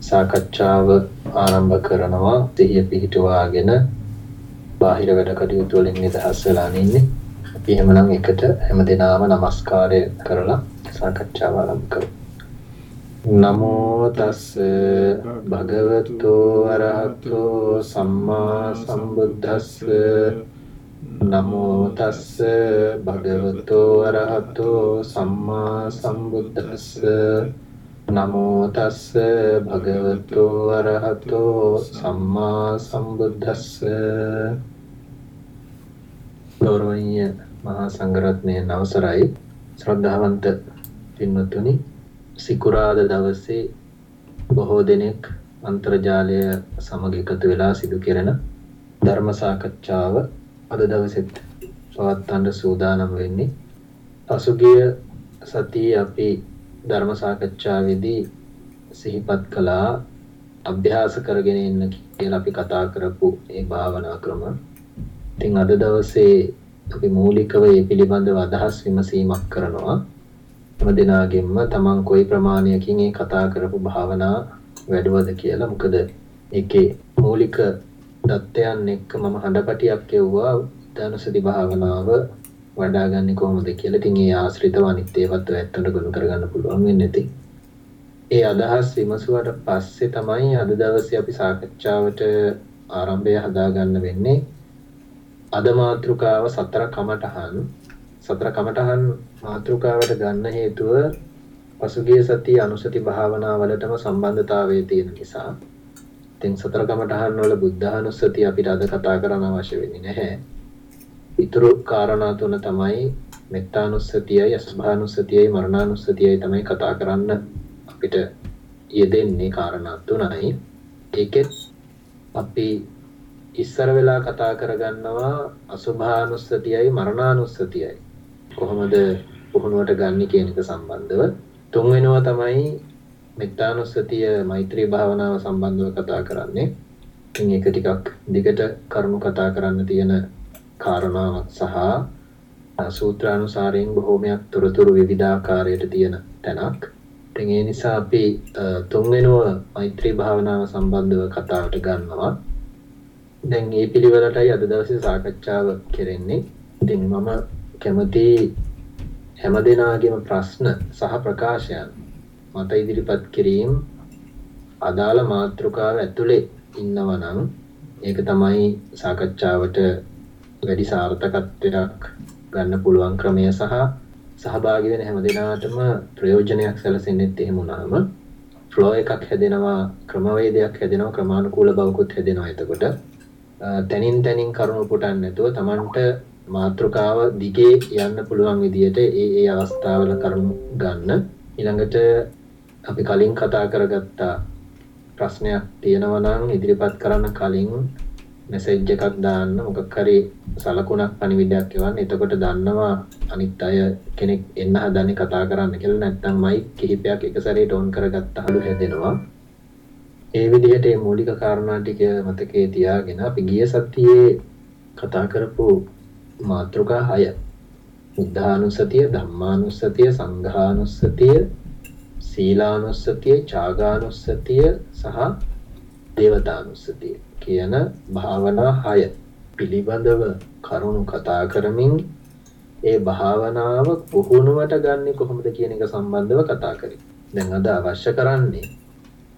සාකච්ඡාව ආරම්භ කරනවා සිහිය පිහිටුවාගෙන බාහිර වැඩ කටයුතු වලින් නිදහස් වෙලා ඉන්නේ. අපි එහෙමනම් එකට හැමදෙනාම নমස්කාරය කරලා සාකච්ඡාව ආරම්භ කරමු. නමෝ තස් භගවතු අරහතෝ සම්මා සම්බුද්දස්ස නමෝ තස්ස භගවතෝ අරහතෝ සම්මා සම්බුද්දස්ස නමෝ තස්ස භගවතෝ අරහතෝ සම්මා සම්බුද්දස්ස ගෞරවනීය මහා සංඝරත්නයන් අවසරයි ශ්‍රද්ධාවන්ත පින්වත්නි සිකුරාද දවසේ බොහෝ දෙනෙක් අන්තර්ජාලය සමග එකතු වෙලා සිදු කෙරෙන ධර්ම සාකච්ඡාව අද දවසෙත් පවත්වන්න සූදානම් වෙන්නේ. පසුගිය සතියේ අපි ධර්ම සාකච්ඡාවේදී සිහිපත් කළා අභ්‍යාස කරගෙන ඉන්න කියලා අපි කතා කරපු ඒ භාවනා ක්‍රම. ඉතින් අද දවසේ අපි මූලිකව මේ පිළිබඳව අදහස් විමසීමක් කරනවා. හැම දිනාගෙම තමන් කොයි ප්‍රමාණයකින් මේ කතා කරපු භාවනා වැඩුවද කියලා. මොකද ඒකේ මූලික දත්තයන් එක්ක මම හඬපටියක් කියවුවා ධනුසති භාවනාව වඩාගන්නේ කොහොමද කියලා. ඉතින් ඒ ආශ්‍රිතව අනිත් ඒවත් ඇත්තට ගොනු කරගන්න පුළුවන් වෙන්නේ නැති. ඒ අදහස් විමසුවට පස්සේ තමයි අද දවසේ අපි සාකච්ඡාවට ආරම්භය හදාගන්න වෙන්නේ. අද මාතෘකාව සතර කමඨහන් සතර කමඨහන් මාතෘකාවට ගන්න හේතුව පසුගිය සතියේ අනුසති භාවනාවලටම සම්බන්ධතාවයේ තියෙන නිසා. ඉතින් සතර කමඨහන් වල බුද්ධානුස්සතිය අපිට අද කතා කරන්න අවශ්‍ය වෙන්නේ නැහැ. ඉතුරු කාරණා තුන තමයි මෙත්තානුස්සතියයි අසභානුස්සතියයි මරණානුස්සතියයි තමයි කතා කරන්න අපිට යෙදෙන්නේ කාරණා තුනයි. ඒකෙත් අපි ඉස්සර වෙලා කතා කරගන්නවා අසුභානුස්සතියයි මරණානුස්සතියයි. කොහොමද පුහුණුවට ගන්න කියන එක සම්බන්ධව තුන්වෙනුව තමයි මෙත්තානුස්සතිය මෛත්‍රී භාවනාව සම්බන්ධව කතා කරන්නේ. ඉතින් ඒක ටිකක් දිගට කරුණු කතා කරන්න තියෙන කාරණාවක් සහ සූත්‍රානුසාරයෙන් බොහෝමයක් තොරතුරු විවිධාකාරයට තියෙන තැනක්. ඉතින් ඒ නිසා අපි තුන්වෙනුව මෛත්‍රී භාවනාව සම්බන්ධව කතාවට ගන්නවා. දැන් මේ පිළිවෙලටයි අද දවසේ සාකච්ඡාව කෙරෙන්නේ. ඉතින් මම කැමති හැමදෙනාගේම ප්‍රශ්න සහ ප්‍රකාශයන් මත ඉදිරිපත් කිරීම අදාළ මාතෘකාව ඇතුලේ ඉන්නවා නම් ඒක තමයි සාකච්ඡාවට වැඩි සාර්ථකත්වයක් ගන්න පුළුවන් ක්‍රමය සහ සහභාගී වෙන හැම දිනාටම ප්‍රයෝජනයක් සැලසෙන්නෙත් එහෙම වුණාම ෆ්ලෝ එකක් හැදෙනවා ක්‍රමවේදයක් හැදෙනවා ක්‍රමානුකූල බවකුත් හැදෙනවා එතකොට. තැනින් තැනින් කරුණු පුටන්න නැතුව Tamanට මාතෘකාව දිගේ යන්න පුළුවන් විදිහට ඒ ඒ අවස්ථාවල කරුණු ගන්න. ඊළඟට අපි කලින් කතා කරගත්තා ප්‍රශ්නයක් තියෙනවා නම් ඉදිරිපත් කරන්න කලින් මෙසේජ් එකක් දාන්න මොකක් හරි සලකුණක් පණිවිඩයක් එවන්න. එතකොට දන්නවා අනිත් අය කෙනෙක් එන්න හදන්නේ කතා කරන්න කියලා. නැත්නම් මයික් කිහිපයක් එක සැරේට ඔන් කරගත්තාලු හැදෙනවා. ඒ විදිහට මේ මූලික කාරණා ටික මතකයේ තියාගෙන අපි ගිය සතියේ කතා කරපු මාතෘකා 6 බුද්ධානුස්සතිය, ධම්මානුස්සතිය, සංඝානුස්සතිය, සීලානුස්සතිය, චාගානුස්සතිය සහ දේවතානුස්සතිය කියන භාවනා 6 පිළිබඳව කරුණු කතා කරමින් ඒ භාවනාව පුහුණුවට ගන්නේ කොහොමද කියන එක සම්බන්ධව කතා කරේ. දැන් අද අවශ්‍ය කරන්නේ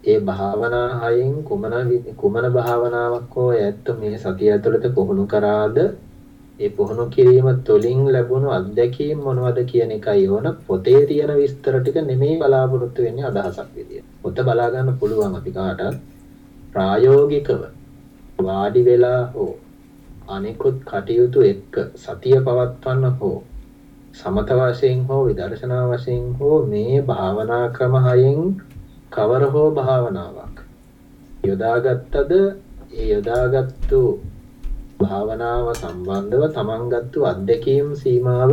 ඒ භාවනා හයෙන් කුමන කුමන භාවනාවක් හෝ ඇත්ත මේ සතිය ඇතුළත පුහුණු කරාද ඒ පුහුණු කිරීම තුළින් ලැබුණු අත්දැකීම් මොනවද කියන එකයි ඕන පොතේ තියෙන විස්තර ටික නෙමෙයි බලාපොරොත්තු වෙන්නේ අදහසක් විදියට. පොත බලා ගන්න පුළුවන් අපි කාටත් ප්‍රායෝගිකව වාඩි වෙලා හෝ අනෙකුත් කටයුතු එක්ක සතිය පවත්වන්න හෝ සමත වශයෙන් හෝ විදර්ශනා වශයෙන් හෝ මේ භාවනා ක්‍රම හයෙන් කවර හෝ භාවනාවක් යොදාගත්තද? ඒ යොදාගත්තු භාවනාව සම්බන්ධව තමන් ගත්තු අත්දැකීම් සීමාව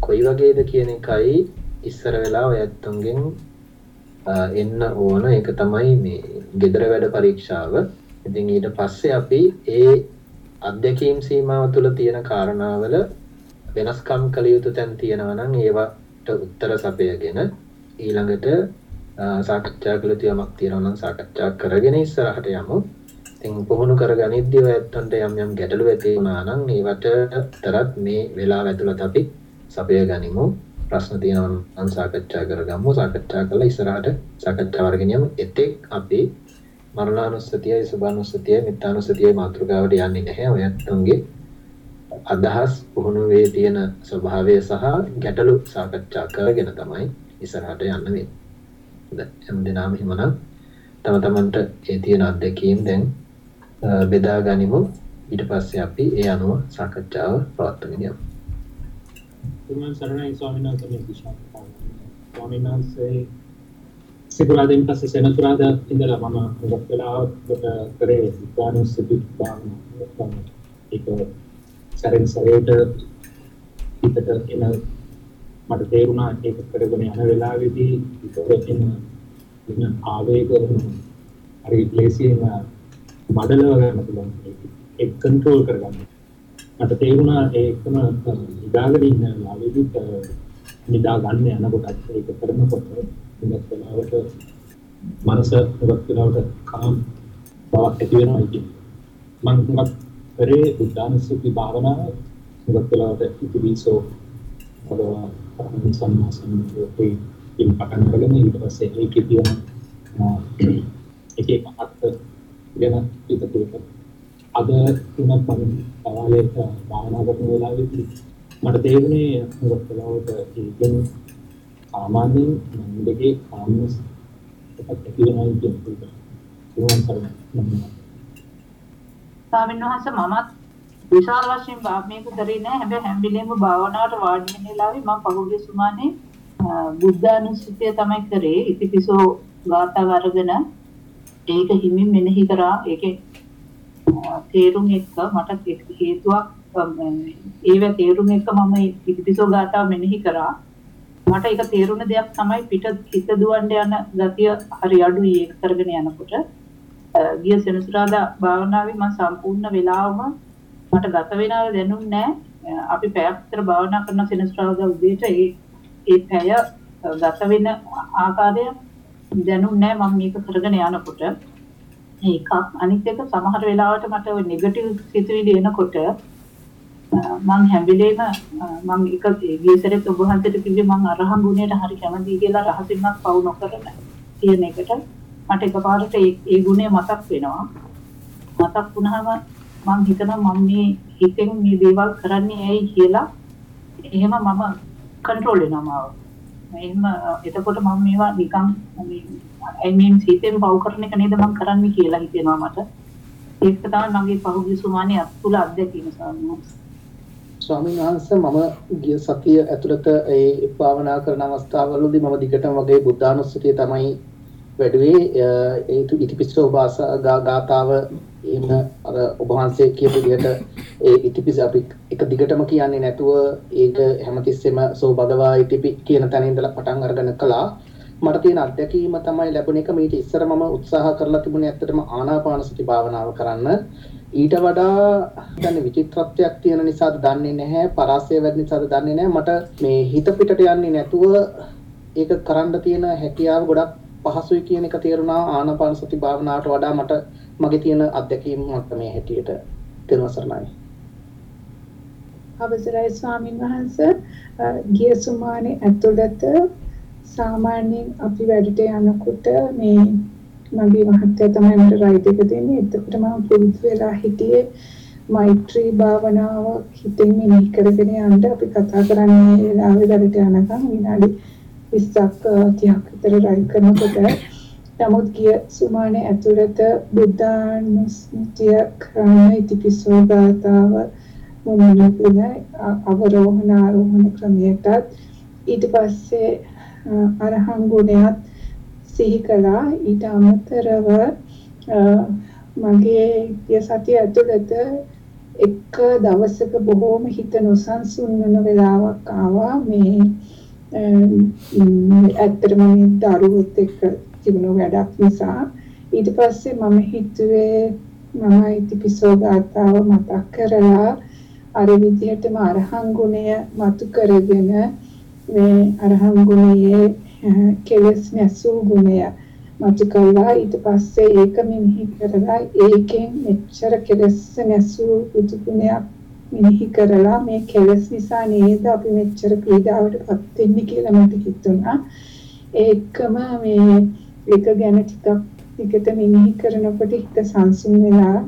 කොයි වගේද කියන එකයි ඉස්සර වෙලා ඔය ඇත්තන්ගෙන් එන්න ඕන. ඒක තමයි මේ gedara වැඩ පරීක්ෂාව. ඉතින් ඊට පස්සේ අපි ඒ අධ්‍යක්ීම් සීමාව තුළ තියෙන කාරණාවල වෙනස්කම් කළ යුතු තැන් තියෙනවා නම් ඒවට උත්තර සපයගෙන ඊළඟට සාකච්ඡා කළ යුතු යමක් තියෙනවා නම් සාකච්ඡා කරගෙන ඉස්සරහට යමු. ඉතින් පුහුණු කරගනිද්දී ඔයත්තන්ට යම් යම් ගැටලු ඇති වුණා නම් ඒවට තරත් මේ වෙලාව ඇතුළත අපි සපය ගනිමු. ප්‍රශ්න තියෙනවා නම් සාකච්ඡා කරගමු. සාකච්ඡා කළා ඉස්සරහට සාකච්ඡා වර්ගෙන යමු. එතෙක් අපි මරණානුස්සතියයි සුභානුස්සතියයි මිත්‍යානුස්සතියයි මාතෘකාවට යන්නේ නැහැ. ඔයත්තුන්ගේ අදහස් පුහුණුවේ තියෙන ස්වභාවය සහ ගැටලු සාකච්ඡා කරගෙන තමයි ඉස්සරහට යන්න වෙන්නේ. හොඳයි. හැම දිනම හිමනම් තම තමන්ට ඒ තියෙන අත්දැකීම් දැන් බෙදා ගනිමු. ඊට පස්සේ අපි ඒ අනුව සාකච්ඡාව පවත්වගෙන යමු. තුමන් සරණයි ස්වාමීන් වහන්සේ ස්වාමීන් වහන්සේ සිකුරාදෙන් පස්සේ සෙනසුරාදා ඉඳලා මම ගොඩක් වෙලාවට කරේ විද්‍යානුස්සති භාවනාව ඒක සැරෙන් සැරේට හිතට එන මට තේරුණා ඒක කරගෙන යන වෙලාවේදී ඉතෝරකින් වෙන ආවේග හරි ප්ලේසියෙන් මඩලව ගන්න පුළුවන් ඒක කන්ට්‍රෝල් කරගන්න මට තේරුණා ඒකම ඉඳාගෙන ඉන්න වෙලාවේදී නිදා ගන්න යනකොට ඒක කරනකොට ඉන්නත් වෙලාවට මනස හුඟක් වෙලාවට කාම් බවක් ඇති වෙනවා ඉතින් මම හුඟක් කරේ බුද්ධානුස්සති භාවනාව හුඟක් වෙලාවට ඉතිවිසෝ අදවා සම්මා සම්බුද්ධි ඉන් පටන් ගන්න ඊට පස්සේ ඒකේ තියෙන එක එක අර්ථ ගැන හිතපු අද තුනක් මම පවාලේ භාවනා කරන වෙලාවේදී මට තේරුණේ හුඟක් වෙලාවට ඒකෙන් සාමාන්‍යයෙන් මන්දගේ කාමස් එකක් ඇති වෙනවා කියන එක. ඒවන් කරන්නේ. ස්වාමීන් වහන්සේ මමත් විශාල වශයෙන් මේක කරේ නෑ හැබැයි හැම වෙලේම භාවනාවට වාඩි වෙන වෙලාවේ මම පහුගිය සුමානේ බුද්ධානුස්සතිය තමයි කරේ ඉතිපිසෝ ගාථා වර්ගන ඒක හිමින් මෙනෙහි කරා ඒකේ තේරුම් එක්ක මට හේතුවක් ඒව තේරුම් එක්ක මම ඉතිපිසෝ ගාථා මෙනෙහි කරා මට ඒක තේරුණ දෙයක් තමයි පිට හිත දුවන්න යන ගතිය හරි අඩුයි ඒක කරගෙන යනකොට. ගිය සෙනසුරාදා භාවනාවේ මම සම්පූර්ණ වෙලාවම මට ගත වෙනව දැනුන්නේ නැහැ අපි පැයක් විතර භාවනා කරන සෙනසුරාදා උදේට ඒ ඒ පැය ගත වෙන ආකාරය දැනුන්නේ නැහැ මම මේක කරගෙන යනකොට. ඒකක් අනිත් එක සමහර වෙලාවට මට ওই නෙගටිව් සිතුවිලි එනකොට මම හැම වෙලේම මම එක ගියසරෙත් ඔබ වහන්සේට කිව්වේ මම අරහන් ගුණයට හරි කැමතියි කියලා රහසින්වත් පවු නොකරන කියන එකට මට එකපාරට ඒ ඒ ගුණය මතක් වෙනවා. මතක් වුණාම මම හිතනවා මම මේ හිතෙන් මේ දේවල් කරන්නේ ඇයි කියලා එහෙම මම කන්ට්‍රෝල් වෙනවා මාව. එහෙම එතකොට මම මේවා නිකන් I mean හිතෙන් පවු කරන එක නේද මම කරන්නේ කියලා හිතෙනවා මට. ඒක තමයි මගේ පහුගිය සුමානේ අත්තුල අත්දැකීම සාමාන්‍යයෙන් ස්වාමීන් වහන්සේ මම ගිය සතිය ඇතුළත ඒ භාවනා කරන අවස්ථාවවලදී මම දිගටම වගේ බුද්ධානුස්සතිය තමයි වැඩුවේ. ඒ ඉතිපිස්සෝ භාෂා ගාතාව එන අර ඔබ වහන්සේ කියපු විදිහට ඒ ඉතිපිස අපි එක දිගටම කියන්නේ නැතුව ඒක හැමතිස්සෙම සෝ භගවා ඉතිපි කියන තැන ඉඳලා පටන් අරගෙන කළා. මට තියෙන අත්දැකීම තමයි ලැබුණ එක. මීට ඉස්සර මම උත්සාහ කරලා තිබුණේ ඇත්තටම ආනාපාන සති භාවනාව කරන්න. ඊට වඩා දැන් විචිත්‍රත්වයක් තියෙන නිසාද දන්නේ නැහැ පරාසය වැඩි නිසාද දන්නේ නැහැ. මට මේ හිත පිටට යන්නේ නැතුව ඒක කරන්න තියෙන හැකියාව ගොඩක් පහසුයි කියන එක තේරුණා. ආනාපාන සති භාවනාවට වඩා මට මගේ තියෙන අත්දැකීම් මට මේ හැටියට තේරුණා අවසරයි ස්වාමින් වහන්සේ. ගිය සුමානේ ඇතුළත සාමාන්‍යයෙන් අපි වැඩට යනකොට මේ මගේ මහත්තයා තමයි මට රයිට් එක දෙන්නේ. එතකොට මම පුරුදු වෙලා හිටියේ මෛත්‍රී භාවනාව හිතෙන් මෙනෙහි කරගෙන යන්න. අපි කතා කරන්නේ වෙලාවේ වැඩට යනකම් විනාඩි 20ක් 30ක් විතර රයිට් කරනකොට. නමුත් ගිය සුමානේ ඇතුළත බුද්ධානුස්මතිය කරන ඉතිපිසෝ ගාතාව මොනවාද අවරෝහණ ආරෝහණ ක්‍රමයටත්. ඊට පස්සේ අරහං ගුණයත් සිහි කළා. ඊට අමතරව මගේ ගිය සතිය ඇතුළත එක දවසක බොහෝම හිත නොසන්සුන් වෙන වෙලාවක් ආවා. මේ ඇත්තටම මේ දරුවොත් එක්ක තිබුණු වැඩක් නිසා. ඊට පස්සේ මම හිතුවේ මම ඉතිපිසෝ ගාතාව මතක් කරලා අර විදිහටම අරහං ගුණය මතු කරගෙන මේ අරහං ගුණයේ කෙලස් නැසූ ගුණය මතු කළා ඊට පස්සේ ඒක මෙනෙහි කරලා ඒකෙන් මෙච්චර කෙලස් නැසූ බුදු ගුණයක් මෙනෙහි කරලා මේ කෙලස් නිසා නේද අපි මෙච්චර පීඩාවටපත් වෙන්නේ කියලා මට හිතුණා. ඒකම මේ ඒක ගැන ටිකක් ටිකට මෙනෙහි කරනකොට හිත සංසුන් වෙලා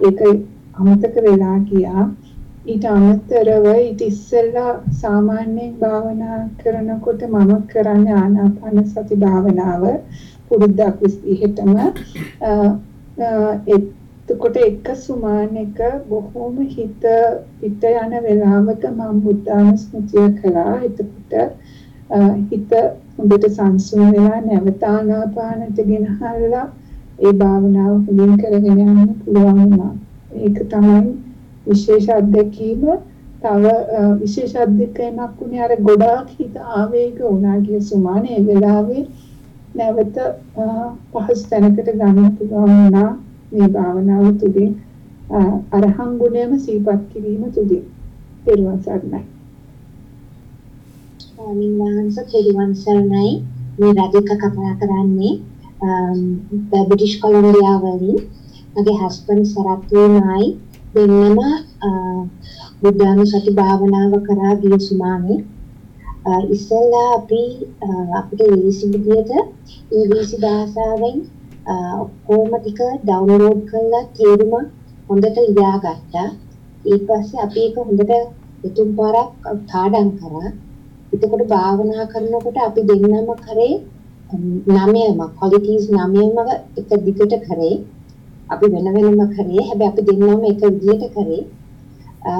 ඒක අමතක වෙලා ගියා. ඊට අමතරව ඊට ඉස්සෙල්ලා සාමාන්‍යයෙන් භාවනා කරනකොට මම කරන්නේ ආනාපාන සති භාවනාව පුරුද්දක් විදිහටම එතකොට එක සුමානක බොහොම හිත පිට යන වෙලාවක මම බුද්ධානුස්මතිය කළා එතකොට හිත හොඳට සංසුන් වෙලා නැවත ආනාපානට ගෙනහල්ලා ඒ භාවනාව හොඳින් කරගෙන යන්න පුළුවන් වුණා. ඒක තමයි විශේෂ අත්දැකීම. තව විශේෂ අත්දැකීමක් උනේ අර ගොඩාක් හිත ආවේග වුණා කිය සුමානේ වෙලාවේ නැවත පහසු තැනකට ගන්න පුළුවන් වුණා මේ භාවනාව තුළින් අරහං ගුණයම සිහිපත් කිරීම තුළින් පෙරවන් සරණයි. ස්වාමීන් වහන්සේ පෙරවන් සරණයි මේ රජක කතා කරන්නේ බ්‍රිටිෂ් කොලම්බියා වලින් මගේ හස්බන්ඩ් සරත්වේමයි දෙන්නම බුද්ධානුසති භාවනාව කරා ගිය සුමානේ ඉස්සෙල්ලා අපි අපිට ලේසි විදියට ඉංග්‍රීසි භාෂාවෙන් ඔක්කොම ටික ඩවුන්ලෝඩ් කරලා තේරුම හොඳට ලියාගත්තා. ඊට පස්සේ අපි ඒක හොඳට දෙතුන් පාරක් පාඩම් කරා. එතකොට භාවනා කරනකොට අපි දෙන්නම කරේ නමයම qualities නමයම එක දිගට කරේ. අපි වෙන වෙනම කරේ. හැබැයි අපි දෙන්නම එක විදියට කරේ.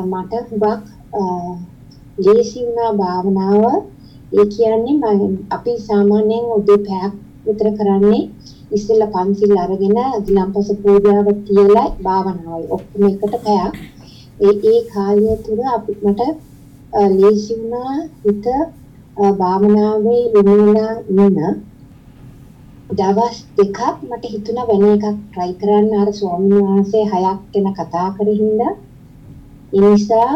මට හුඟක් ලේසි වුණා භාවනාව. ඒ කියන්නේ අපි සාමාන්‍යයෙන් උදේ පැයක් විතර කරන්නේ ඉස්සෙල්ලා පන්සිල් අරගෙන ගිලම්පස පූජාව තියලා භාවනාවයි. ඔක්කොම එකට පැයක්. ඒ ඒ කාලය තුර අපිට මට ලේසි වුණා හිත භාවනාවේ යොමුලා ඉන්න. දවස් දෙකක් මට හිතුණා වෙන එකක් try කරන්න. අර ස්වාමීන් වහන්සේ හයක් ගැන කතා කරින්ද ඒ නිසා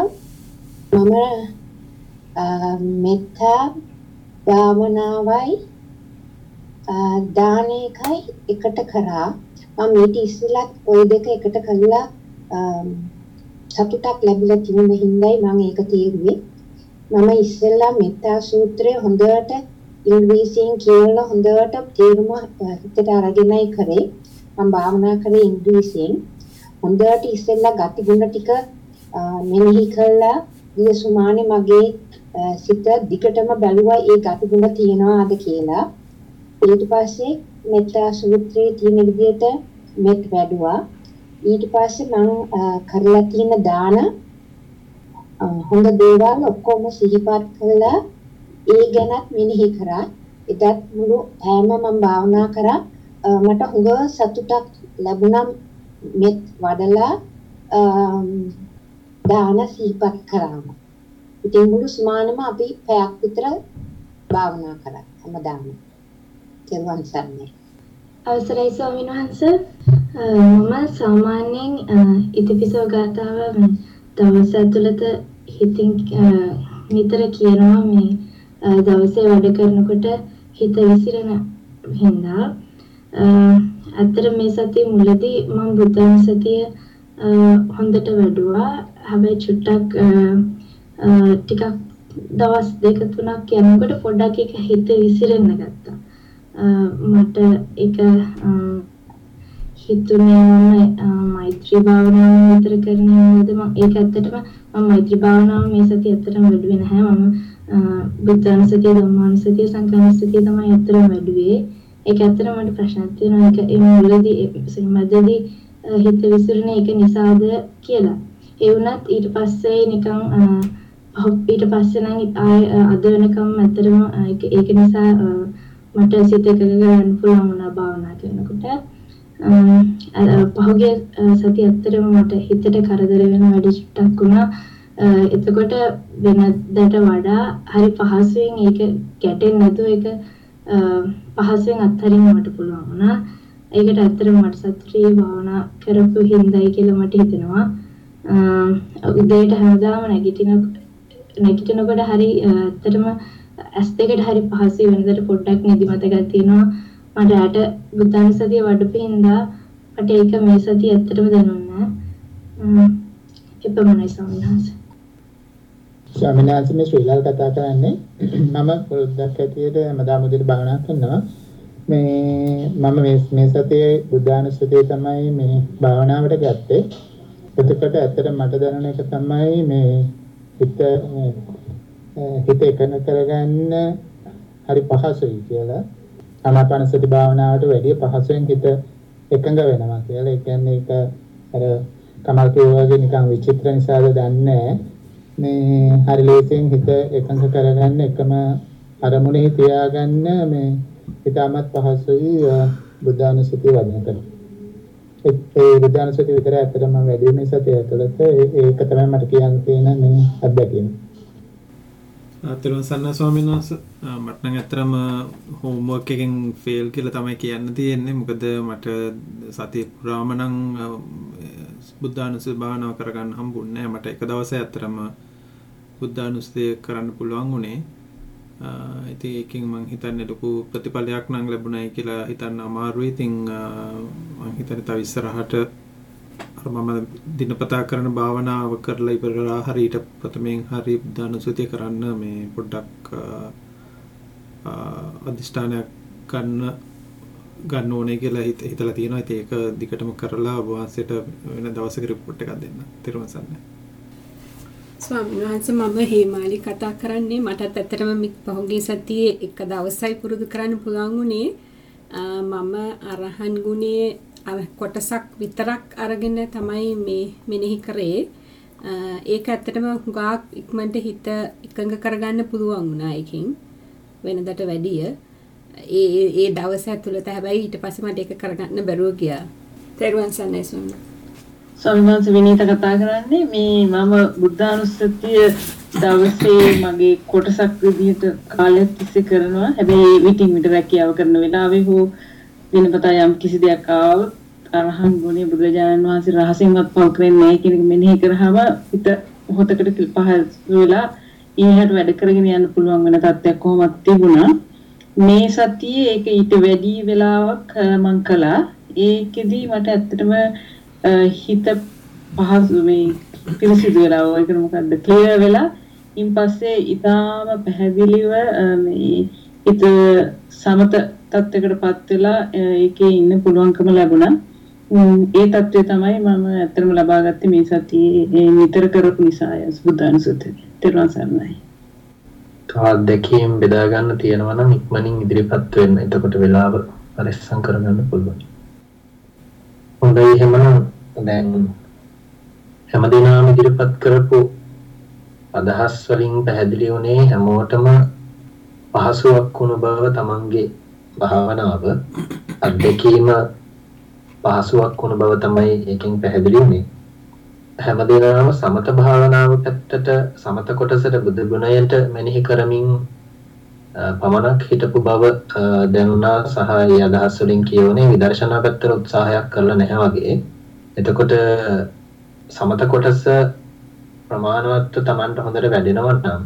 මම මෙත්තා භාවනාවයි දාන එකයි එකට කරා. මම ඊට ඉස්සෙල්ලත් ওই දෙක එකට කළා. සතුටක් ලැබිලා තිබුණ හින්දායි මම ඒක තේරුවේ. මම ඉස්සෙල්ලා මෙත්තා සූත්‍රය හොඳට ඉංග්‍රීසියෙන් කියලා හොඳට තේරුම හිතට අරගෙනයි කරේ. මම භාවනා කරේ ඉංග්‍රීසියෙන්. හොඳට ඉස්සෙල්ලා ගති ගුණ ටික මෙනෙහි කළා ගිය සුමානේ මගේ සිත දිගටම බැලුවා ඒ ගති ගුණ තියනවාද කියලා. ඊට පස්සේ මෙත්තා සූත්‍රයේ තියෙන විදිහට මෙත් වැඩුවා. ඊට පස්සේ මම කරලා තියෙන දාන හොඳ දේවල් ඔක්කොම සිහිපත් කළා. ඒ ගැනත් මෙනෙහි කරා. එදත් මුළු හැම මම භාවනා කරා. මට හොඟ සතුටක් ලැබුණා මෙත් වඩලා දාන සිහිපත් කරාම. ඉතින් මුළු සමානම අපි පැයක් විතර භාවනා කරා හැමදාම. තෙරුවන් සරණයි. අවසරයි ස්වාමීන් වහන්සේ. මම සාමාන්‍යයෙන් ඉතිපිසෝ ගාතාව දවස් ඇතුළත හිතින් නිතර කියනවා මේ දවසේ වැඩ කරනකොට හිත විසිරෙන හින්දා ඇත්තට මේ සතිය මුලදී මම බුද්ධානුස්සතිය හොඳට වැඩුවා. හැබැයි චුට්ටක් ටිකක් දවස් දෙක තුනක් යනකොට පොඩ්ඩක් ඒක හිත විසිරෙන්න ගත්තා. මට ඒක හිතුනේ මම මෛත්‍රී භාවනාව විතර කරනවද මම ඒක ඇත්තටම මම මෛත්‍රී භාවනාව මේ සතිය ඇත්තටම වැඩුවේ නැහැ. මම බුද්ධානුස්සතිය ධම්මානුස්සතිය සංඝානුස්සතිය තමයි ඇත්තටම වැඩුවේ. ඒක ඇත්තටම මට ප්‍රශ්නක් තියෙනවා. ඒක ඒ මුලදී මැදදී හිත විසිරෙන එක නිසාද කියලා. ඒ වුණත් ඊට පස්සේ නිකන් ඊට පස්සේ නම් ආය අද වෙනකම් ඇත්තටම ඒක නිසා මට සිත එකක ගන්න පුළුවන් වුණා භාවනා කරනකොට. පහුගිය සති ඇත්තටම මට හිතට කරදර වෙන වැඩි චුට්ටක් වුණා. එතකොට වෙනදට වඩා හරි පහසුවෙන් ඒක ගැටෙන්නේ නැතුව ඒක පහසුවෙන් අත්හරින්න මට පුළුවන් වුණා. ඒකට ඇත්තටම මට සතුටුයි භාවනා කරපු හින්දායි කියලා මට හිතෙනවා. උදේට හැමදාම නැගිටින නැගිටිනකොට හරි ඇත්තටම ඇස් දෙකට හරි පහසුයි වෙනදට පොඩ්ඩක් නිදිමත ගතිය තියෙනවා. මට රැට බුද්ධානුස්සතිය වඩපු හින්දා මට ඒක මේ සතිය ඇත්තටම දැනුන්නේ නැහැ. එපමණයි ස්වාමීන් වහන්සේ. ස්වාමීන් වහන්සේ මේ ශ්‍රී ලාල් කතා කරන්නේ මම පුරුද්දක් ඇටියට මදා මුදිට භාවනා කරනවා. මේ මම මේ මේ සතියේ බුද්ධානුස්සතිය තමයි මේ භාවනාවට ගත්තේ. එතකොට ඇත්තට මට දැනෙන එක තමයි මේ හිත හිත එකන කරගන්න හරි පහසුයි කියලා. ආනාපාන සති භාවනාවට වැඩිය පහසුවෙන් හිත එකඟ වෙනවා කියලා. ඒ කියන්නේ ඒක අර කමල් වගේ නිකන් විචිත්‍ර නිසාද දන්නේ මේ හරි ලේසියෙන් හිත එකඟ කරගන්න එකම අරමුණේ තියාගන්න මේ ඊටමත් පහසුයි බුද්ධානුස්සතිය වඩනකොට. ඒ බුද්ධානුස්සතිය විතර ඇත්තටම වැඩි වෙන සතිය ඇතුළත ඒක තමයි මට කියන්න තියෙන මේ අත්දැකීම. අතරුවන් සන්න ස්වාමීන් වහන්සේ මට නම් ඇත්තටම හෝම්වර්ක් එකෙන් ෆේල් කියලා තමයි කියන්න තියෙන්නේ. මොකද මට සතිය පුරාම නම් බුද්ධානුස්සතිය භාවනාව කරගන්න හම්බුන්නේ නැහැ. මට එක දවසක් ඇත්තටම බුද්ධානුස්සතිය කරන්න පුළුවන් වුණේ. ඉතින් ඒකෙන් මං හිතන්නේ ලොකු ප්‍රතිඵලයක් නම් ලැබුණයි කියලා හිතන්න අමාරුයි. ඉතින් මං හිතන්නේ තව ඉස්සරහට අර මම දිනපතා කරන භාවනාව කරලා ඉවරලා හරියට ප්‍රථමයෙන් හරි බුද්ධානුස්සතිය කරන්න මේ පොඩ්ඩක් අදිෂ්ඨානයක් ගන්න ගන්න ඕනේ කියලා හිතලා තියෙනවා. ඉතින් ඒක දිගටම කරලා ඔබ වහන්සේට වෙන දවසක රිපෝට් එකක් දෙන්න. තිරුවන් සරණයි. ස්වාමීන් වහන්සේ මම හේමාලි කතා කරන්නේ මටත් ඇත්තටම පහුගිය සතියේ එක දවසයි පුරුදු කරන්න පුළුවන් වුණේ මම අරහන් ගුණයේ කොටසක් විතරක් අරගෙන තමයි මේ මෙනෙහි කරේ ඒක ඇත්තටම හුඟක් ඉක්මනට හිත එකඟ කරගන්න පුළුවන් වුණා එකකින් වෙනදට වැඩිය ඒ ඒ දවස් ඇතුළත හැබැයි ඊට පස්සේ මට ඒක කරගන්න බැරුව ගියා. තෙරුවන් සරණයි ස්වාමීන් ස්වාමීන් විනීත කතා කරන්නේ මේ මම බුද්ධානුස්සතිය දවසේ මගේ කොටසක් විදිහට කාලයක් තිස්සේ කරනවා. හැබැයි විටින් විට රැකියාව කරන වෙලාවේ හෝ වෙනපතා යම් කිසි දෙයක් ආවොත් අරහන් ගුණේ බුදුරජාණන් වහන්සේ රහසින්වත් පව කරන්නේ නැහැ කියන එක මෙනෙහි කරාම හිත මොහොතකට පහළ වෙලා ඊහට වැඩ කරගෙන යන්න පුළුවන් වෙන තත්ත්වයක් කොහොමද තිබුණා. මේ සතියේ ඒක ඊට වැඩි වෙලාවක් මම කළා. ඒකෙදි මට ඇත්තටම හිත පහසු මේ පිරිසිදු වෙලා ඒක මොකද්ද ක්ලියර් වෙලා ඉන් පස්සේ ඊටාම පැහැදිලිව මේ හිත සමත තත්යකටපත් වෙලා ඒකේ ඉන්න පුළුවන්කම ලැබුණා. ඒ தත්ත්වය තමයි මම ඇත්තටම ලබා ගත්තේ මේ සතියේ නිතර කරපු නිසා බුද්ධානුසුතිය. ත්‍රිවන් සරණයි. තවත් දෙකීම් බෙදා ගන්න තියෙනවා නම් ඉක්මනින් ඉදිරිපත් වෙන්න. එතකොට වෙලාව පරිස්සම් කරගන්න පුළුවන්. හොඳයි එහෙමනම් දැන් හැමදෙනාම ඉදිරිපත් කරපු අදහස් වලින් පැහැදිලි වුණේ හැමෝටම පහසුවක් වුණ බව තමන්ගේ භාවනාව අත්දැකීම පහසුවක් වුණ බව තමයි ඒකෙන් පැහැදිලි වුණේ හැමදෙනාම සමත භාවනාව පැත්තට සමත කොටසට බුදු ගුණයට මෙනෙහි කරමින් පමණක් හිටපු බව දැනුණා සහ ඒ අදහස් වලින් කියවනේ විදර්ශනා පැත්තට උත්සාහයක් කරලා නැහැ වගේ. එතකොට සමත කොටස ප්‍රමාණවත්ව Tamanට හොඳට වැඩෙනවා නම්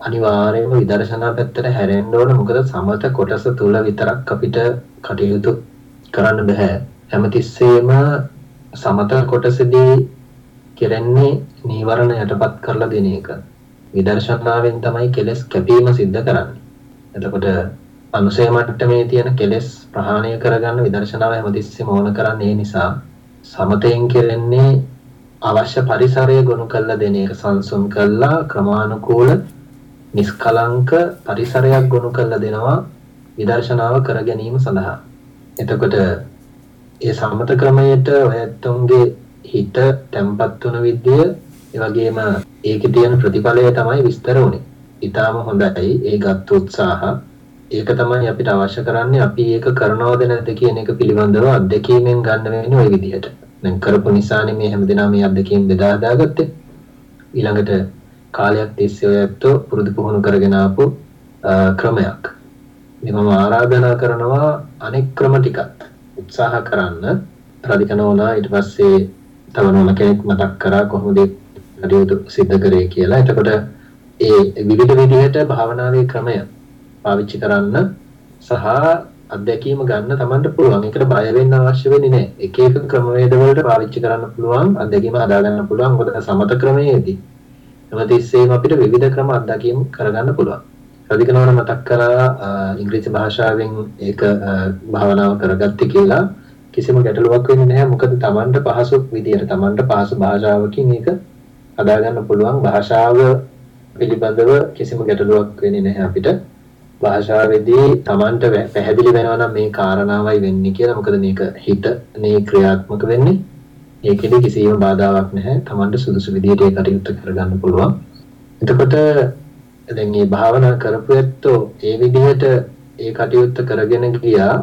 අනිවාර්යයෙන්ම විදර්ශනා පැත්තට හැරෙන්න ඕන. මොකද සමත කොටස තුල විතරක් අපිට කටයුතු කරන්න බෑ. හැමතිස්සෙම සමත කොටසදී කෙරෙන්නේ නීවරණ යටපත් කරලා දෙන එක. විදර්ශනාවෙන් තමයි කෙලස් කැපීම සිද්ධ කරන්නේ. එතකොට අනුසය මට්ටමේ තියෙන කෙලෙස් ප්‍රහාණය කරගන්න විදර්ශනාව හැමතිස්සෙම ඕන කරන්නේ ඒ නිසා සමතයෙන් කෙරෙන්නේ අවශ්‍ය පරිසරය ගොනු කරලා දෙන එක සංසුන් කරලා ක්‍රමානුකූල නිස්කලංක පරිසරයක් ගොනු කරලා දෙනවා විදර්ශනාව කර ගැනීම සඳහා. එතකොට ඒ සමත ක්‍රමයට ඔයත්තුන්ගේ හිත තැම්පත් වුණ විදිය ඒ වගේම ඒකේ තියෙන ප්‍රතිඵලය තමයි විස්තර වුනේ. ඊටාම හොඳයි ඒ ගත් උත්සාහ ඒක තමයි අපිට අවශ්‍ය කරන්නේ අපි ඒක කරනවද නැද්ද කියන එක පිළිබඳව අත්දැකීමෙන් ගන්න වෙන්නේ ওই විදිහට. දැන් කරපු නිසානේ මේ හැමදෙනා මේ අත්දැකීම් බෙදා හදාගත්තේ. ඊළඟට කාලයක් තිස්සේ ඔයත්ෝ පුරුදු පුහුණු කරගෙන ආපු ක්‍රමයක්. මම ආරාධනා කරනවා අනෙක් ක්‍රම ටිකක් උත්සාහ කරන්න. රාධිකනෝනා ඊට පස්සේ තව නෝන කෙනෙක් මතක් කරා කොහොමද කටයුතු සිද්ධ කරේ කියලා. එතකොට ඒ විවිධ විදිහට භාවනාවේ ක්‍රමය පාවිච්චි කරන්න සහ අත්දැකීම ගන්න Tamanට පුළුවන්. ඒකට බය වෙන්න අවශ්‍ය වෙන්නේ නැහැ. එක එක ක්‍රමවේද වලට පාවිච්චි කරන්න පුළුවන්, අත්දැකීම හදා ගන්න පුළුවන්. මොකද සමත ක්‍රමයේදී හැමතිස්සෙම අපිට විවිධ ක්‍රම අත්දැකීම් කරගන්න පුළුවන්. රදිකනවර මතක් කරා ඉංග්‍රීසි භාෂාවෙන් ඒක භාවනාව කරගත්තේ කියලා කිසිම ගැටලුවක් වෙන්නේ නැහැ. මොකද Tamanට පහසු විදියට Tamanට පහසු භාෂාවකින් ඒක හදාගන්න පුළුවන්. භාෂාව පිළිබඳව කිසිම ගැටලුවක් වෙන්නේ නැහැ අපිට. භාෂාවේදී Tamanට පැහැදිලි වෙනවා නම් මේ කාරණාවයි වෙන්නේ කියලා. මොකද මේක හිතනේ ක්‍රියාත්මක වෙන්නේ. ඒකෙදි කිසිම බාධාවක් නැහැ. Tamanට සුදුසු විදියට ඒ කටයුත්ත කරගන්න පුළුවන්. එතකොට දැන් මේ භාවනා කරපු ඇත්තෝ ඒ විදිහට ඒ කටයුත්ත කරගෙන ගියා.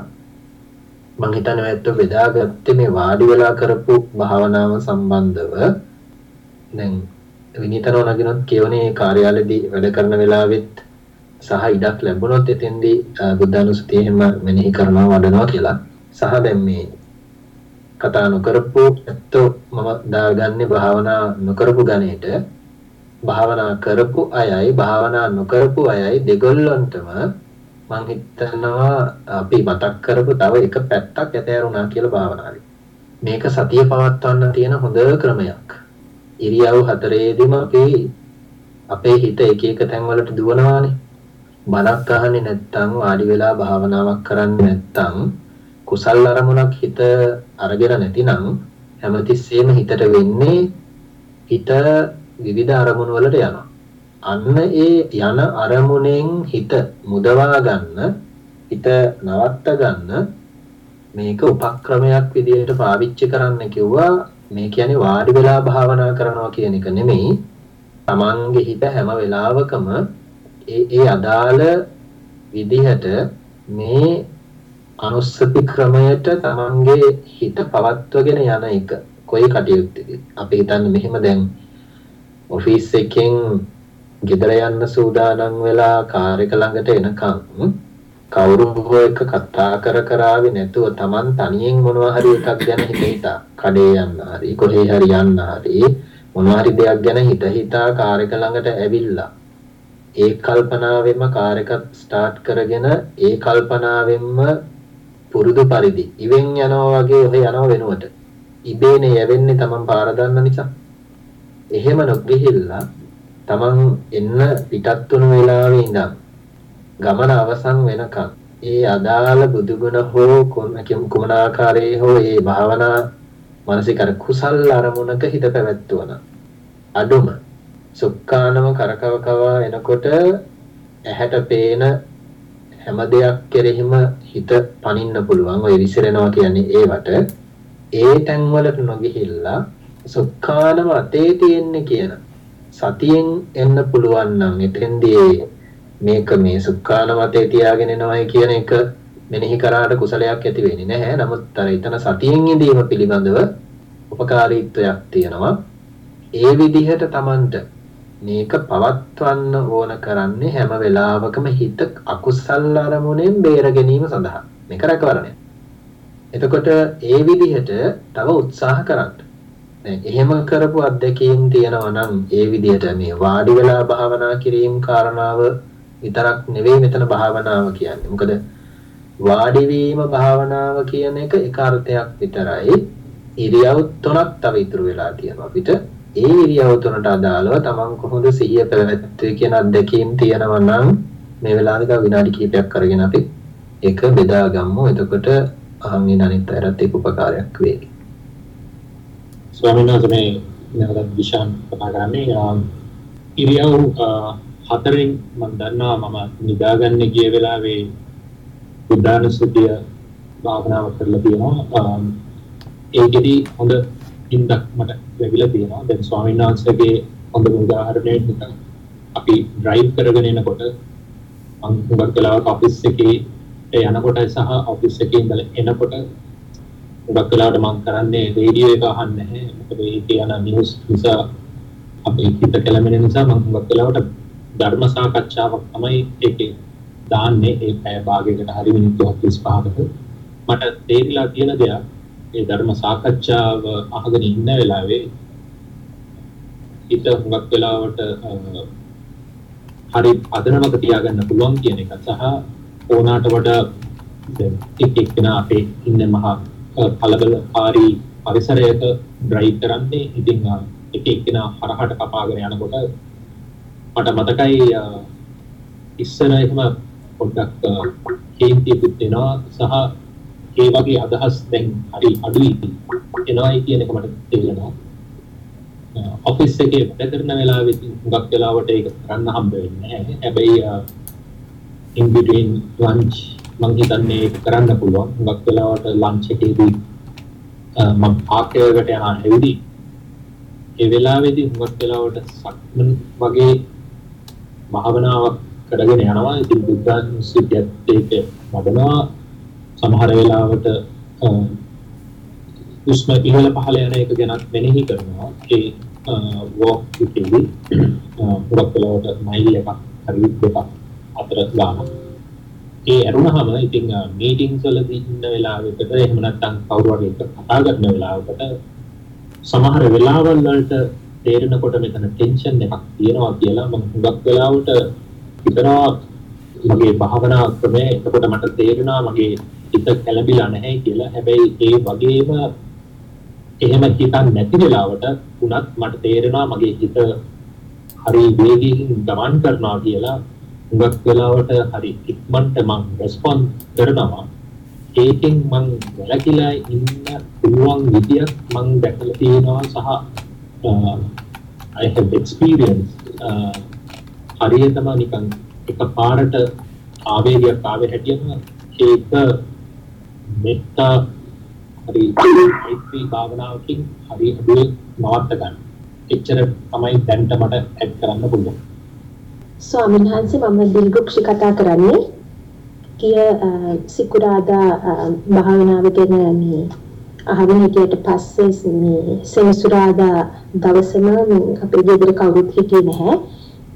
මම හිතන්නේ ඇත්තෝ බෙදාගත්තේ මේ වාඩි වෙලා කරපු භාවනාව සම්බන්ධව. දැන් විනීතනෝ නගිනොත් කියවනේ කාර්යාලයේදී වැඩ කරන වෙලාවෙත් සහ ඉඩක් ලැබුණොත් එතෙන්දී බුද්ධානුස්සතිය එහෙම මෙනෙහි කරනවා වඩනවා කියලා. සහ දැන් මේ කතා නොකරපු ඇත්තෝ මම දාගන්නේ භාවනා නොකරපු ගණේට භාවනා කරපු අයයි භාවනා නොකරපු අයයි දෙගොල්ලන්ටම මම හිතනවා අපි මතක් කරපු තව එක පැත්තක් ඇතෑරුණා කියලා භාවනාවේ. මේක සතිය පවත්වන්න තියෙන හොඳ ක්‍රමයක්. ඉරියව් හතරේදීම අපි අපේ හිත එක එක තැන්වලට දුවනවානේ. බණක් අහන්නේ නැත්නම් වාඩි වෙලා භාවනාවක් කරන්නේ නැත්නම් කුසල් අරමුණක් හිත අරගෙන නැතිනම් හැමතිස්සෙම හිතට වෙන්නේ හිත විවිධ අරමුණු වලට යනවා. අන්න ඒ යන අරමුණෙන් හිත මුදවා ගන්න, හිත නවත්ත ගන්න මේක උපක්‍රමයක් විදිහට පාවිච්චි කරන්න කිව්වා. මේ කියන්නේ වාඩි වෙලා භාවනා කරනවා කියන එක නෙමෙයි. Tamange හිත හැම වෙලාවකම ඒ ඒ අදාළ විදිහට මේ අනුස්සති ක්‍රමයට තමන්ගේ හිත පවත්වගෙන යන එක කොයි කටයුත්තේද අපි හිතන්නේ මෙහෙම දැන් ඔෆිස් එකෙන් ගෙදර යන්න සූදානම් වෙලා කාර් එක ළඟට එනකම් කවුරු හෝ එක කතා කර කර ආවේ නැතුව Taman තනියෙන් මොනවා හරි එකක් ගැන හිත හිතා. කඩේ යන්න හරි කොහේ හරි යන්න හරි මොනවා හරි දෙයක් ගැන හිත හිතා කාර් එක ළඟට ඇවිල්ලා. ඒ කල්පනාවෙන්ම කාර් එක ස්ටාර්ට් කරගෙන ඒ කල්පනාවෙන්ම පුරුදු පරිදි ඉවෙන් යනවා වගේ ඔහෙ යනව වෙනුවට. ඉබේනේ යවෙන්නේ Taman පාර දන්න නිසා. එහෙම නොගිහිල්ලා Taman එන්න පිටත් වුණු වෙලාවේ ඉඳන් ගමන අවසන් වෙනකන් ඒ අදාළ බුදුගුණ හෝ කුමන ආකාරයේ හෝ ඒ භාවනා මානසික අර කුසල් අරමුණක හිත පැවැත්වන අඩුම සුක්කානම කරකව කවා එනකොට ඇහැට පේන හැම දෙයක් කෙරෙහිම හිත පනින්න පුළුවන්. ඔය විසිරෙනවා කියන්නේ ඒවට. ඒ තැන්වලට නොගිහිල්ලා සුක්කානම අතේ තියෙන්නේ කියන සතියෙන් එන්න පුළුවන් නම් එතෙන්දී මේක මේ සුක්කාන මතේ තියාගෙන එනවයි කියන එක මෙනෙහි කරාට කුසලයක් ඇති වෙන්නේ නැහැ. නමුත් අර ඊතන සතියෙන් ඉඳීම පිළිබඳව උපකාරීත්වයක් තියෙනවා. ඒ විදිහට Tamanට මේක පවත්වන්න ඕන කරන්නේ හැම වෙලාවකම හිත අකුසල් අරමුණෙන් බේර ගැනීම සඳහා. මේක රැකවරණය. එතකොට ඒ විදිහට තව උත්සාහ කරන්න. එහෙම කරපු අත්දැකීම් තියෙනවා නම් ඒ විදිහට මේ වාඩි වෙලා භාවනා කිරීම කාරණාව විතරක් නෙවෙයි මෙතන භාවනාව කියන්නේ. මොකද වාඩි වීම භාවනාව කියන එක එක අර්ථයක් විතරයි. ඉරියව් තුනක් තව ඉතුරු වෙලා තියෙනවා අපිට. ඒ ඉරියව් තුනට අදාළව තමන් කොහොමද සිහිය පැවැත්වුවේ කියන අත්දැකීම් තියෙනවා නම් මේ වෙලාවේ විනාඩි කිහිපයක් කරගෙන අපි ඒක බෙදා ගමු. එතකොට අහන් ඉන්න අනිත් අයටත් ඒක උපකාරයක් වෙයි. ස්වාමීන් වහන්සේ මේ නැවතත් විශාන් කතා කරන්නේ ඉරියව් හතරෙන් මම දන්නවා මම නිදාගන්න ගිය වෙලාවේ බුද්ධානුස්සතිය භාවනාව කරලා තියෙනවා. ඒකෙදි හොඳ ඉන්දක් මට ලැබිලා තියෙනවා. දැන් ස්වාමීන් වහන්සේගේ හොඳ උදාහරණයක් නිකන් අපි ඩ්‍රයිව් කරගෙන එනකොට මම හුඟක් වෙලාවට ඔෆිස් එකේ යනකොට සහ ඔෆිස් එකේ ඉඳලා එනකොට හුඟක් වෙලාවට මම කරන්නේ රේඩියෝ එක අහන්නේ නැහැ. මොකද ඒකේ යන නිවුස් නිසා අපේ හිත කැළමෙන නිසා මම හුඟක් වෙලාවට ධර්ම සාකච්ඡාවක් තමයි ඒකේ දාන්නේ. ඒ පැය භාගයකට හරි මිනිත්තු 45කට මට තේරිලා තියෙන දෙයක් ඒ ධර්ම සාකච්ඡාව අහගෙන ඉන්න වෙලාවේ හිත හුඟක් වෙලාවට හරි පදනමක තියාගන්න පුළුවන් කියන එක සහ ඕනාට වඩා දැන් එක් එක්කෙනා අපේ ඉන්න මහා කලබලකාරී පරිසරයක ඩ්‍රයිව් කරන්නේ ඉතින් එක එක්කෙනා හරහට කපාගෙන යනකොට මට මතකයි ඉස්සර එහෙම පොඩ්ඩක් කේන්තියකුත් වෙනවා සහ ඒ වගේ අදහස් දැන් හරි අඩුයි එනවායි කියන එක මට තේරෙනවා. ඔෆිස් එකේ වැඩ කරන වෙලාවෙත් හුඟක් වෙලාවට ඒක කරන්න හම්බ වෙන්නේ නැහැ. හැබැයි in between lunch මං හිතන්නේ ඒක කරන්න පුළුවන්. හුඟක් වෙලාවට ලන්ච් එකේදී මම පාර්කයකට යන හැවිදි ඒ වෙලාවේදී හුඟක් වෙලාවට සක්මන් වගේ භාවනාවක් කරගෙන යනවා. ඉතින් බුද්ධානුස්සතියත් ඒක වඩනවා. සමහර වෙලාවට උස්ම ඉහළ පහළ යන එක ගැනත් මෙනෙහි කරනවා. ඒ වෝක් එකේදී හුඟක් වෙලාවට මයිල් එකක් හරි දෙකක් අතර ගානක් ඒ ඇරුණාම ඉතින් මීටින්ස් වලදී ඉන්න වෙලාවකට එහෙම නැත්නම් කවුරු හරි එක කතා කරන වෙලාවකට සමහර වෙලාවල් වලට තේරෙනකොට මෙතන ටෙන්ෂන් එකක් තියෙනවා කියලා මම හුඟක් වෙලාවට හිතනවා මගේ භාවනා ක්‍රමය එතකොට මට තේරෙනවා මගේ හිත කැළඹිලා නැහැ කියලා. හැබැයි ඒ වගේම එහෙම හිතන්නේ නැති වෙලාවට උනත් මට තේරෙනවා මගේ හිත හරි වේගයෙන් ගමන් කරනවා කියලා. හුඟක් වෙලාවට හරි ඉක්මනට මම රෙස්පොන්ස් කරනවා. ඒකෙන් මං වැළකීලා ඉන්න පුළුවන් විදියක් මං දැකලා තියෙනවා සහ I have experience හරියටම නිකන් එකපාරට ආවේගයක් ආවේ හැටියම ඒක මෙත්තා හරි මෛත්‍රී භාවනාවකින් හරි අඩුවේ නවත්ත ගන්න. එච්චර තමයි දැන්ට මට ඇඩ් කරන්න පුළුවන්. ස්වාමීන් වහන්සේ මම දිල්ගුක්ෂි කතා කරන්නේ. ගිය සිකුරාදා භාවනාව ගැන මේ අහගෙන හිටියට පස්සේ මේ සෙනසුරාදා දවසම අපේ ගෙදර කවුරුත් හිටියේ නැහැ.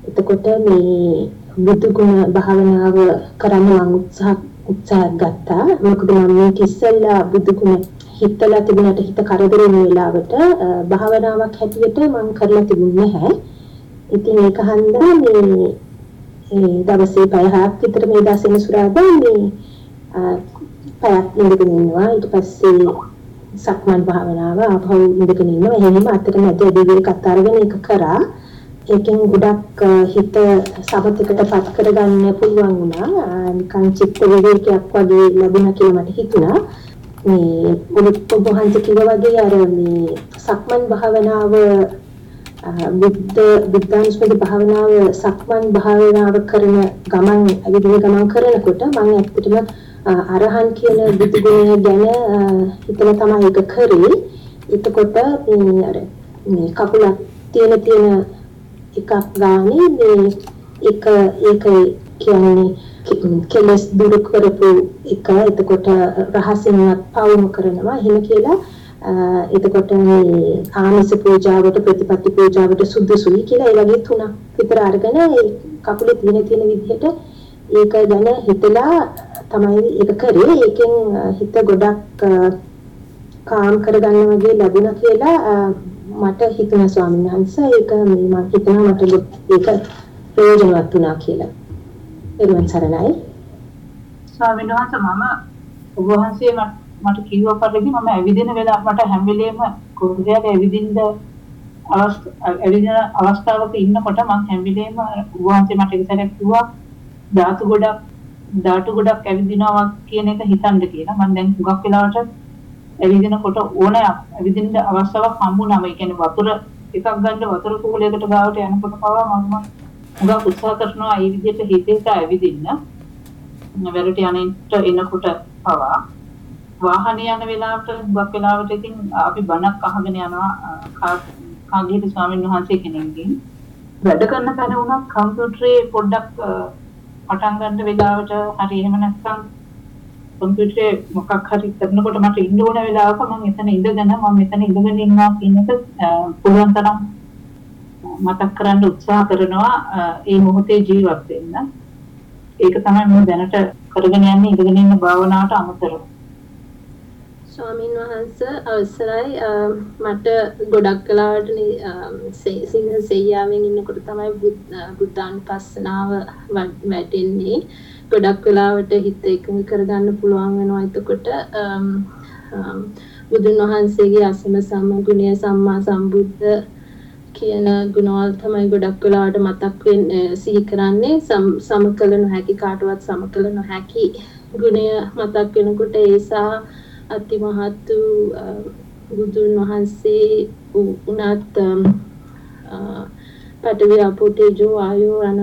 එතකොට මේ බුදු ගුණ භාවනාව කරන්න මම උත්සාහ උත්සාහ ගත්තා. මොකද මම මේක ඉස්සෙල්ලා බුදු ගුණ හිතලා තිබුණාට හිත කරදර වෙන වෙලාවට භාවනාවක් හැටියට මම කරලා තිබුණේ නැහැ. ඉතින් ඒක හන්දා මේ ඒ දවසේ පැය හයක් විතර මේ දවසේ සුරාදා මේ පැයක් ඉඳගෙන ඉන්නවා. ඊට පස්සේ සක්මන් භාවනාව ආපහු ඉඳගෙන ඉන්නවා. එහෙම අතට මැද දෙවියකට අරගෙන ඒක කරා. ඒකෙන් ගොඩක් හිත සමතකටපත් කරගන්න පුළුවන් වුණා. නිකන් චිත්ත විවේකයක් වගේ ලැබුණා කියලා මට හිතුණා. මේ ඔබ වහන්සේ කිව්වා වගේ අර මේ සක්මන් භාවනාව බුද්ධ බුද්ධානුස්මති භාවනාව සක්මන් භාවනාව කරන ගමන් ඇවිදින ගමන් කරනකොට මම ඇත්තටම අරහන් කියන බුදු ගුණය ගැන හිතලා තමයි ඒක කරේ. එතකොට මේ අර මේ කකුලක් තියෙන තියෙන එකක් ගානේ මේ එක ඒක කියන්නේ කෙලස් දුරු කරපු එක එතකොට රහසින්වත් පවුම කරනවා එහෙම කියලා එතකොට මේ ආමිස පූජාවට ප්‍රතිපත්ති පූජාවට සුදුසුයි කියලා ඒ වගේ තුනක් විතර අරගෙන ඒ කකුලේ තියෙන තියෙන විදිහට ඒක ගැන හිතලා තමයි ඒක කරේ. ඒකෙන් හිත ගොඩක් කාම් කරගන්න වගේ ලැබුණා කියලා මට හිතුණා ස්වාමීන් වහන්සේ. ඒක මේ මම හිතනවා මට ඒක ප්‍රයෝජනවත් වුණා කියලා. එරුවන් සරණයි. ස්වාමීන් වහන්සේ මම ඔබ වහන්සේ මට කිව්ව පරිදි මම ඇවිදින වෙලාව මට හැම වෙලේම කුරුදයට ඇවිදින්න ඇවිදින අවස්ථාවක ඉන්නකොට මම හැම වෙලේම වහන්සේ මට ඉතලක් කිව්වා ධාතු ගොඩක් ධාතු ගොඩක් ඇවිදිනවා කියන එක හිතන්න කියලා. මම දැන් හුඟක් වෙලාවට ඇවිදිනකොට ඕන ඇවිදින්න අවස්ථාවක් හම්බුනම ඒ කියන්නේ වතුර එකක් ගන්න වතුර කූලයකට ගාවට යනකොට පවා මම හුඟක් උත්සාහ කරනවා ඒ විදිහට හිතේට ඇවිදින්න. වැරට යන්නට එනකොට පවා වාහනේ යන වෙලාවට හුඟක් වෙලාවට ඉතින් අපි බණක් අහගෙන යනවා කාගේද ස්වාමීන් වහන්සේ කෙනෙක්ගෙන් වැඩ කරන තැන වුණත් කම්පියුටරේ පොඩ්ඩක් පටන් ගන්න වෙලාවට හරි එහෙම නැත්නම් කම්පියුටරේ මොකක් හරි කරනකොට මට ඉන්න ඕන වෙලාවක මම එතන ඉඳගෙන මම මෙතන ඉඳගෙන ඉන්නවා කියන එක පුළුවන් තරම් මතක් කරන්න උත්සාහ කරනවා ඒ මොහොතේ ජීවත් වෙන්න. ඒක තමයි මම දැනට කරගෙන යන්නේ ඉඳගෙන ඉන්න භාවනාවට අමතරව. ස්වාමින් වහන්ස අවසරයි. මට ගොඩක් කලාවට සිංහ සෙයියාවෙන් ඉන්නකොට තමයි බුද්ධානුපස්සනාව වැටෙන්නේ. ගොඩක් වෙලාවට හිත එකඟ කරගන්න පුළුවන් වෙනවා. එතකොට බුදුන් වහන්සේගේ අසම සම්ගුණය සම්මා සම්බුද්ධ කියන ගුණවල තමයි ගොඩක් වෙලාවට මතක් වෙන්නේ සිහි කරන්නේ. සමකල නොහැකි කාටවත් සමකල නොහැකි ගුණය මතක් වෙනකොට ඒ සහ අතිමහත් වූ බුදුන් වහන්සේ උනත් පටවිය ආපෝ තේජෝ ආයෝ යන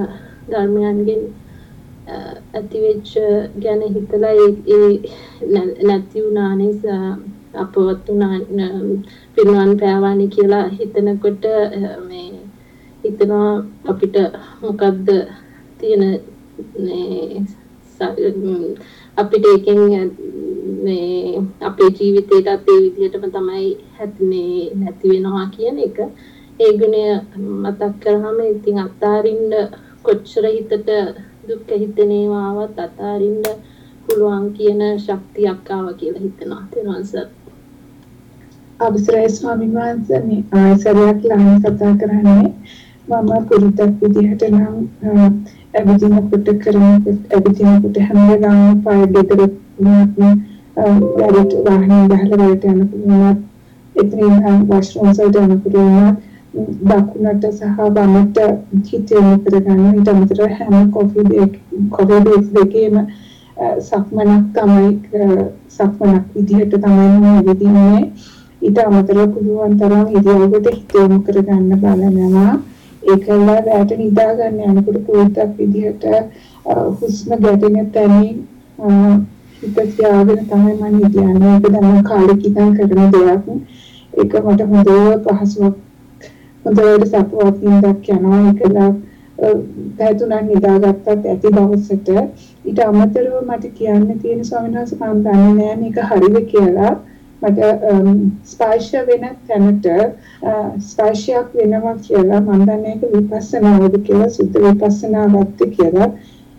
ධර්මයන්ගෙන් ඇතිවෙච්ච ගැන හිතලා ඒ නැති වුණානේ අපවත් වුණා පිරුවන් පෑවානි කියලා හිතනකොට මේ හිතනවා අපිට මොකද්ද තියෙන අපිට එකෙන් මේ අපේ ජීවිතේටත් ඒ විදිහටම තමයි හැදෙන්නේ නැති වෙනවා කියන එක. ඒ ගුණය මතක් කරාම ඉතින් අතාරින්න කොච්චර හිතට දුක් හිතෙනවා ආවත් අතාරින්න පුළුවන් කියන ශක්තියක් ආවා කියලා හිතනවා. තේරුවන් සර්. අවසරයි ස්වාමීන් වහන්සේ. මේ ආයසරයක් ළඟ කතා කරන්නේ මම පුරුද්දක් විදිහට නම් ඇවිදිනකොට කරනකොට ඇවිදිනකොට හැමදාම පාය දෙකක් වැඩට වාහනේ ගහලා වැඩට යනකොට එතනින් වොෂ්රූම් සයිඩ් යනකොට දකුණට සහ වමට හිත යොමු කරගන්න ඊට අමතරව හැම කොෆි බේක් කොෆි බේක් දෙකේම සක්මනක් තමයි සක්මනක් විදිහට තමයි මම වෙදින්නේ ඊට අමතරව පුළුවන් තරම් ඉරියව්වට හිත යොමු කරගන්න බලනවා. ඒකලා රැට නිදා ගන්න යනකොට පුරුද්දක් විදිහට හුස්ම ගැටෙන තැනින් හිත තියාගෙන තමයි මම හිතන්නේ ඒක තමයි කාලෙක ඉඳන් කරන දෙයක්. ඒක මට හොඳ පහසුවක් හොඳට සපුවක් නිදක් යනවා. ඒකලා පැතුණක් නිදාගත්තත් ඇති දවසට. ඊට අමතරව මට කියන්න තියෙන ස්වාමීන් වහන්සේ මම දන්නේ නෑ මේක හරිද කියලා. මට um, ස්පර්ශ වෙන තැනට uh, ස්පර්ශයක් වෙනවා කියලා මම දන්නේ ඒක විපස්සනාවද කියලා සුද්ධ විපස්සනාවක්ද කියලා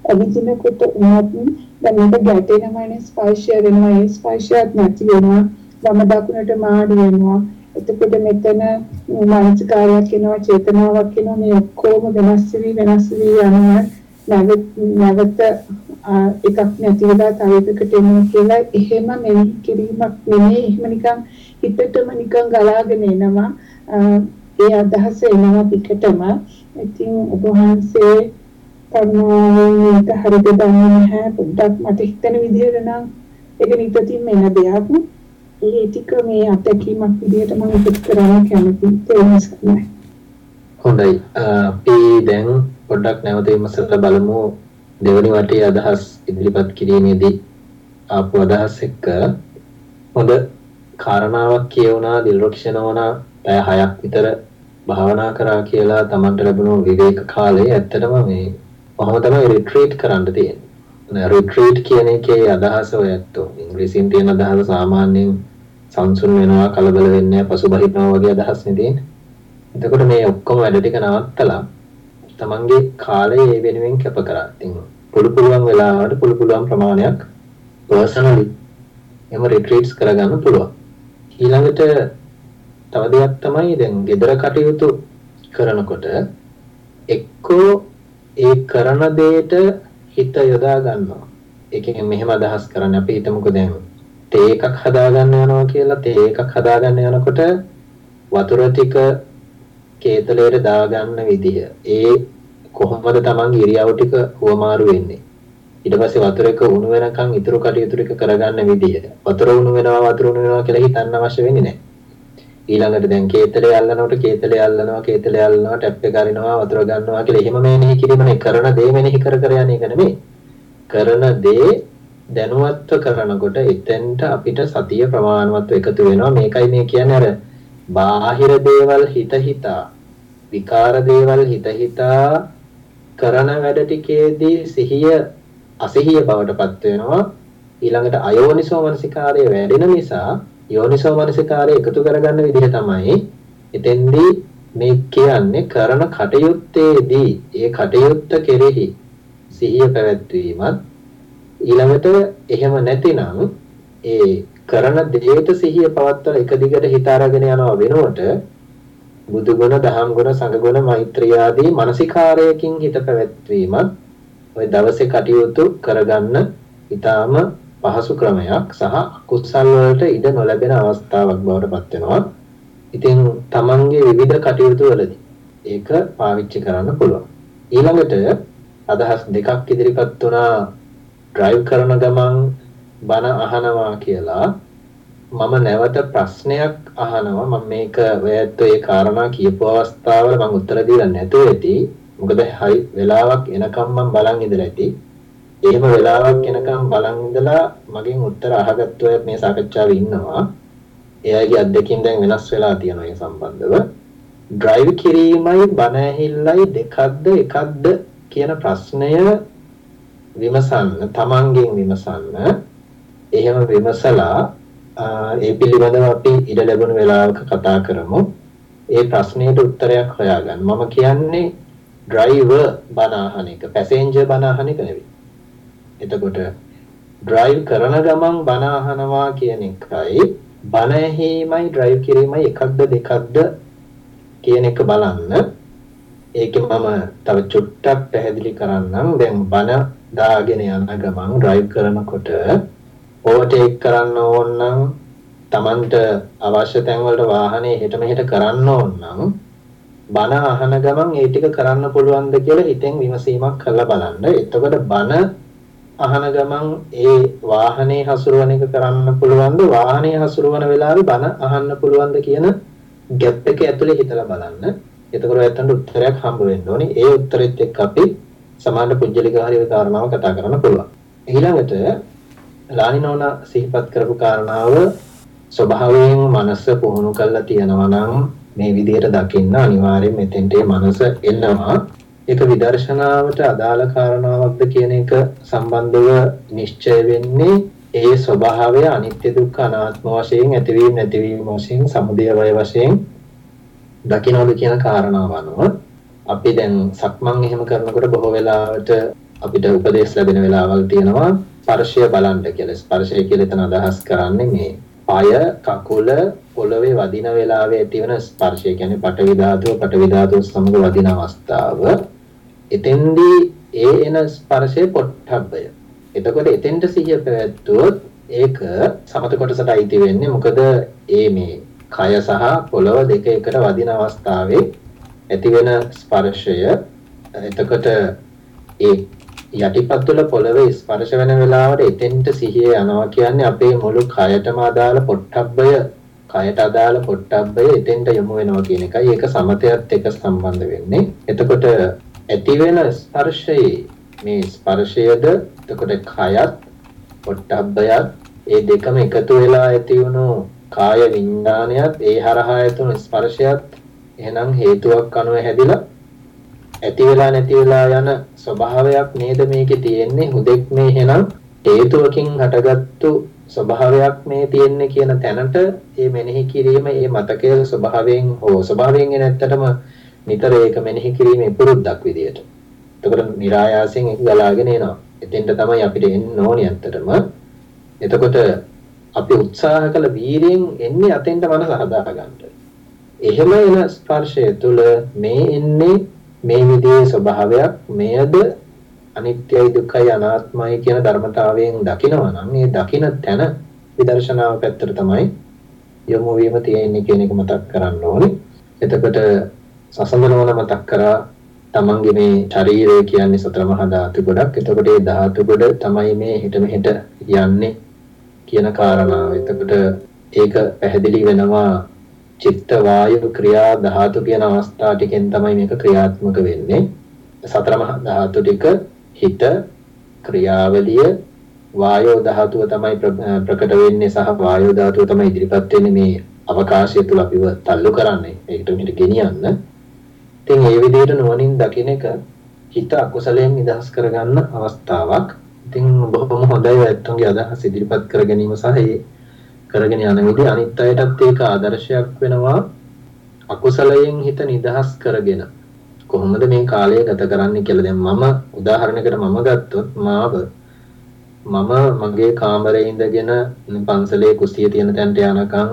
අවිදිනකොට උනත් දැන් මේක ගැටෙනවනේ ස්පර්ශය වෙනවා ඒ ස්පර්ශයත් නැති වෙනවා වම දකුණට මාඩි වෙනවා. එතකොට මෙතන මානසිකාරයක් වෙනවා චේතනාවක් වෙනවා මේ ඔක්කොම වෙනස් වෙවි වෙනස් වෙවි යනවා. නැවත නැවත එකක් නැති වෙලා තව එකකට එනවා කියලා එහෙම මෙනෙහි කිරීමක් නෙමෙයි. එහෙම නිකන් හිතටම නිකන් ගලාගෙන එනවා. ඒ අදහස එනවා පිටටම. ඉතින් ඔබ වහන්සේ කරුණාවෙන් හරිද දන්නේ නැහැ. පොඩ්ඩක් මට හිතෙන විදිහට නම් ඒක නිතින් එන දෙයක්. ඒ ටික මේ අත්දැකීමක් විදිහට මම ඉදිරි කරන්න කැමතියි තේරුම් හොඳයි. අපි දැන් පොඩ්ඩක් නැවත විමසලා බලමු. දෙවනි වටේ අදහස් ඉදිරිපත් කිරීමේදී ආපු අදහස් එක්ක හොඳ කාරණාවක් කියවුණා දිල්රක්ෂණවනා පැය 6ක් විතර භාවනා කරා කියලා Tamanට ලැබුණු විවේක කාලේ ඇත්තටම මේ කොහොම තමයි රිට්‍රීට් කරන්න තියෙන්නේ. රිට්‍රීට් කියන එකේ අදහස ඔය ඇත්තෝ ඉංග්‍රීසියෙන් තියෙන අදහස සාමාන්‍යයෙන් සංසුන් වෙනවා කලබල වෙන්නේ පසුබහිනවා වගේ අදහස් නේ තියෙන්නේ. එතකොට මේ ඔක්කොම වැඩ ටික නවත්තලා තමන්ගේ කාලය ඒ වෙනුවෙන් කැප කරා. ඉතින් පුළු පුළුවන් වෙලාවට පුළු පුළුවන් ප්‍රමාණයක් පර්සනලි එම රිට්‍රීට්ස් කරගන්න පුළුවන්. ඊළඟට තව දෙයක් තමයි දැන් gedara කටයුතු කරනකොට එක්කෝ ඒ කරන දෙයට හිත යොදා ගන්නවා. ඒකෙන් මෙහෙම අදහස් කරන්නේ අපි හිතමුකෝ දැන් තේ එකක් හදාගන්න යනවා කියලා තේ එකක් හදාගන්න යනකොට වතුර ටික කේතලයට දාගන්න විදිය ඒ කොහොමද Taman ඉරියව් ටික හුවමාරු වෙන්නේ? ඊට පස්සේ වතුර එක උණු වෙනකන් ඉතුරු කටයුතු ටික කරගන්න විදිය වතුර උණු වෙනවා වතුර උණු වෙනවා කියලා හිතන්න අවශ්‍ය වෙන්නේ නැහැ. ඊළඟට දැන් කේතලේ අල්ලනකොට කේතලේ අල්ලනවා කේතලේ අල්ලනවා ටැප් එක අරිනවා වතුර ගන්නවා කියලා එහෙම මෙනෙහි කිරීමනේ කරන දේ මෙනෙහි කර කර යන එක නෙමෙයි කරන දේ දැනුවත්ව කරනකොට එතෙන්ට අපිට සතිය ප්‍රමාණවත්ව එකතු වෙනවා. මේකයි මේ කියන්නේ අර බාහිර දේවල් හිත හිතා විකාර දේවල් හිත හිතා කරන වැඩ ටිකේදී සිහිය අසිහිය බවට පත් වෙනවා. ඊළඟට අයෝනිසෝ මනසිකාරය වැඩෙන නිසා යෝනිසෝ මනසිකාරය එකතු කරගන්න විදිහ තමයි එතෙන්දී මේ කියන්නේ කරන කටයුත්තේදී ඒ කටයුත්ත කෙරෙහි සිහිය පැවැත්වීමත්. ඊළඟට එහෙම නැතිනම් ඒ කරන දේට සිහිය පවත්වලා එක දිගට හිත අරගෙන යනවා වෙනුවට බුදු ගුණ, දහම් ගුණ, සංඝ ගුණ, මෛත්‍රී ආදී මානසිකාරයකින් හිත පැවැත්වීමත් ওই දවසේ කටයුතු කරගන්න ඊටාම පහසු ක්‍රමයක් සහ කුසල් වලට ඉඩ නොලැබෙන අවස්ථාවක් බවට පත් වෙනවා. ඉතින් තමන්ගේ විවිධ කටයුතු වලදී ඒක පාවිච්චි කරන්න පුළුවන්. ඊළඟට අදහස් දෙකක් ඉදිරිපත් වුණා ඩ්‍රයිව් කරන ගමන් බණ අහනවා කියලා මම නැවත ප්‍රශ්නයක් අහනවා. මම මේක ඔයත් ඒ කාරණා කියපු අවස්ථාවල මම උත්තර දීලා නැතුව ඇති. මොකද හරි වෙලාවක් එනකම් මම බලන් ඉඳලා ඇති. එහෙම වෙලාවක් එනකම් බලන් ඉඳලා මගෙන් උත්තර අහගත්තු අය මේ සාකච්ඡාවේ ඉන්නවා. එයාගේ අත්දැකීම් දැන් වෙනස් වෙලා තියෙනවා ඒ සම්බන්ධව. ඩ්‍රයිව් කිරීමයි බණ ඇහිල්ලයි දෙකක්ද එකක්ද කියන ප්‍රශ්නය විමසන්න තමන්ගෙන් විමසන්න. එහෙම විමසලා ඒ පිළිබඳව අපි ඉඩ ලැබුණු වෙලාවක කතා කරමු. ඒ ප්‍රශ්නයට උත්තරයක් හොයාගන්න. මම කියන්නේ ඩ්‍රයිවර් බණ අහන එක පැසෙන්ජර් බණ අහන එක නෙවෙයි. එතකොට ඩ්‍රයිව් කරන ගමන් බණ අහනවා කියන එකයි බණ ඇහිමයි ඩ්‍රයිව් කිරීමයි එකක්ද දෙකක්ද කියන එක බලන්න. ඒකේ මම තව චුට්ටක් පැහැදිලි කරන්නම්. දැන් බණ දාගෙන යන ගමන් ඩ්‍රයිව් කරනකොට ඕවර්ටේක් කරන්න ඕන නම් Tamanට අවශ්‍ය තැන් වලට වාහනේ හෙට මෙහෙට කරන්න ඕන නම් බණ අහන ගමන් ඒ ටික කරන්න පුළුවන්ද කියලා හිතෙන් විමසීමක් කරලා බලන්න. එතකොට බණ අහන ගමන් ඒ වාහනේ හසුරුවන එක කරන්න පුළුවන්ද? වාහනේ හසුරුවන වෙලාවේ බණ අහන්න පුළුවන්ද කියන ගැප් එක ඇතුලේ හිතලා බලන්න. එතකොට ඔයයන්ට උත්තරයක් හම්බ වෙන්න ඕනේ. ඒ උත්තරෙත් එක්ක අපි සමාන පුජ්‍යලික හරිය කාරණාව කතා කරන්න පුළුවන්. ඊළඟට ලානිනෝන සිහිපත් කරපු කාරණාව ස්වභාවයෙන් මනස පුහුණු කරලා තියෙනවා නම් මේ විදිහට දකින්න අනිවාර්යෙන් මෙතෙන්ට මනස එනවා. ඒක විදර්ශනාවට අදාළ කාරණාවක්ද කියන එක සම්බන්ධව නිශ්චය වෙන්නේ ඒ ස්වභාවය අනිත්‍ය දුක්ඛ අනාත්ම වශයෙන් ඇතිවීම නැතිවීම වශයෙන් සමුදය වය වශයෙන් දකින්නද කියන කාරණාව අනුව අපි දැන් සක්මන් එහෙම කරනකොට බොහෝ වෙලාවට අපිට උපදේශ ලැබෙන වෙලාවල් තියෙනවා ස්පර්ශය බලන්න කියලා. ස්පර්ශය කියලා එතන අදහස් කරන්නේ මේ পায় කකුල පොළවේ වදින වෙලාවේ ඇතිවන ස්පර්ශය කියන්නේ පටවි ධාතුව පටවි ධාතුව සමග වදින අවස්ථාව. එතෙන්දී ඒ එන ස්පර්ශයේ පොට්ටබ්බය. එතකොට එතෙන්ට සිහිය පැවැත්වුවොත් ඒක සමත කොටසට අයිති වෙන්නේ මොකද ඒ මේ කය සහ පොළව දෙක එකට වදින අවස්ථාවේ ඇතිවෙන ස්පර්ශය එතකොට ඒ යටිපතුල පොළවේ ස්පර්ශ වෙන වෙලාවට එතෙන්ට සිහිය යනවා කියන්නේ අපේ මුළු කයටම අදාළ පොට්ටබ්බය කයට අදාළ පොට්ටබ්බය එතෙන්ට යොමු වෙනවා කියන එකයි ඒක සමතයත් එක්ක සම්බන්ධ වෙන්නේ. එතකොට ඇති වෙන ස්පර්ශයේ මේ ස්පර්ශයද එතකොට කයත් පොට්ටබ්බයත් ඒ දෙකම එකතු වෙලා ඇති වුණු කාය විඥානයත් ඒ හරහා ඇතුණු ස්පර්ශයත් එහෙනම් හේතුවක් අනුව හැදිලා ඇති වෙලා නැති වෙලා යන ස්වභාවයක් නේද මේකේ තියෙන්නේ හුදෙක් මේ එහෙනම් හේතුවකින් හටගත්තු ස්වභාවයක් මේ තියෙන්නේ කියන තැනට මේ මෙනෙහි කිරීම මේ මතකයේ ස්වභාවයෙන් හෝ ස්වභාවයෙන් නැත්තටම නිතර ඒක මෙනෙහි කිරීමේ පුරුද්දක් විදියට. එතකොට નિરાයාසයෙන් ඒක ගලාගෙන එනවා. එතෙන්ට තමයි අපිට එන්න ඕනේ ඇත්තටම. එතකොට අපි උත්සාහ කළ වීරියෙන් එන්නේ අතෙන්ට මනස හදාගන්න. එහෙම එන ස්පර්ශය තුළ මේ එන්නේ මේ විදිහේ ස්වභාවයක් මෙයද අනිත්‍යයි දුක්ඛයි අනාත්මයි කියන ධර්මතාවයෙන් දකිනවා නම් ඒ දකින තැන විදර්ශනාව පැත්තට තමයි යොමු වීම තියෙන්නේ කියන එක මතක් කරන්න ඕනේ. එතකොට සසඳනවල මතක් කරා තමන්ගේ මේ ශරීරය කියන්නේ සතර මහා ධාතු ගොඩක්. එතකොට මේ ධාතු ගොඩ තමයි මේ හිට මෙහෙට යන්නේ කියන කාරණාව. එතකොට ඒක පැහැදිලි වෙනවා චිත්ත වායු ක්‍රියා ධාතු කියන අවස්ථා ටිකෙන් තමයි මේක ක්‍රියාත්මක වෙන්නේ. සතර මහා ධාතු ටික හිත ක්‍රියාවලිය වායෝ ධාතුව තමයි ප්‍රකට වෙන්නේ සහ වායෝ ධාතුව තමයි ඉදිරිපත් වෙන්නේ මේ අවකාශය තුල අපිව තල්ලු කරන්නේ. ඒකට මෙහෙට ගෙනියන්න. ඉතින් මේ විදිහට නුවණින් දකින්න එක හිත අකුසලයෙන් නිදහස් කරගන්න අවස්ථාවක්. ඉතින් බොහොම හොඳයි ඇත්තන්ගේ අදහස් ඉදිරිපත් කර ගැනීම සහ ඒ කරගෙන යන විදිහ අනිත් අයටත් ඒක ආදර්ශයක් වෙනවා අකුසලයෙන් හිත නිදහස් කරගෙන කොහොමද මේ කාලය ගත කරන්නේ කියලා දැන් මම උදාහරණයකට මම ගත්තොත් මාව මම මගේ කාමරේ ඉඳගෙන පන්සලේ කුස්සිය තියෙන තැනට යනකම්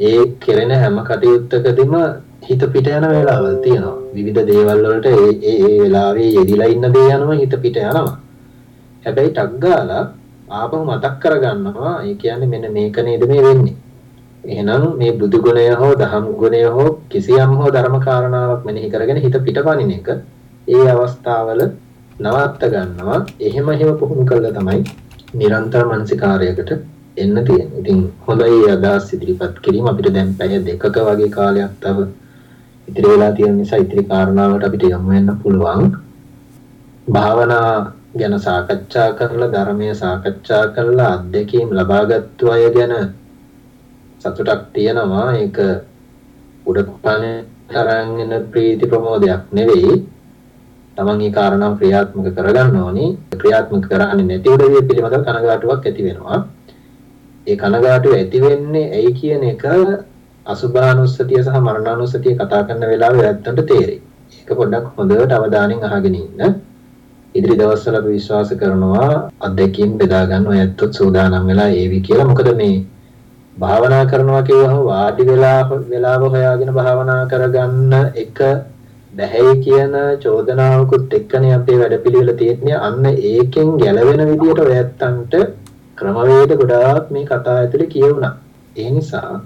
ඒ කෙරෙන හැම කටයුත්තකදීම හිත පිට යන වෙලාවල් තියෙනවා. විවිධ දේවල් වලට ඒ ඒ ඒ වෙලාවේ යෙදිලා ඉන්න දේ යනවා හිත පිට යනවා. හැබැයි ටක් ගාලා ආපහු මතක් කරගන්නවා. ඒ කියන්නේ මෙන්න මේක නේද මේ වෙන්නේ. එහෙනම් මේ බුදු ගුණය හෝ දහම් ගුණය හෝ කිසියම් හෝ ධර්ම කාරණාවක් මෙනෙහි කරගෙන හිත පිටපනින එක ඒ අවස්ථාවල නවත්ත ගන්නවා. එහෙම එහෙම පුහුණු කළා තමයි නිරන්තර මානසිකාරයකට එන්න තියෙන්නේ. ඉතින් හොඳයි අදහස් ඉදිරිපත් කිරීම අපිට දැන් පැය දෙකක වගේ කාලයක් තව ඉතිරි වෙලා තියෙන නිසා ඉතිරි කාරණාවට අපිට යමු වෙන්න පුළුවන්. භාවනා ගැන සාකච්ඡා කරලා ධර්මය සාකච්ඡා කරලා අත්දැකීම් ලබාගත්තු අය ගැන සතුටක් තියෙනවා. ඒක උඩපණ තරන් එන ප්‍රීති ප්‍රමෝදයක් නෙවෙයි. තමන් මේ කාරණා ක්‍රියාත්මක කරගන්න ඕනි. ක්‍රියාත්මක කරන්නේ නැති උඩවිය පිළිබඳව කනගාටුවක් ඇති වෙනවා. ඒ කනගාටුව ඇති වෙන්නේ ඇයි කියන එක අසුභානුස්සතිය සහ මරණානුස්සතිය කතා කරන වෙලාවේ ඇත්තට තේරෙයි. ඒක පොඩ්ඩක් හොඳට අවධානයෙන් අහගෙන ඉන්න. ඉදිරි දවස්වල අපි විශ්වාස කරනවා අත්දැකීම් බෙදා ගන්න ඔය ඇත්තත් සූදානම් වෙලා ඒවි කියලා. මොකද මේ භාවනා කරනවා කියවහම වාඩි වෙලා වෙලාව හොයාගෙන භාවනා කරගන්න එක බැහැයි කියන චෝදනාවකුත් එක්කනේ අපේ වැඩපිළිවෙල තියෙන්නේ. අන්න ඒකෙන් ගැලවෙන විදියට ඔය ඇත්තන්ට ක්‍රමවේද ගොඩාක් මේ කතා ඇතුලේ කියවුණා. ඒ නිසා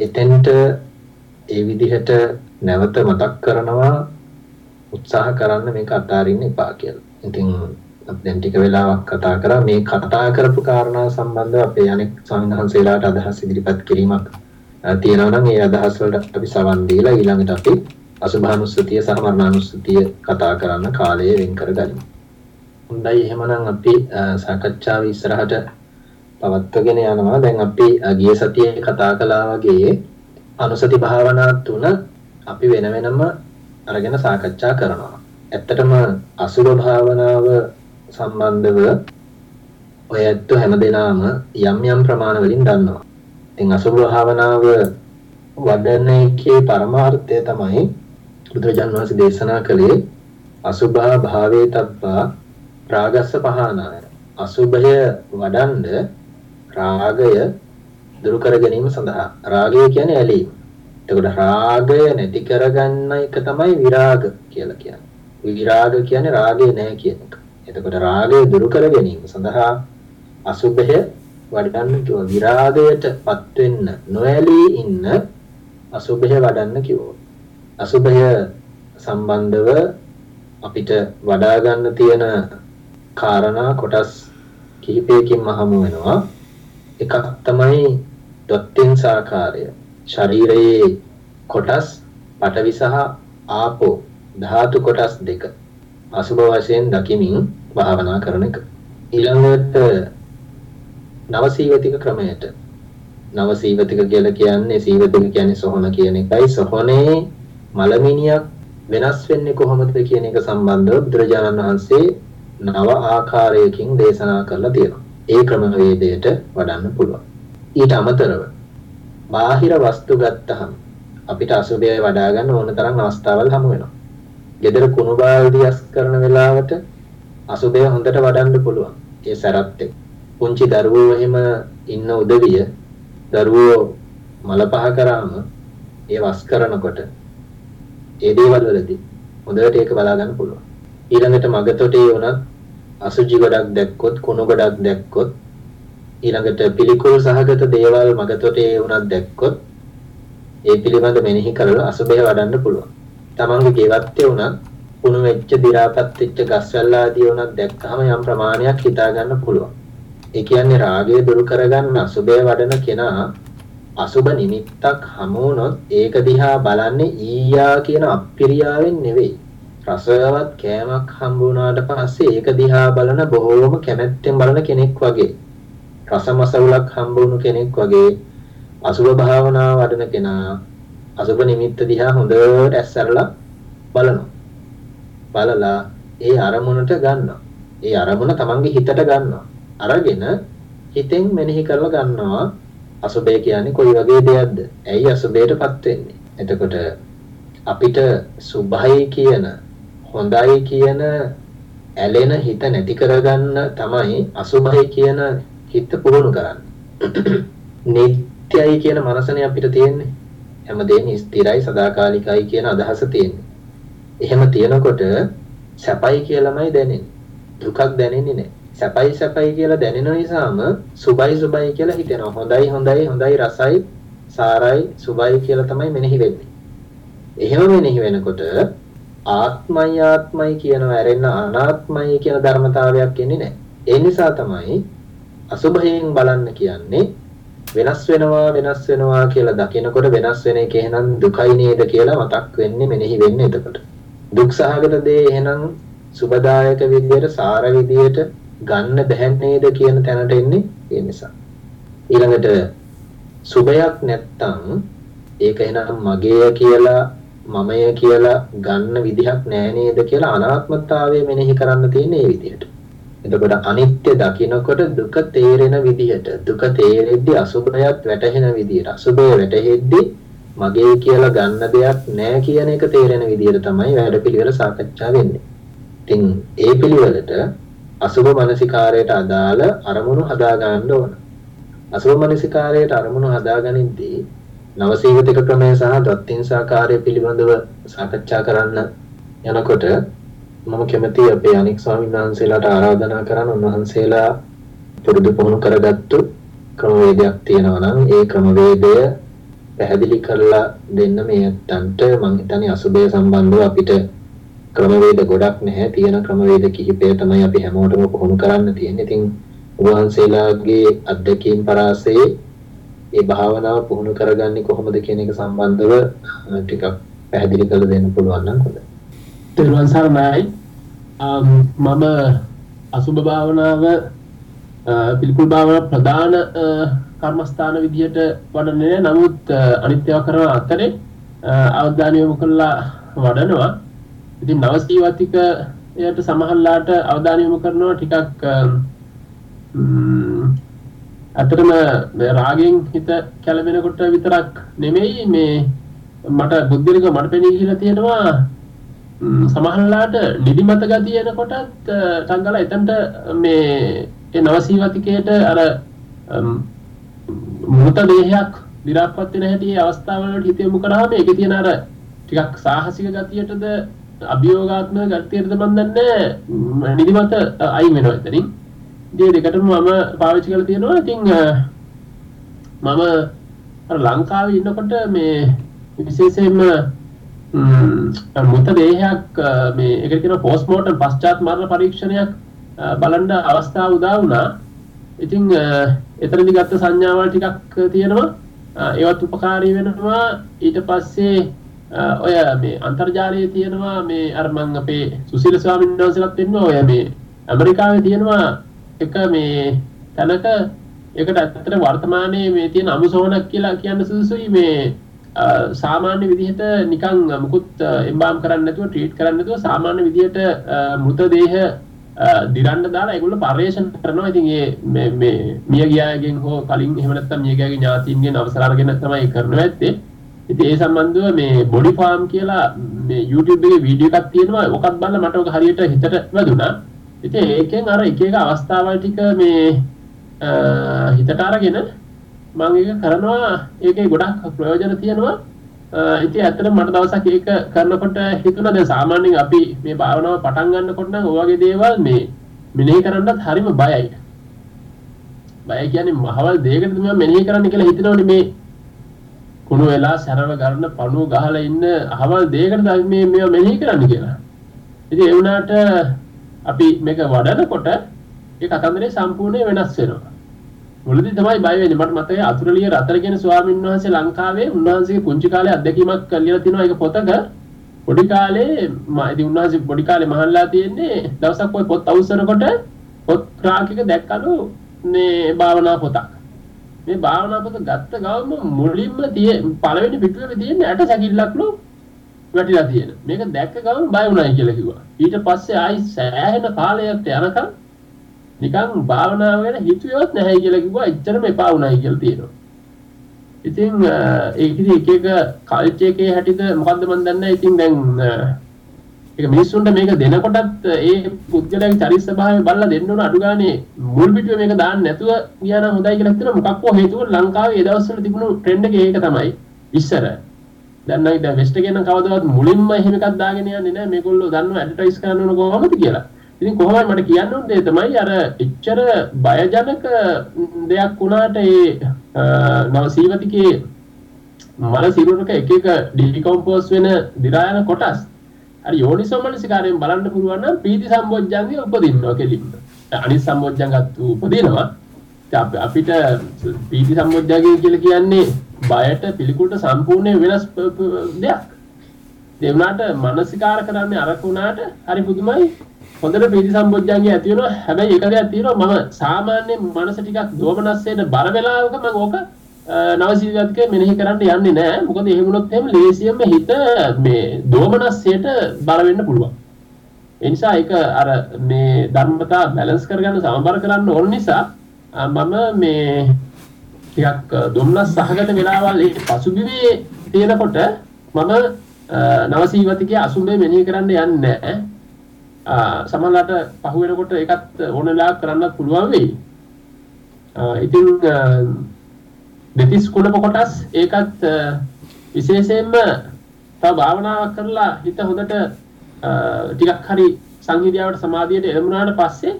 එතෙන්ට ඒ විදිහට නැවත මතක් කරනවා උත්සාහ කරන්න මේක අතාරින්න එපා කියලා. ඉතින් අපි දැන් ටික වෙලාවක් කතා කරා මේ කතා කරපු කාරණා සම්බන්ධව අපේ අනෙක් සංඝහන්සේලාට අදහස් ඉදිරිපත් කිරීමක් තියෙනවා නම් ඒ අදහස් වලට අපි සවන් දීලා ඊළඟට අපි අසුභානුස්සතිය සහ මරණානුස්සතිය කතා කරන්න කාලය වෙන් කරගනිමු. හොඳයි එහෙමනම් අපි සාකච්ඡාව ඉස්සරහට පවත්වගෙන යනවා. දැන් අපි ගිය සතියේ කතා කළා වගේ අනුසති භාවනා තුන අපි වෙන වෙනම අරගෙන සාකච්ඡා කරනවා. ඇත්තටම අසුභ භාවනාව සම්බන්ධව ඔය ඇත්ත හැමදෙනාම යම් යම් ප්‍රමාණ වලින් දන්නවා. ඉතින් අසුභ භාවනාව වඩන එකේ පරමාර්ථය තමයි බුදුරජාණන් වහන්සේ දේශනා කළේ අසුභා භාවේ තබ්බා රාගස්ස පහනාය. අසුභය වඩන්ඩ රාගය දුරු කර ගැනීම සඳහා රාගය කියන්නේ ඇලීම. එතකොට රාගය නැති කරගන්න එක තමයි විරාග කියලා කියන්නේ. විරාග කියන්නේ රාගය නැහැ කියන එක. එතකොට රාගය දුරු කර ගැනීම සඳහා අසුභය වඩන්න කිව්වා. විරාගයටපත් වෙන්න නොඇලී ඉන්න අසුභය වඩන්න කිව්වා. අසුභය සම්බන්ධව අපිට වඩා ගන්න තියෙන කාරණා කොටස් කිහිපයකින් හමු වෙනවා. එකක් තමයි දොත්තින් සාකාරය. ශරීරයේ කොටස් පඨවි සහ ආපෝ ධාතු කොටස් දෙක අසුභ වශයෙන් දකිමින් භාවනා කරන එක. ඊළඟට නවසීවතික ක්‍රමයට නවසීවතික කියලා කියන්නේ සීවතික කියන්නේ සොහන කියන එකයි. සොහනේ මලමිනියක් වෙනස් වෙන්නේ කොහොමද කියන එක සම්බන්ධව බුදුරජාණන් වහන්සේ නව ආකාරයකින් දේශනා කරලා තියෙනවා. ඒ ක්‍රමවේදයට වඩන්න පුළුවන්. ඊට අමතරව බාහිර වස්තු ගත්තහම අපිට අසුභය වඩා ගන්න ඕන තරම් අවස්ථාවල් හමු වෙනවා. ගෙදර කුණු බාල්දියස් කරන වෙලාවට අසුභය හොඳට වඩන්න පුළුවන්. ඒ සරත් එක්ක. පුංචි දරුවෝ එහෙම ඉන්න උදවිය දරුවෝ මල පහ කරාම ඒ වස් කරනකොට ඒ දේවල් වලදී හොඳට ඒක බලා ගන්න පුළුවන්. ඊළඟට මගතොටේ වුණත් අසුචි ගොඩක් දැක්කොත් කුණු ගොඩක් දැක්කොත් ඊළඟට පිළිකුල් සහගත දේවල් මගතොටේ වුණත් දැක්කොත් ඒ පිළිබඳ මෙනෙහි කරලා අසුබය වඩන්න පුළුවන්. තමන්ගේ ගෙවත්තේ වුණත් කුණු වෙච්ච දි รา පත් වෙච්ච ගස්වැල් ආදී වුණත් දැක්කම යම් ප්‍රමාණයක් හිතා ගන්න පුළුවන්. ඒ කියන්නේ රාගය දුරු කරගන්න අසුබය වඩන කෙනා අසුබ නිමිත්තක් හමු වුණොත් ඒක දිහා බලන්නේ ඊයා කියන අප්පිරියාවෙන් නෙවෙයි. රසවත් කෑමක් හම්බ වුණාට පස්සේ ඒක දිහා බලන බොහෝම කැමැත්තෙන් බලන කෙනෙක් වගේ රසමසවුලක් හම්බ වුණු කෙනෙක් වගේ අසුභ භාවනා වඩන කෙනා අසුභ නිමිත්ත දිහා හොඳට ඇස්සරලා බලනවා. බලලා ඒ අරමුණට ගන්නවා. ඒ අරමුණ තමන්ගේ හිතට ගන්නවා. අරගෙන හිතෙන් මෙනෙහි කරලා ගන්නවා. අසුභය කියන්නේ කොයි වගේ දෙයක්ද? ඇයි අසුභයටපත් වෙන්නේ? එතකොට අපිට සුභයි කියන හොඳයි කියන ඇලෙන හිත නැති කරගන්න තමයි අසුභයි කියන හිත පුහුණු කරන්නේ. නිත්‍යයි කියන මනසනේ අපිට තියෙන්නේ. හැමදේම ස්ථිරයි සදාකාලිකයි කියන අදහස තියෙන්නේ. එහෙම තියෙනකොට සැපයි කියලාමයි දැනෙන්නේ. දුකක් දැනෙන්නේ නැහැ. සැපයි සැපයි කියලා දැනෙන නිසාම සුබයි සුබයි කියලා හිතෙනවා. හොඳයි හොඳයි හොඳයි රසයි සාරයි සුබයි කියලා තමයි මෙනෙහි වෙන්නේ. එහෙම මෙනෙහි වෙනකොට ආත්මයි ආත්මයි කියනවා ඇරෙන්න අනාත්මයි කියන ධර්මතාවයක් එන්නේ නැහැ. ඒ නිසා තමයි අසුභයෙන් බලන්න කියන්නේ වෙනස් වෙනවා වෙනස් වෙනවා කියලා දකිනකොට වෙනස් වෙන එක එහෙනම් දුකයි නේද කියලා මතක් වෙන්නේ මෙනෙහි වෙන්නේ එතකොට. දුක් සහගත දේ එහෙනම් සුබදායක විදියට සාර විදියට ගන්න බැහැ නේද කියන තැනට එන්නේ ඒ නිසා. ඊළඟට සුබයක් නැත්තම් ඒක එහෙනම් මගේය කියලා මමය කියලා ගන්න විදිහක් නෑ නේද කියලා අනාත්මතාවය මෙනෙහි කරන්න තියෙන ඒ විදිහට. එතකොට අනිත්‍ය දකිනකොට දුක තේරෙන විදිහට දුක තේරෙද්දි අසුභයත් වැටහෙන විදිහට අසුභය වැටහෙද්දි මගේ කියලා ගන්න දෙයක් නෑ කියන එක තේරෙන විදිහට තමයි වැඩපිළිවෙල සාකච්ඡා වෙන්නේ. ඉතින් ඒ පිළිවෙලට අසුභ මනසිකාරයට අදාළ අරමුණු හදා ගන්න ඕන. අසුභ මනසිකාරයට අරමුණු හදාගනිද්දී නවසීවිතික ක්‍රමය සහ දත්තිංසාකාරය පිළිබඳව සාකච්ඡා කරන්න යනකොට මම කැමති අපේ අනික් ස්වාමීන් වහන්සේලාට ආරාධනා කරන්න උන්වහන්සේලා පුරුදු පුහුණු කරගත්තු ක්‍රමවේදයක් තියෙනවා නම් ඒ ක්‍රමවේදය පැහැදිලි කරලා දෙන්න මේ ඇත්තන්ට මම හිතන්නේ අසුබය සම්බන්ධව අපිට ක්‍රමවේද ගොඩක් නැහැ තියෙන ක්‍රමවේද කිහිපය තමයි අපි හැමෝටම පුහුණු කරන්න තියෙන්නේ. ඉතින් උන්වහන්සේලාගේ අත්දැකීම් පරාසයේ ඒ භාවනාව පුහුණු කරගන්නේ කොහොමද කියන එක සම්බන්ධව ටිකක් පැහැදිලි කරලා දෙන්න පුළුවන් නම් හොඳයි. තෙරුවන් සරණයි. මම අසුභ භාවනාව පිළිකුල් භාවනාව ප්‍රධාන කර්මස්ථාන විදිහට වඩන්නේ නමුත් අනිත්‍යව කරන අතරේ අවධානය යොමු කළා වඩනවා. ඉතින් නවසීවතිකයට සමහරලාට අවධානය යොමු කරනවා ටිකක් ඇත්තටම රාගෙන් හිත කැළඹෙනකොට විතරක් නෙමෙයි මේ මට බුද්ධිලික මට පෙනී කියලා තියෙනවා සමහරලාට නිදිමත ගතිය එනකොටත් ටංගලා එතනට මේ ඒ නවසීවතිකයට අර මృత දේහයක් විරාපත් වෙන හැටි අවස්ථාවලට හිත යොමු කරාම ඒකේ තියෙන අර ටිකක් සාහසික ගතියටද අභියෝගාත්මක ගතියටද මන් දන්නේ නිදිමත අයින් වෙනවා එතනින්. ඉතින් දෙකටම මම පාවිච්චි කරලා තියෙනවා. ඉතින් මම අර ලංකාවේ ඉන්නකොට මේ විශේෂයෙන්ම මృత දේහයක් මේ ඒකට කියන පෝස්ට්මෝර්ටම් පශ්චාත් මරණ පරීක්ෂණයක් බලන්න අවස්ථාව උදා වුණා. ඉතින් එතනදි ගත්ත සංඥාවල් ටිකක් තියෙනවා. ඒවත් උපකාරී වෙනවා. ඊට පස්සේ ඔය මේ අන්තර්ජාලයේ තියෙනවා මේ අර මං අපේ සුසිල ස්වාමීන් වහන්සේලාත් වෙන්නවා ඔය මේ ඇමරිකාවේ තියෙනවා එක මේ තැනක ඒකට ඇත්තට වර්තමානයේ මේ තියෙන අමුසෝනක් කියලා කියන්න සුදුසුයි මේ සාමාන්‍ය විදිහට නිකන් මුකුත් එම්බාම් කරන්න නැතුව ට්‍රීට් කරන්න නැතුව සාමාන්‍ය විදිහට මృతදේහ දිරන්න දාලා ඒගොල්ලෝ පර්යේෂණ කරනවා. ඉතින් ඒ මේ මිය ගියාගෙන් හෝ කලින් එහෙම නැත්නම් මිය ගියාගේ ඥාතීන්ගෙන් අවසර අරගෙන තමයි කරනවා ඇත්තේ. ඉතින් ඒ සම්බන්ධව මේ බොඩි ෆාම් කියලා මේ YouTube එකේ වීඩියෝ එකක් තියෙනවා. ඔකත් බලලා මට ඔක හරියට හිතට වැදුනා. ඉතින් ඒකෙන් අර එක එක අවස්ථාවල් ටික මේ හිතට අරගෙන මම ඒක කරනවා. ඒකේ ගොඩක් ප්‍රයෝජන තියෙනවා. ඉතින් ඇත්තටම මට දවසක් ඒක කරනකොට හිතුණා දැන් සාමාන්‍යයෙන් අපි මේ භාවනාව පටන් ගන්නකොට නම් ඔය වගේ දේවල් මේ මෙනෙහි කරන්නත් හරිම බයයි. බය කියන්නේ මහවල් දෙයකට මම මෙනෙහි කරන්න කියලා හිතනවනේ මේ කුණු වෙලා සැරව ගන්න පණුව ගහලා ඉන්න අහවල් දෙයකට මේ මේවා මෙනෙහි කරන්න කියලා. ඉතින් ඒ වුණාට අපි මේක වඩනකොට ඒ කතන්දරේ සම්පූර්ණයෙන් වෙනස් වෙනවා. මුලදී තමයි බය වෙන්නේ මට මතකයි අතුරුලිය රතර කියන ස්වාමීන් වහන්සේ ලංකාවේ උන්වහන්සේගේ පුංචි කාලේ අත්දැකීමක් කියලා තියෙනවා ඒක පොතක පොඩි කාලේ මම ඉතින් උන්වහන්සේ පොඩි කාලේ මහල්ලා තියෙන්නේ දවසක් ඔය පොත් අවසරකොට පොත් රාකික දැක්කලු මේ භාවනා පොතක් මේ භාවනා පොත ගත්ත ගමන් මුලින්ම තිය පළවෙනි පිටුවේ තියෙන ඇට සැකිල්ලක්ලු වැටිලා තියෙන. මේක දැක්ක ගමන් බය වුණායි කියලා කිව්වා. ඊට පස්සේ ආයි සෑහෙන කාලයක් යනකම් නිකන් භාවනාව ගැන හිතුවේවත් නැහැ කියලා කිව්වා. එච්චරම එපා වුණායි කියලා තියෙනවා. ඉතින් ඒක ඉතින් එක එක කල්චර් එකේ හැටිද මොකද්ද මන් දන්නේ. ඉතින් දැන් ඒක මිනිස්සුන්ට මේක දෙනකොටත් ඒ පුද්ගලයාගේ චරිත ස්වභාවය බලලා දෙන්න ඕන අඩු ගානේ මුල් පිටුවේ මේක දාන්න නැතුව ගියා නම් හොඳයි කියලා හිතන මොකක් හෝ හේතුව ලංකාවේ ඒ දවස්වල තිබුණු ට්‍රෙන්ඩ් එක ඒක තමයි ඉස්සර දැන් නම් දැන් වෙස්ට් එකේ නම් කවදාවත් මුලින්ම එහෙම එකක් දාගෙන යන්නේ නැහැ මේගොල්ලෝ දන්නවා ඇඩ්වර්ටයිස් කරන්න ඕන කොහොමද කියලා ඉතින් කොහොමද මට කියන්න ඕන දේ තමයි අර එච්චර බයජනක දෙයක් වුණාට ඒ නවසීවතිකේ මල සිරුරක එක එක ඩිකම්පෝස් වෙන දිරායන කොටස්. අර යෝනිසෝ මනසිකාරයෙන් බලන්න පුළුවන් නම් ප්‍රීති සම්බොජ්ජංගේ උපදින්නවා කෙලින්ම. අනිත් සම්බොජ්ජංගත් උපදිනවා. අපිට ප්‍රීති සම්බොජ්ජංගේ කියලා කියන්නේ බයට පිළිකුලට සම්පූර්ණයෙන් වෙනස් දෙයක්. ඒ වුණාට මනසිකාර කරන්නේ අරක වුණාට හරි පුදුමයි. හොඳට ප්‍රීති සම්බොජ්ජංගේ ඇති වෙනවා. හැබැයි එක දෙයක් තියෙනවා. මම සාමාන්‍ය මනස ටිකක් දෝමනස්සේට බර වෙලාවක මම ඕක නවසීවිතක මෙනෙහි කරන්න යන්නේ නැහැ මොකද එහෙම වුණොත් එහෙම ලේසියෙන්ම හිත මේ දෝමනස්සයට බර වෙන්න පුළුවන්. ඒ නිසා ඒක අර මේ ධර්මතා බැලන්ස් කරගන්න සමබර කරන්න ඕන නිසා මම මේ ටිකක් දුම්නස් සහගත වෙලාවල් ඒ පසුබිමේ තියෙනකොට මම නවසීවතිකයේ අසුඹේ මෙනෙහි කරන්න යන්නේ නැහැ සමහරවිට පහු වෙනකොට ඒකත් ඕන වෙලාවක කරන්නත් පුළුවන් වෙයි. ඉතින් දෙතිස් කුණප කොටස් ඒකත් විශේෂයෙන්ම තව භාවනාවක් කරලා හිත හොඳට ටිකක් හරි සංහිඳියාවට සමාධියට එළඹුණාට පස්සේ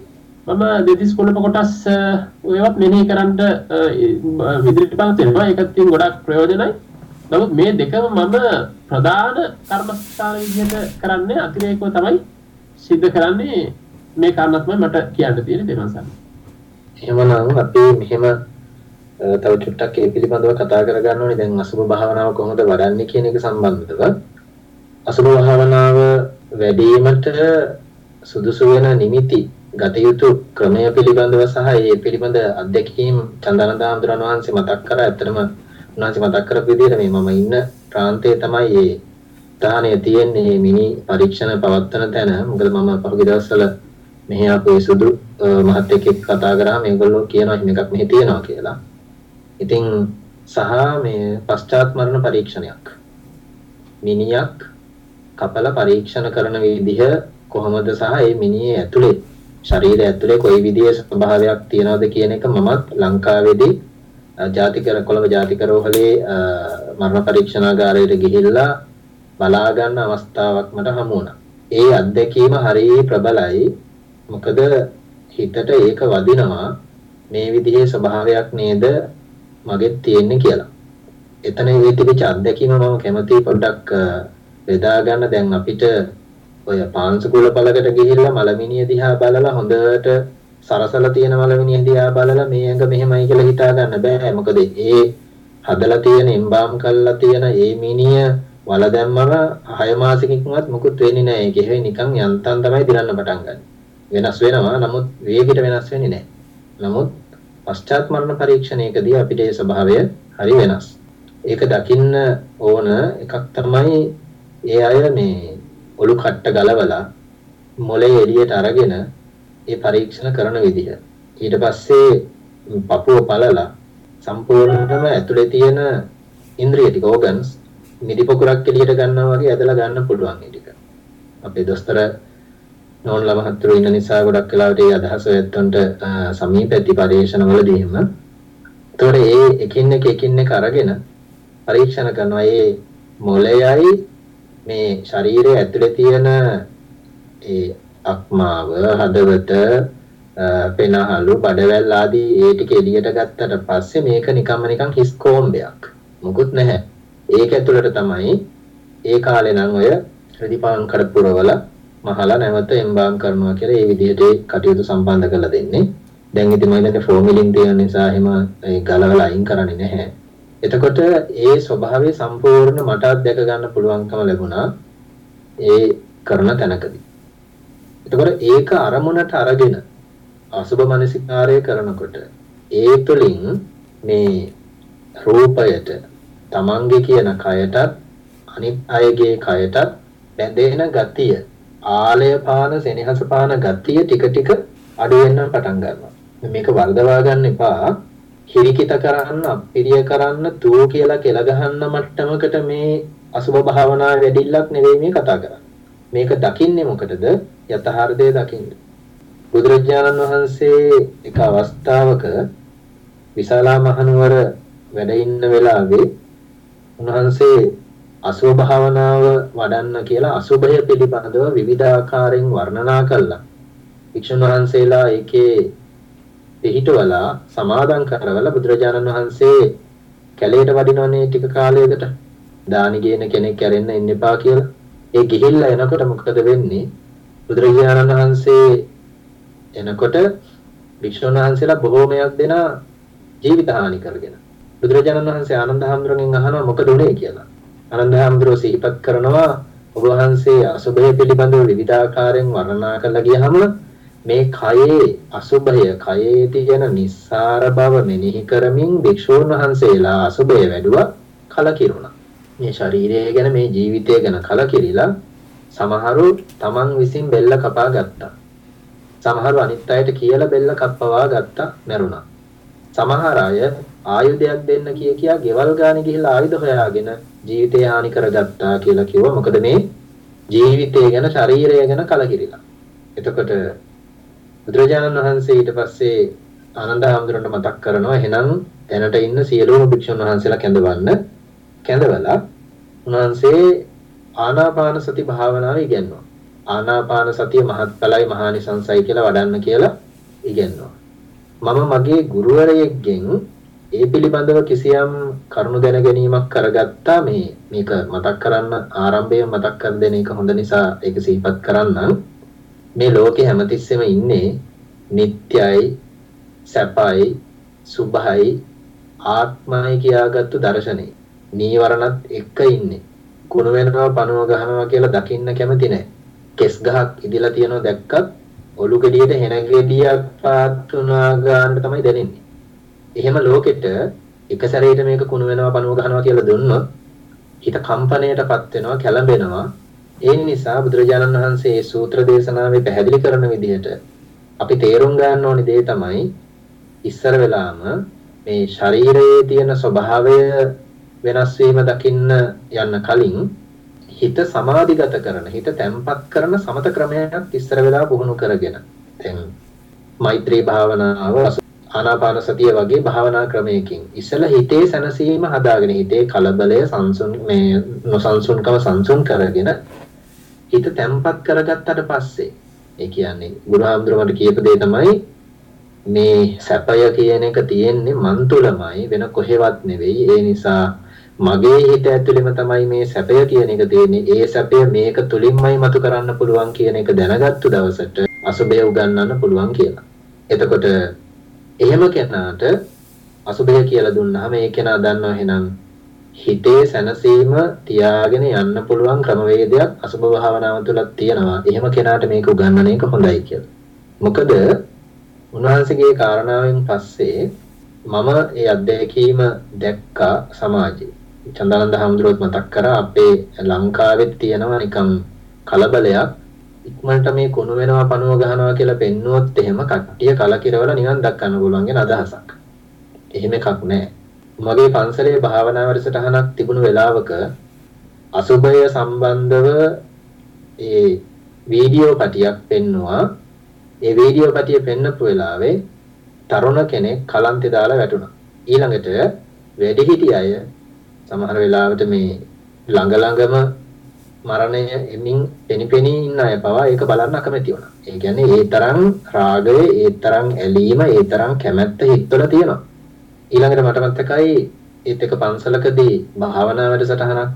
මම දෙතිස් කුණප කොටස් ඒවත් මෙනෙහි කරන්න ඉදිරිපත් වෙනවා. ඒකත් ඉතින් ගොඩක් ප්‍රයෝජනයි. නමුත් මේ දෙකම මම ප්‍රධාන කර්මස්ථාන විදිහට කරන්නේ අතිරේකව තමයි සිද්ධ කරන්නේ මේ කාරණා තමයි මට කියන්න තියෙන දෙමන්සන්. එහෙමනම් අපි මෙහෙම තව චුට්ටක් ඒ පිළිබඳව කතා කරගන්න ඕනේ. දැන් අසුභ භාවනාව කොහොමද වඩන්නේ කියන එක සම්බන්ධව. අසුභ භාවනාව වැඩිවීමට සුදුසු වෙන නිමිති ගත යුතු ක්‍රමය පිළිබඳව සහ ඒ පිළිබඳ අත්දැකීම් චන්දනදා හඳුරන වහන්සේ මතක් කරා. ඇත්තටම උන්වහන්සේ මතක් කරපු විදිහට මේ මම ඉන්න ප්‍රාන්තයේ තමයි මේ දාහනේ තියෙන්නේ මේ මිනි පරීක්ෂණ පවත්වන තැන. මොකද මම පහුගිය දවස්වල මෙහි ආපු සුදු මහත් එක්ක කතා කරාම මේගොල්ලෝ කියනවා එහෙම එකක් මෙහි තියෙනවා කියලා. ඉතින් සහ මේ පශ්චාත් මරණ පරීක්ෂණයක්. මිනියක් කපල පරීක්ෂණ කරන විදිහ කොහොමද සහ ඒ මිනිහේ ඇතුලේ ශරීරය ඇතුලේ කොයි විදිහේ ස්වභාවයක් තියනවද කියන එක මමත් ලංකාවේදී ජාතිකර කොළඹ ජාතික රෝහලේ මරණ පරීක්ෂණාගාරයට ගිහිල්ලා බලා ගන්න අවස්ථාවක් මට හමු වුණා. ඒ අත්දැකීම හරිය ප්‍රබලයි. මොකද හිතට ඒක වදිනවා මේ විදිහේ ස්වභාවයක් නේද මගෙත් තියෙන්නේ කියලා. එතන ඒ තිබිච්ච අත්දැකීම මම කැමති පොඩ්ඩක් බෙදා ගන්න දැන් අපිට ඔය පාංශකුල පළකට ගිහිල්ලා මලමිනිය දිහා බලලා හොඳට සරසලා තියෙන මලමිනිය දිහා බලලා මේ ඇඟ මෙහෙමයි කියලා හිතා ගන්න බෑ. මොකද ඒ හදලා තියෙන එම්බාම් කරලා තියෙන ඒ මිනිය වල දැම්මම 6 මාසෙකින්වත් මුකුත් වෙන්නේ නැහැ. ඒක එහෙයි නිකන් යන්තම් තමයි දිරන්න පටන් ගන්න. වෙනස් වෙනවා. නමුත් වේගයට වෙනස් වෙන්නේ නැහැ. නමුත් පශ්චාත් මරණ පරීක්ෂණයකදී අපිට ඒ ස්වභාවය හරි වෙනස්. ඒක දකින්න ඕන එකක් තමයි ඒ අය මේ ඔලු කට්ට ගලවලා මොලේ එළියට අරගෙන ඒ පරීක්ෂණ කරන විදිහ. ඊට පස්සේ පපුව පළලා සම්පූර්ණයෙන්ම ඇතුලේ තියෙන ඉන්ද්‍රිය ටික ඕගන්ස් මිදි පොකුරක් එළියට ගන්නවා වගේ ඇදලා ගන්න පුළුවන් ඒ ටික. අපේ දොස්තර නෝන්ලා මහත්තුරු ඉන්න නිසා ගොඩක් වෙලාවට ඒ අදහස ඇත්තන්ට සමීප ඇති පරීක්ෂණවලදීම ඒතකොට ඒ එකින් එක එකින් එක අරගෙන පරීක්ෂණ කරනවා. ඒ මොළයයි මේ ශරීරයේ ඇතුලේ තියෙන ඒ අක්මාව හදවත පෙනහළු බඩවැල් ආදී ඒ ටික එළියට ගත්තට පස්සේ මේක නිකම්ම නිකන් හිස් කොම්බයක්. මුකුත් නැහැ. ඒක ඇතුළට තමයි ඒ කාලේ නම් ඔය රෙදිපාන් කඩ පුරවල මහලා නැවත එම්බාම් කරනවා කියලා ඒ විදිහට කටයුතු සම්බන්ධ කරලා දෙන්නේ. දැන් ඉතින් මම හිතන්නේ ෆෝමිලින් තියෙන නිසා එහෙම ඒ ගලවලා අයින් කරන්නේ නැහැ. එතකොට ඒ ස්වභාවය සම්පූර්ණ මට අත්දැක ගන්න පුළුවන්කම ලැබුණා ඒ කරන තැනකදී. එතකොට ඒක අරමුණට අරගෙන අසුබ මනසිකාරය කරනකොට ඒ තුළින් මේ රූපයට තමන්ගේ කියන කයටත් අනිත් අයගේ කයටත් බැඳෙන ගතිය ආලය පාන සෙනෙහස පාන ගතිය ටික ටික අඩු වෙන්න පටන් ගන්නවා. මේක වර්ධවා ගන්න එපා. හිරිකිත කරන්න, අපිරිය කරන්න, තෝ කියලා කෙල ගහන්න මට්ටමකට මේ අසුබ භාවනා වැඩිල්ලක් නෙවෙයි මේ කතා කරන්නේ. මේක දකින්නේ මොකටද? යථාර්ථය දකින්න. බුදුරජාණන් වහන්සේ එක අවස්ථාවක විශාලා මහනුවර වැඩ ඉන්න වෙලාවේ උන්වහන්සේ අසුභ භාවනාව වඩන්න කියලා අසුභය පිළිබඳව විවිධාකාරයෙන් වර්ණනා කළා. වික්ෂුන් වහන්සේලා ඒකේ පිහිටවලා සමාදන් කරවලා බුදුරජාණන් වහන්සේ කැලේට වඩිනවනේ ටික කාලයකට දානි ගේන කෙනෙක් කැරෙන්න ඉන්න එපා කියලා. ඒ ගිහිල්ලා එනකොට මොකද වෙන්නේ? බුදුරජාණන් වහන්සේ එනකොට වික්ෂුන් වහන්සේලා බොහෝමයක් දෙනා ජීවිත හානි කරගෙන. බුදුරජාණන් වහන්සේ ආනන්ද හැඳුරගෙන් අහනවා මොකද උනේ කියලා. ආනන්ද හැඳුරෝ සිහිපත් කරනවා ඔබ වහන්සේ අසුභය පිළිබඳව විවිධාකාරයෙන් වර්ණනා කළා ගියහම මේ කයේ අසුභය කයේ තියෙන නිස්සාර බව මෙනෙහි කරමින් භික්ෂූන් වහන්සේලා අසුභය වැඩුවා කලකිරුණා. මේ ශරීරය ගැන මේ ජීවිතය ගැන කලකිරිලා සමහරු තමන් විසින් බෙල්ල කපා ගත්තා. සමහරු අනිත් අයට කියලා බෙල්ල කප්පවා ගත්තා මැරුණා. සමහර අය ආයුධයක් දෙන්න කිය කියා ගෙවල් ගානේ ගිහිල්ලා ආයුධ හොයාගෙන ජීවිතය හානි කරගත්තා කියලා කිව්වා. මොකද මේ ජීවිතය ගැන ශරීරය ගැන කලකිරිලා. එතකොට බුදුරජාණන් වහන්සේ ඊට පස්සේ ආනන්ද හැඳුනට මතක් කරනවා එහෙනම් දැනට ඉන්න සියලුම භික්ෂුන් වහන්සේලා කැඳවන්න කැඳවලා උන්වහන්සේ ආනාපාන සති භාවනාව ඉගෙනුවා. ආනාපාන සතිය මහත්ඵලයි මහානිසංසයි කියලා වඩන්න කියලා ඉගෙනුවා. මම මගේ ගුරුවරයෙක්ගෙන් ඒ පිළිබඳව කිසියම් කරුණු දැන ගැනීමක් කරගත්තා. මේ මේක මතක් කරන්න ආරම්භයේ මතක් කර දෙන එක හොඳ නිසා ඒක සිහිපත් කරන්නම්. මේ ලෝකේ හැමතිස්සෙම ඉන්නේ නිට්ටයයි සැපයි සුභයි ආත්මයි කියාගත්තු දර්ශනේ. නීවරණත් එක්ක ඉන්නේ. කුණු වෙනවා පණුව ගහනවා කියලා දකින්න කැමති නැහැ කෙස් ගහක් ඉදලා තියනවා දැක්කත් ඔලු ගෙඩියට හෙන ගෙඩියක් පාත් වුණා ගන්න තමයි දැනෙන්නේ. එහෙම ලෝකෙට එක සැරේට මේක කුණු වෙනවා පණුව ගහනවා කියලා දුන්නොත් හිත කම්පණයටපත් වෙනවා කැළඹෙනවා. ඒ නිසා බුදුරජාණන් වහන්සේ මේ සූත්‍ර දේශනාවේ පැහැදිලි කරන විදිහට අපි තේරුම් ගන්න ඕනි දේ තමයි ඉස්සර වෙලාම මේ ශරීරයේ තියෙන ස්වභාවය වෙනස් වීම දකින්න යන්න කලින් හිත සමාධිගත කරන හිත තැම්පත් කරන සමත ක්‍රමයක් ඉස්සර වෙලා පුහුණු කරගෙන දැන් මෛත්‍රී භාවනාව ආනාපාන සතිය වගේ භාවනා ක්‍රමයකින් ඉස්සල හිතේ සැනසීම හදාගෙන හිතේ කලබලය සංසුන් මේ නොසන්සුන්කම සංසුන් කරගෙන හිත තැම්පත් කරගත්තට පස්සේ ඒ කියන්නේ ගුරුහාමුදුරුවන්ට කියපු දේ තමයි මේ සැපය කියන එක තියෙන්නේ මන් තුලමයි වෙන කොහෙවත් නෙවෙයි ඒ නිසා මගේ හිත ඇතුළෙම තමයි මේ සැපය කියන එක තියෙන්නේ. ඒ සැපය මේක තුලින්මයි මතු කරන්න පුළුවන් කියන එක දැනගත්තු දවසට අසුබය උගන්වන්න පුළුවන් කියලා. එතකොට එහෙම කෙනාට අසුබය කියලා දුන්නාම ඒ කෙනා දන්නවා එහෙනම් හිතේ සැනසීම තියාගෙන යන්න පුළුවන් ක්‍රමවේදයක් අසුබ භාවනාව තුලත් තියෙනවා. එහෙම කෙනාට මේක උගන්වන එක හොඳයි කියලා. මොකද උන්වහන්සේගේ කාරණාවෙන් පස්සේ මම ඒ අත්දැකීම දැක්කා සමාජයේ. චන්දානන්ද හාමුදුරුවෝත් මතක් කරා අපේ ලංකාවෙත් තියෙනවා නිකම් කලබලයක් ඉක්මනට මේ කුණු වෙනවා පණුව ගහනවා කියලා පෙන්නුවොත් එහෙම කට්ටිය කලකිරවල නිවන් දක්වන්න පුළුවන් කියන අදහසක්. එහෙම එකක් නැහැ. මගේ පන්සලේ භාවනා වැඩසටහනක් තිබුණු වෙලාවක අසුභය සම්බන්ධව ඒ වීඩියෝ පටියක් පෙන්නවා. ඒ වීඩියෝ පටිය පෙන්නපු වෙලාවේ තරුණ කෙනෙක් කලන්තේ දාලා වැටුණා. ඊළඟට වැඩිහිටි අය සමහර වෙලාවට මේ ළඟ ළඟම මරණය එමින් පෙනිපෙනී ඉන්න අය පවා ඒක බලන්න අකමැති වුණා. ඒ කියන්නේ ඒ තරම් රාගය, ඒ තරම් ඇලීම, ඒ තරම් කැමැත්ත හිතවල තියෙනවා. ඊළඟට මට මතකයි ඒත් එක පන්සලකදී භාවනා වැඩසටහනක්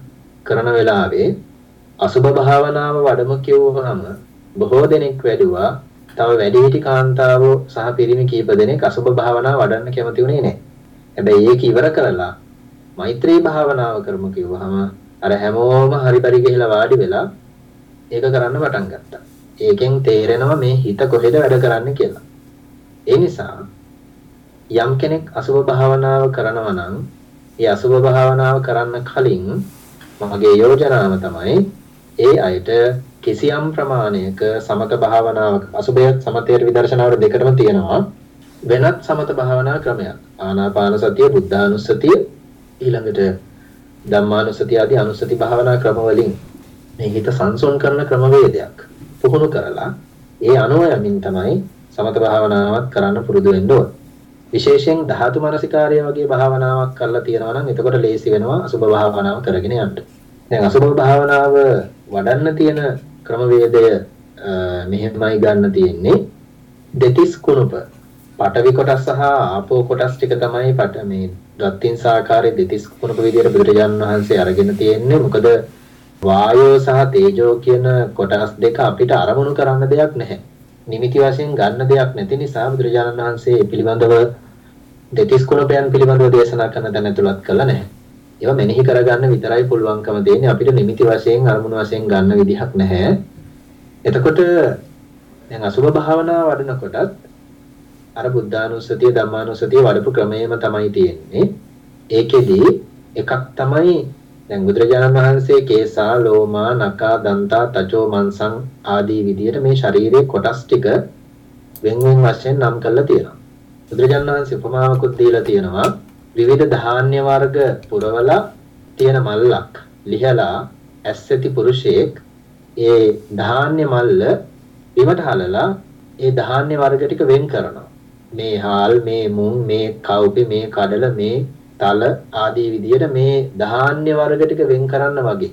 කරන වෙලාවේ අසුබ භාවනාව වඩමු කිව්වහම බොහෝ දෙනෙක් වැඩුවා. තව වැඩිහිටි කාන්තාවෝ සහ පිරිමි කීප දෙනෙක් අසුබ භාවනාව වඩන්න කැමති වුණේ නැහැ. හැබැයි ඒක ඉවර කරලා මෛත්‍රී භාවනාව කරමු කිව්වහම අර හැමෝම හරි පරි ගිහිලා වාඩි වෙලා ඒක කරන්න පටන් ගත්තා. ඒකෙන් තේරෙනවා මේ හිත කොහෙද වැඩ කරන්නේ කියලා. ඒ නිසා යම් කෙනෙක් අසුභ භාවනාව කරනවා නම් ඒ අසුභ භාවනාව කරන්න කලින් මගේ යෝජනාව තමයි ඒ අයට කිසියම් ප්‍රමාණයක සමත භාවනාවක් අසුභයත් සමතයට විදර්ශනාවට දෙකටම තියෙනවා වෙනත් සමත භාවනා ක්‍රමයක් ආනාපාන සතිය බුද්ධානුස්සතිය ඊළඟට ධම්මානුස්සතිය ආදී අනුස්සති භාවනා ක්‍රම වලින් මේ හිත සංසොන් කරන ක්‍රමවේදයක් පුහුණු කරලා ඒ අනුව යමින් තමයි සමත භාවනාවක් කරන්න පුරුදු වෙන්න ඕන. විශේෂයෙන් ධාතු මනසිකාරය වගේ භාවනාවක් කරලා තියෙනවා නම් එතකොට ලේසි වෙනවා අසුභ භාවනාව කරගෙන යන්න. දැන් අසුභ භාවනාව වඩන්න තියෙන ක්‍රමවේදය මෙහෙමයි ගන්න තියෙන්නේ දෙතිස් කුණුප පඨවි කොටස් සහ ආපෝ කොටස් ටික තමයි පට මේ රත්ත්‍ින් සාකාරයේ දෙතිස් කුණුප විදියට බුදුරජාණන් වහන්සේ අරගෙන තියෙන්නේ මොකද වායෝ සහ තේජෝ කියන කොටස් දෙක අපිට අරමුණු කරන්න දෙයක් නැහැ. නිමිති වශයෙන් ගන්න දෙයක් නැති නිසා බුදුරජාණන් වහන්සේ පිළිබඳව දෙතිස් කුණපයන් පිළිබඳව දේශනා කරන තැන ඇතුළත් කළා නැහැ. ඒවා මෙනෙහි කරගන්න විතරයි පුළුවන්කම දෙන්නේ අපිට නිමිති වශයෙන් අරමුණු වශයෙන් ගන්න විදිහක් නැහැ. එතකොට දැන් අසුභ භාවනා වඩනකොටත් අර බුද්ධානුස්සතිය ධම්මානුස්සතිය වඩපු ක්‍රමයේම තමයි තියෙන්නේ. ඒකෙදි එකක් තමයි දැන් බුදුරජාණන් වහන්සේ කේසා ලෝමා නකා දන්තා තචෝ මන්සං ආදී විදියට මේ ශරීරයේ කොටස් ටික වෙන් වෙන් වශයෙන් නම් කරලා තියෙනවා. බුදුරජාණන් වහන්සේ උපමාවකුත් දීලා තියෙනවා විවිධ ධාන්‍ය වර්ග පුරවලා තියෙන මල්ලක් ලිහලා ඇස්සති පුරුෂයෙක් ඒ ධාන්‍ය මල්ල බිමට හලලා ඒ ධාන්‍ය වර්ග ටික වෙන් කරනවා. මේ හාල්, මේ මුං, මේ කව්පි, මේ කඩල, මේ තල ආදී විදියට මේ ධාන්‍ය වර්ග ටික වෙන් කරන්න වගේ.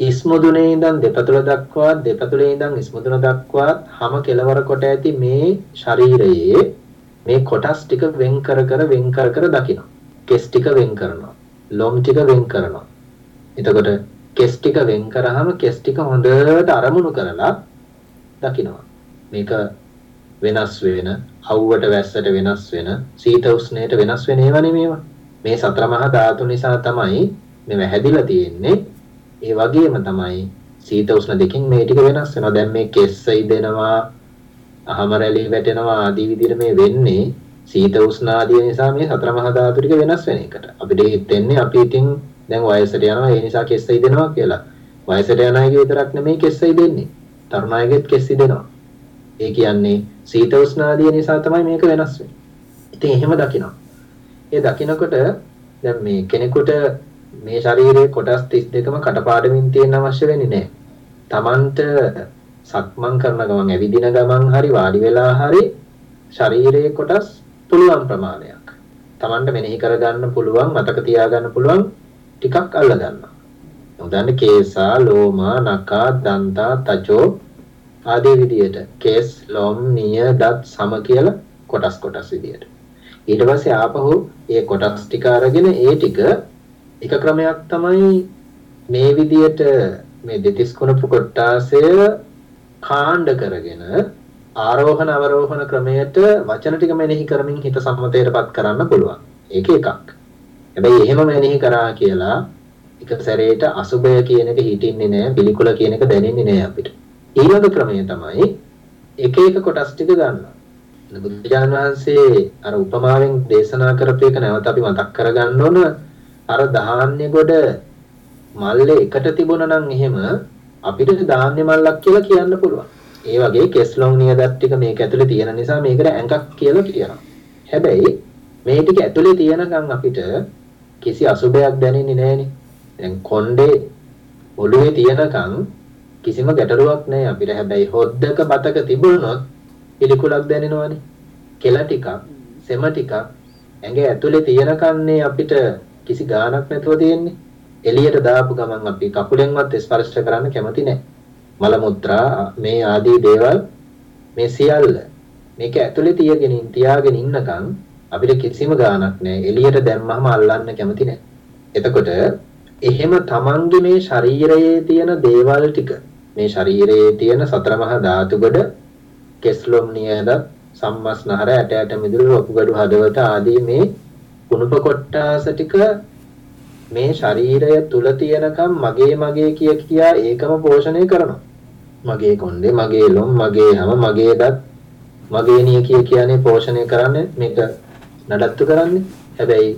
ඉස්මුදුනේ ඉඳන් දෙපතුල දක්වා දෙපතුලේ ඉඳන් ඉස්මුදුන දක්වා හැම කෙලවර කොට ඇති මේ ශරීරයේ මේ කොටස් ටික වෙන් කර කර වෙන් කර කර දකිනවා. කෙස් ටික වෙන් කරනවා. ලොම් ටික වෙන් කරනවා. එතකොට කෙස් ටික වෙන් කරාම කෙස් ටික හොඳට අරමුණු කරලා දකිනවා. මේක වෙනස් වෙන, අවුවට වැස්සට වෙනස් වෙන, සීත උෂ්ණයට වෙනස් වෙන ඒවා නෙමේවා. මේ සතර මහා ධාතු නිසා තමයි මේව හැදිලා තියෙන්නේ. ඒ වගේම තමයි සීත උෂ්ණ දෙකෙන් මේ ටික වෙනස් වෙනවා. දැන් මේ කෙස් ඉදෙනවා, අහම රැලි වැටෙනවා ආදී විදිහට මේ වෙන්නේ සීත උෂ්ණ ආදී නිසා මේ සතර මහා ධාතු ටික වෙනස් වෙන එකට. අපිට හිතෙන්නේ අපි ඉතින් දැන් වයසට යනවා ඒ නිසා කෙස් ඉදෙනවා කියලා. වයසට යන අයගේ විතරක් නෙමෙයි කෙස් ඉදෙන්නේ. තරුණ අයගෙත් කෙස් ඉදෙනවා. ඒ කියන්නේ සීත උෂ්ණ ආදී නිසා තමයි මේක වෙනස් වෙන්නේ. ඉතින් එහෙම දකිනවා. ඒ දකිනකොට දැන් මේ කෙනෙකුට මේ ශරීරයේ කොටස් 32ම කටපාඩමින් තියෙන්න අවශ්‍ය වෙන්නේ නැහැ. Tamanට සක්මන් කරන ගමන් ඇවිදින ගමන් හරි වාඩි වෙලා හරි ශරීරයේ කොටස් පුළුවන් ප්‍රමාණයක්. Tamanට මෙනෙහි කරගන්න පුළුවන් මතක තියාගන්න පුළුවන් ටිකක් අල්ල ගන්නවා. උදාහරණ කේසා, ලෝමා, නකා, දන්තා, තචෝ ආදී විදියට කේස්, ලොම්, නිය, දත්, සම කියලා කොටස් කොටස් විදියට. ඊට පස්සේ ආපහු ඒ කොටස් ටික අරගෙන ඒ ටික එක ක්‍රමයක් තමයි මේ විදියට මේ දෙතිස් කුණපු කොටාසය කාණ්ඩ කරගෙන ආරෝහණ අවරෝහණ ක්‍රමයට වචන ටික මෙනෙහි කරමින් හිත සම්මතයටපත් කරන්න පුළුවන්. ඒක එකක්. හැබැයි එහෙම මෙනෙහි කරා කියලා එක සැරේට අසුබය කියන එක හිටින්නේ නැහැ, පිළිකුල කියන එක දැනෙන්නේ නැහැ අපිට. ඊළඟ ක්‍රමය තමයි එක එක කොටස් ටික ගන්නවා. බුදුජානක වහන්සේ අර උපමාවෙන් දේශනා කරපු එක නැවත අපි මතක් කරගන්න ඕන අර ධාන්‍ය ගොඩ මල්ලේ එකට තිබුණා නම් එහෙම අපිට ධාන්‍ය මල්ලක් කියලා කියන්න පුළුවන්. ඒ වගේ කෙස්ලොන් නියදත් ටික මේක ඇතුලේ තියෙන නිසා මේකට ඇඟක් කියලා කියනවා. හැබැයි මේ ටික ඇතුලේ තියෙනකන් අපිට කිසි අසුබයක් දැනෙන්නේ නැහෙනේ. දැන් කොණ්ඩේ ඔළුවේ තියෙනකන් කිසිම ගැටලුවක් නැහැ අපිට. හැබැයි හොද්දක බතක තිබුණොත් පිළිකුලක් දැනෙනවනේ. කෙල ටිකක්, සෙම ටිකක් ඇඟ ඇතුලේ තියෙනකන්නේ අපිට කිසි ගාණක් නැතුව තියෙන්නේ. එළියට දාපු ගමන් අපි කකුලෙන්වත් ස්පර්ශ කරන්න කැමති නැහැ. මල මුත්‍රා මේ ආදී දේවල් මේ සියල්ල මේක ඇතුලේ තියගෙන තියාගෙන ඉන්නකම් අපිට කිසිම ගාණක් නැහැ. එළියට දැම්මම අල්ලන්න කැමති නැහැ. එතකොට එහෙම තමන්ගේ මේ ශරීරයේ තියෙන දේවල් ටික මේ ශරීරයේ තියෙන සතර මහා ධාතු ගොඩ කෙස්ලොම් නියද සම්මස්නහර ඇට ඇට මිදුළු වකුගඩු හදවත ආදී මේ කුණප කොට්ටාස ටික මේ ශරීරය තුල තියෙනකම් මගේ මගේ කිය කියා ඒකම පෝෂණය කරනවා. මගේ කොණ්ඩේ, මගේ ලොම්, මගේ හැම, මගේ දත්, මගේ නිය කිය කියන්නේ පෝෂණය කරන්නේ මේක නඩත්තු කරන්නේ. හැබැයි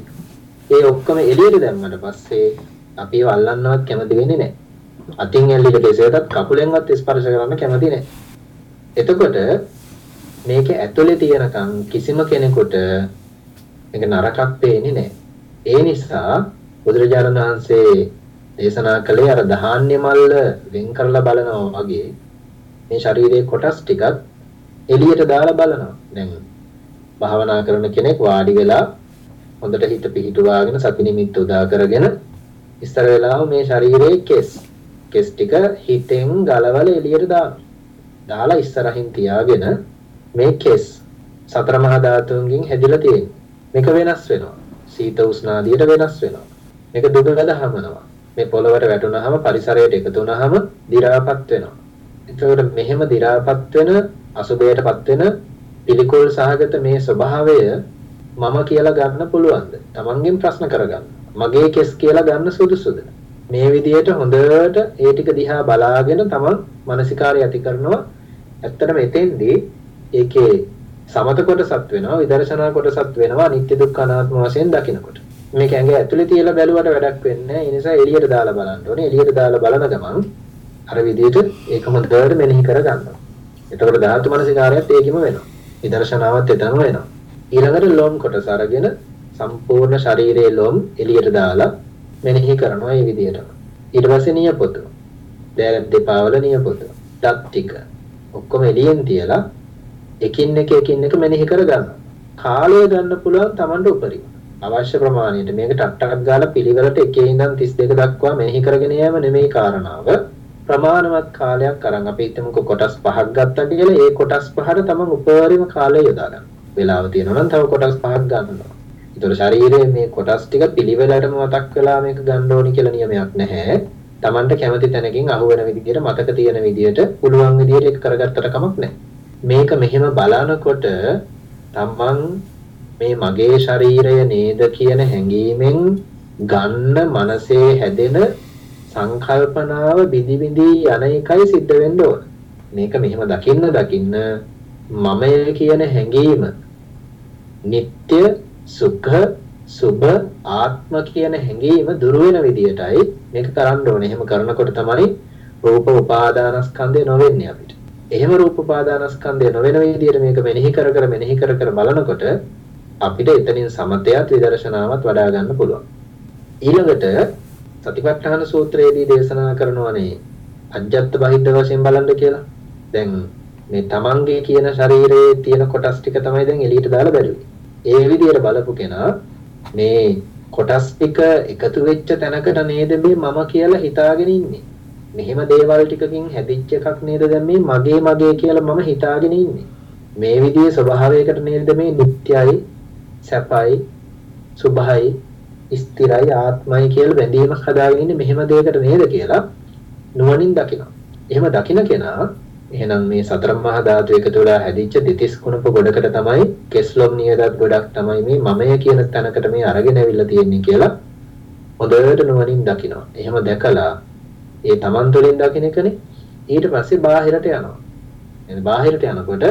ඒ ඔක්කොම එළියට දැම්මට පස්සේ අපි ඒව අල්ලන්නවත් කැමති වෙන්නේ නැහැ. අතින් ඇල්ලීට කෙසේදත් කකුලෙන්වත් ස්පර්ශ කරන්න කැමති නැහැ. එතකොට මේක ඇතුලේ තියෙනකම් කිසිම කෙනෙකුට මේක නරකක් පේන්නේ නැහැ. ඒ නිසා බුදුරජාණන් වහන්සේ දේශනා කළේ අර ධාන්‍ය මල්ල වෙන් කරලා බලනවා වගේ මේ ශරීරයේ කොටස් ටිකත් එළියට දාලා බලනවා. දැන් භාවනා කරන කෙනෙක් වාඩි වෙලා හොඳට හිත පිහිටුවාගෙන සති නිමිත්ත උදා කරගෙන ඉස්සර වෙලාව මේ ශරීරයේ කෙස් කෙස් ටික හිතෙන් ගලවලා එළියට දානවා. දාලා ඉස්සරහින් තියාගෙන මේ කෙස් සතර මහා ධාතුන්ගෙන් හැදිලා තියෙන්නේ. මේක වෙනස් වෙනවා. සීත උෂ්ණ ආදියට වෙනස් වෙනවා. මේක දුබල දහමනවා. මේ පොළවට වැටුනහම පරිසරයට එකතු වුනහම දි รา පත් වෙනවා. එතකොට මෙහෙම දි รา පත් වෙන අසුබයටපත් වෙන පිළිකුල් සහගත මේ ස්වභාවය මම කියලා ගන්න පුළුවන්ද? Tamanගෙන් ප්‍රශ්න කරගන්න. මගේ කෙස් කියලා ගන්න සුදුසුද? මේ විදිහට හොඳට ඒ ටික දිහා බලාගෙන තමන් මානසිකාරය ඇති කරනවා. ඇත්තටම එතෙන්දී ඒකේ සමත කොටසත් වෙනවා විදර්ශනා කොටසත් වෙනවා අනිත්‍ය දුක්ඛ අනාත්ම වශයෙන් දකිනකොට. මේක ඇඟ ඇතුලේ තියලා බැලුවට වැඩක් වෙන්නේ නැහැ. ඒ නිසා එළියට දාලා බලන්න ඕනේ. එළියට දාලා බලන ගමන් අර විදිහට ඒක හොඳට මෙනෙහි කරගන්නවා. එතකොට ධාතු මනසිකාරයත් ඒකෙම වෙනවා. විදර්ශනාවත් එතනම වෙනවා. ඊළඟට ලොම් කොටස අරගෙන සම්පූර්ණ ශරීරයේ ලොම් එළියට දාලා මෙනෙහි කරනවා මේ විදිහටම. ඊට පස්සේ නියපොතු. දැන් දෙපා වල නියපොතු. දත් ටික ඔක්කොම එළියෙන් තියලා එකින් එක එකින් එක මෙනෙහි කරගන්නවා. කාලය ගන්න පුළුවන් Tamanට උපරිම. අවශ්‍ය ප්‍රමාණයට මේක ටක් ටක් ගාලා පිළිවෙලට එකේ ඉඳන් 32 දක්වා මෙනෙහි කරගෙන යෑම නෙමෙයි කාරණාව. ප්‍රමාණවත් කාලයක් අරන් අපි හිතමුකෝ කොටස් පහක් ගත්තා කියලා ඒ කොටස් පහට තමන් උපරිම කාලය යොදා ගන්න. වෙලාව තියෙනවා නම් තව කොටස් පහක් ගන්නවා. ඒතර ශරීරයේ මේ කොටස් ටික පිළිවෙලටම මතක් වෙලා මේක ගන්න ඕනි කියලා නියමයක් නැහැ. Tamanට කැමති තැනකින් අහු වෙන විදිහට මතක තියෙන විදිහට පුළුවන් විදිහට ඒක කරගත්තට කමක් නැහැ. මේක මෙහෙම බලනකොට තමන් මේ මගේ ශරීරය නේද කියන හැඟීමෙන් ගන්න මනසේ හැදෙන සංකල්පනාව බිදි බිදි යන එකයි සිද්ධ වෙන්න ඕන. මේක මෙහෙම දකින්න දකින්න මමය කියන හැඟීම නিত্য සුඛ සුබ ආත්ම කියන හැඟීම දුර වෙන විදියටයි මේක කරන්න ඕනේ. එහෙම කරනකොට තමයි රූප උපාදානස්කන්ධය නොවෙන්නේ අපිට. එහෙම රූප උපාදානස්කන්ධය නොවන විදියට මේක මෙනෙහි කර කර මෙනෙහි කර කර බලනකොට අපිට එතනින් සමතයත් විදර්ශනාවත් වඩා ගන්න පුළුවන්. ඊළඟට සතිපට්ඨාන සූත්‍රයේදී දේශනා කරනවානේ අජ්ජත් බහිද්ද වශයෙන් බලන්න කියලා. දැන් මේ තමන්ගේ කියන ශරීරයේ තියෙන කොටස් ටික තමයි දැන් එළියට දාලා බැලුවේ. ඒ විදිහට බලපු කෙනා මේ කොටස් ටික එකතු වෙච්ච තැනකට නේද මේ මම කියලා හිතාගෙන ඉන්නේ. මෙහෙම දේවල් ටිකකින් හැදිච්ච එකක් නේද දැන් මේ මගේ මගේ කියලා මම හිතාගෙන ඉන්නේ. මේ විදිහේ ස්වභාවයකට නේද මේ නිට්ටයයි සැපයි සුභයි ස්ථිරයි ආත්මයි කියලා බැඳීමක් හදාගෙන ඉන්නේ මෙහෙම දෙයකට නේද කියලා නුවණින් දකිනවා. එහෙම දකින කෙනා එහෙනම් මේ සතර මහා ධාතු එකතු වෙලා හැදිච්ච දෙතිස් කුණප ගොඩකට තමයි කෙස්ලොම් නියදත් ගොඩක් තමයි මේ මමය කියන තැනකට මේ අරගෙන ඇවිල්ලා තියෙන්නේ කියලා හොඳට නුවණින් දකිනවා. එහෙම දැකලා ඒ Taman තුළින් දකින එකනේ ඊට පස්සේ බාහිරට යනවා. එහෙනම් බාහිරට යනකොට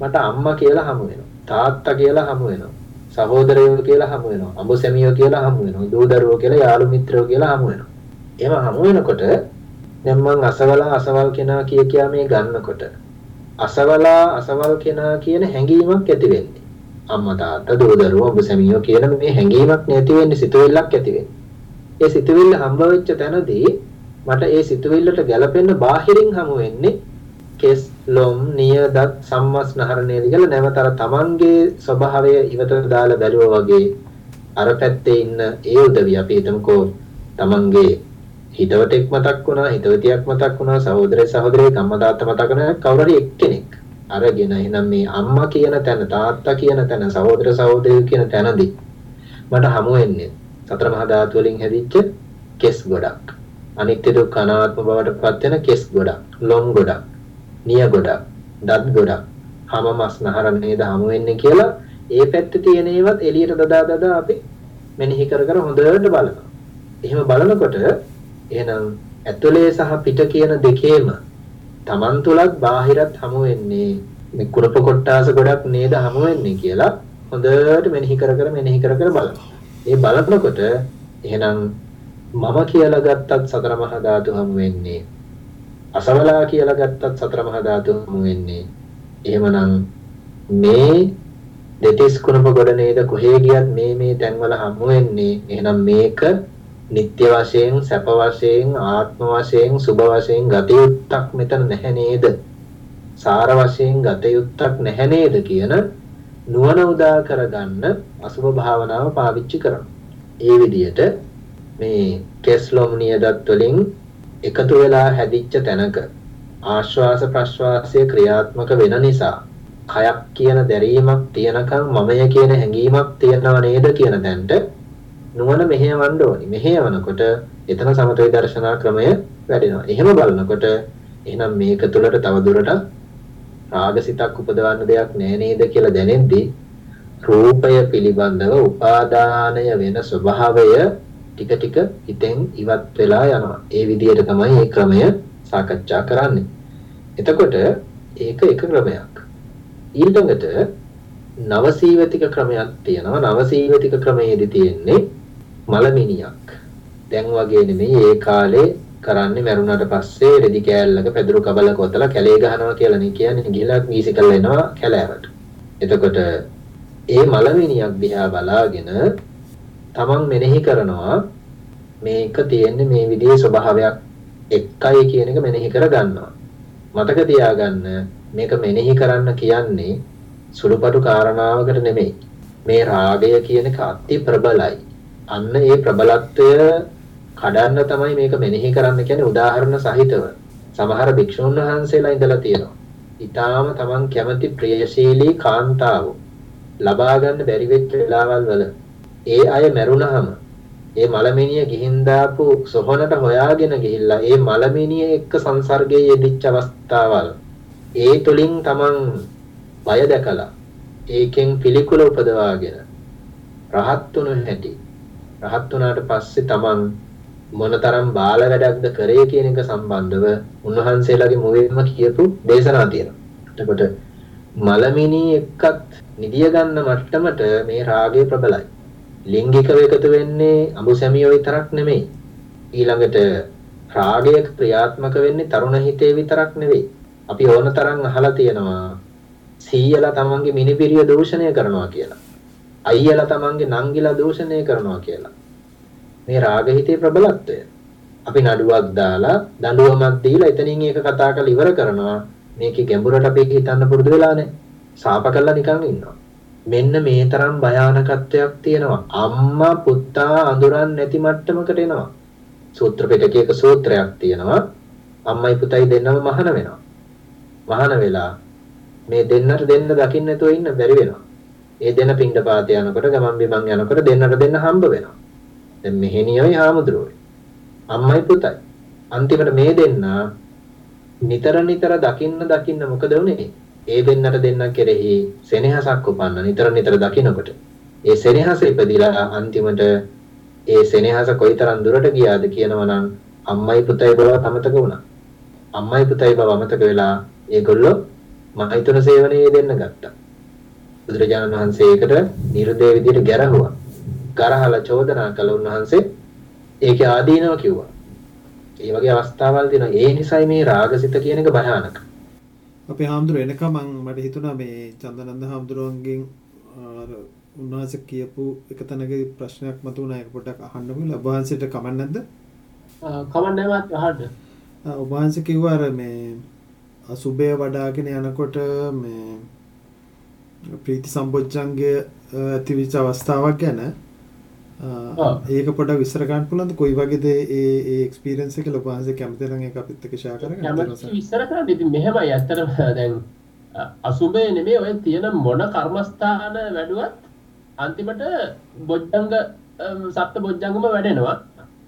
මට අම්මා කියලා හමු වෙනවා. තාත්තා කියලා හමු වෙනවා. සහෝදරයෝ කියලා හමු වෙනවා. අඹ සැමියෝ කියලා හමු වෙනවා. දූ දරුවෝ කියලා යාළු මිත්‍රයෝ කියලා හමු වෙනවා. එහෙම හමු වෙනකොට දැන් මං අසවලා අසවල් කෙනා කිය කියා මේ ගන්නකොට අසවලා අසවල් කෙනා කියන හැඟීමක් ඇති වෙන්නේ. අම්මා තාත්තා දූ දරුවෝ අඹ සැමියෝ කියන මේ හැඟීමක් නැති වෙන්නේ සිතුවිල්ලක් ඇති වෙන්නේ. ඒ සිතුවිල්ල හම්බ වෙච්ච තැනදී මට ඒ සිතුවිල්ලට ගැළපෙන්න බාහිරින් හමු වෙන්නේ කෙස් ලොම් නියදත් සම්මස්නහරණයද කියලා නැවතර තමන්ගේ ස්වභාවය ඉවතට දාලා බැලුවා වගේ අර පැත්තේ ඉන්න ඒ උදවිය අපි හිතමුකෝ තමන්ගේ හිතවතෙක් මතක් වුණා හිතවතියක් මතක් වුණා සහෝදරය සහෝදරිය අම්මා තාත්තා මතක් කරන කවුරු හරි එක්කෙනෙක් අරගෙන එහෙනම් මේ අම්මා කියන තැන තාත්තා කියන තැන සහෝදර සහෝදරිය කියන තැනදී මට හමු වෙන්නේ සතර මහා ධාතු වලින් හැදිච්ච කෙස් ගොඩක් අනිත්‍ය දුක්ඛ අනාත්ම බවට පත් වෙන කෙස් ගොඩක් ලොම් ගොඩක් නිය ගොඩක් දත් ගොඩක් හැම මස් නහර නේද හමු වෙන්නේ කියලා ඒ පැත්තේ තියෙන ඒවත් එළියට දදා දදා අපි මෙනෙහි කර කර හොඳට බලනවා. එහෙම බලනකොට එහෙනම් ඇතුලේ සහ පිට කියන දෙකේම Taman තුලත් බාහිරත් හමු වෙන්නේ මේ කුරප කොට්ටාස ගොඩක් නේද හමු වෙන්නේ කියලා හොඳට මෙනෙහි කර කර මෙනෙහි කර කර බලනවා. ඒ බලනකොට එහෙනම් මම කියලා ගත්තත් සතර මහා ධාතු හමු වෙන්නේ අසවලා කියලා ගත්තත් සතර මහා ධාතු හමු වෙන්නේ. එහෙමනම් මේ දෙතිස් කුණප ගොඩ නේද කොහේ ගියත් මේ මේ තැන්වල හමු වෙන්නේ. එහෙනම් මේක නিত্য වශයෙන් සැප වශයෙන් ආත්ම වශයෙන් සුභ වශයෙන් ගත යුත්තක් මෙතන නැහැ නේද? සාර වශයෙන් ගත යුත්තක් නැහැ නේද කියන නුවණ උදා කරගන්න අසුභ භාවනාව පාවිච්චි කරනවා. ඒ විදිහට මේ කෙස්ලොම් නියදත් වලින් එකතු වෙලා හැදිච්ච තැනක ආශ්වාස ප්‍රශ්වාසය ක්‍රියාත්මක වෙන නිසා කයක් කියන දැරීමක් තියනකම් මමය කියන හැඟීමක් තියනව නේද කියන තැනට නුවණ මෙහෙයවන්න ඕනි. මෙහෙයවනකොට එතන සමත විදර්ශනා ක්‍රමය වැඩෙනවා. එහෙම බලනකොට එහෙනම් මේක තුළට තව දුරටත් රාගසිතක් උපදවන්න දෙයක් නෑ නේද කියලා දැනෙද්දී රූපය පිළිබඳව උපාදානය වෙන ස්වභාවය ටික ටික හිතෙන් ඉවත් වෙලා යනවා. ඒ විදිහට තමයි මේ ක්‍රමය සාකච්ඡා කරන්නේ. එතකොට ඒක එක ක්‍රමයක්. ඊළඟට නවසීවතික ක්‍රමයක් තියෙනවා. නවසීවතික ක්‍රමයේදී තියෙන්නේ මලමිනියක්. දැන් වගේ නෙමෙයි ඒ කාලේ කරන්නේ මැරුණාට පස්සේ රෙදි කෑල්ලක පැදුරු කබල කොතලා කැලේ ගහනවා කියලා නේ කියන්නේ ගිහලා වීසිකල් එනවා කැලෑවට. එතකොට ඒ මලමිනියක් දිහා බලාගෙන තමන් මෙනෙහි කරනවා මේක තියෙන්නේ මේ විදිහේ ස්වභාවයක් එක්කයි කියන එක මෙනෙහි කර ගන්නවා. මතක තියාගන්න මේක මෙනෙහි කරන්න කියන්නේ සුළුපටු කාරණාවකට නෙමෙයි. මේ රාගය කියන එක අති ප්‍රබලයි. අන්න ඒ ප්‍රබලත්වය කඩන්න තමයි මේක මෙනෙහි කරන්න කියන්නේ උදාහරණ සහිතව. සමහර භික්ෂුන් වහන්සේලා ඉඳලා තියෙනවා. ඊටාම තමන් කැමති ප්‍රියශීලී කාන්තාවෝ ලබා ගන්න බැරි වෙච්ච වෙලාවල් වල ඒ අය මැරුණහම ඒ මලමිනිය ගිහින් දාපු සොහනට හොයාගෙන ගිහිල්ලා ඒ මලමිනිය එක්ක සංසර්ගයේ යෙදිච්ච අවස්ථාවල් ඒ තුලින් තමන් බය දැකලා ඒකෙන් පිළිකුල උපදවාගෙන රහත් වුණු හැටි රහත් වුණාට පස්සේ තමන් මොනතරම් බාල වැඩක්ද කරේ කියන එක සම්බන්ධව උන්වහන්සේලාගේ මුවින්ම කියපු දේශනා තියෙනවා. එතකොට මලමිනී එක්කත් නිදිය ගන්න මට්ටමට මේ රාගය ප්‍රබලයි. ලිංගිකව එකතු වෙන්නේ අඹුසැමියෝ විතරක් නෙමෙයි. ඊළඟට රාගය ක්‍රියාත්මක වෙන්නේ තරුණ හිතේ විතරක් නෙවෙයි. අපි ඕන තරම් අහලා තියෙනවා සීයලා තමන්ගේ මිනිපිරිය දූෂණය කරනවා කියලා. අයියලා තමන්ගේ නංගිලා දූෂණය කරනවා කියලා. මේ රාග හිතේ ප්‍රබලත්වය. අපි නඩුවක් දාලා දඬුවමක් දීලා එතනින් ඒක කතා කරලා ඉවර කරනවා. මේකේ ගැඹුරට අපි හිතන්න පුරුදු වෙලා නැහැ. සාප කළා නිකන් ඉන්නවා. මෙන්න මේ තරම් භයානකත්වයක් තියෙනවා. අම්මා පුතා අඳුරන් නැති මට්ටමකට එනවා. සූත්‍ර පිටකයක සූත්‍රයක් තියෙනවා. අම්මයි පුතයි දෙන්නම මහාන වෙනවා. මහාන වෙලා මේ දෙන්නට දෙන්න දකින්න නැතුව ඉන්න බැරි වෙනවා. ඒ දෙන පින්ඩ පාත යනකොට ගමන් බිමන් යනකොට දෙන්නට දෙන්න හම්බ වෙනවා. දැන් මෙහෙණියයි හාමුදුරුවෝයි. අම්මයි පුතයි. අන්තිමට මේ දෙන්න නිතර නිතර දකින්න දකින්න මොකද වුනේ? ඒ දෙන්නට දෙන්න කෙරෙහි සෙනෙහසක් උපන්න නිතර නිතර දකින්නකොට. ඒ සෙනෙහස ඉපදිලා අන්තිමට ඒ සෙනෙහස කොයිතරම් දුරට ගියාද කියනවනම් අම්මයි පුතයි බව අමතක වුණා. අම්මයි පුතයි බව අමතක වෙලා ඒගොල්ලෝ මහිතුන සේවනයේ දෙන්න ගත්තා. බුදුරජාණන් වහන්සේ ඒකට නිර්දේ විදිහට ගැරහුවා. ගරහලා චෝදනා කළ උන්වහන්සේ ඒකේ ආදීනව කිව්වා. ඒ වගේ අවස්ථාවල් තියෙනවා. ඒ නිසයි මේ රාගසිත කියන එක භයානක. අපේ හාමුදුරුවෝ එනකම් මට හිතුණා මේ චන්දනන්ද හාමුදුරුවන්ගෙන් අර උන්වහන්සේ කියපු එක තැනක ප්‍රශ්නයක් මතුවුණා ඒක පොඩ්ඩක් අහන්න ඕනේ. ඔබ වහන්සේට කමක් නැද්ද? කමක් නැහැ අහන්න. ඔබ වහන්සේ කිව්වා අර මේ අසුබය වඩාගෙන යනකොට මේ ප්‍රීති සම්බොජ්ජංගය ඇතිවිච්ච අවස්ථාවක් ගැන ඒක පොඩ විස්තර ගන්න පුළුවන්ද කොයි වගේද ඒ ඒ එක්ස්පීරියන්ස් එක ඔබ වහන්සේ කැමති නම් ඒක අපිත් එක්ක ෂෙයා කරගන්න. කැමති විස්තර කරන්න ඉතින් මෙහෙමයි ඇත්තටම දැන් අසුබය නෙමෙයි ඔය තියෙන මොන කර්මස්ථාන වැඩුවත් අන්තිමට බොජ්ජංග සප්ත බොජ්ජංගම වැඩෙනවා.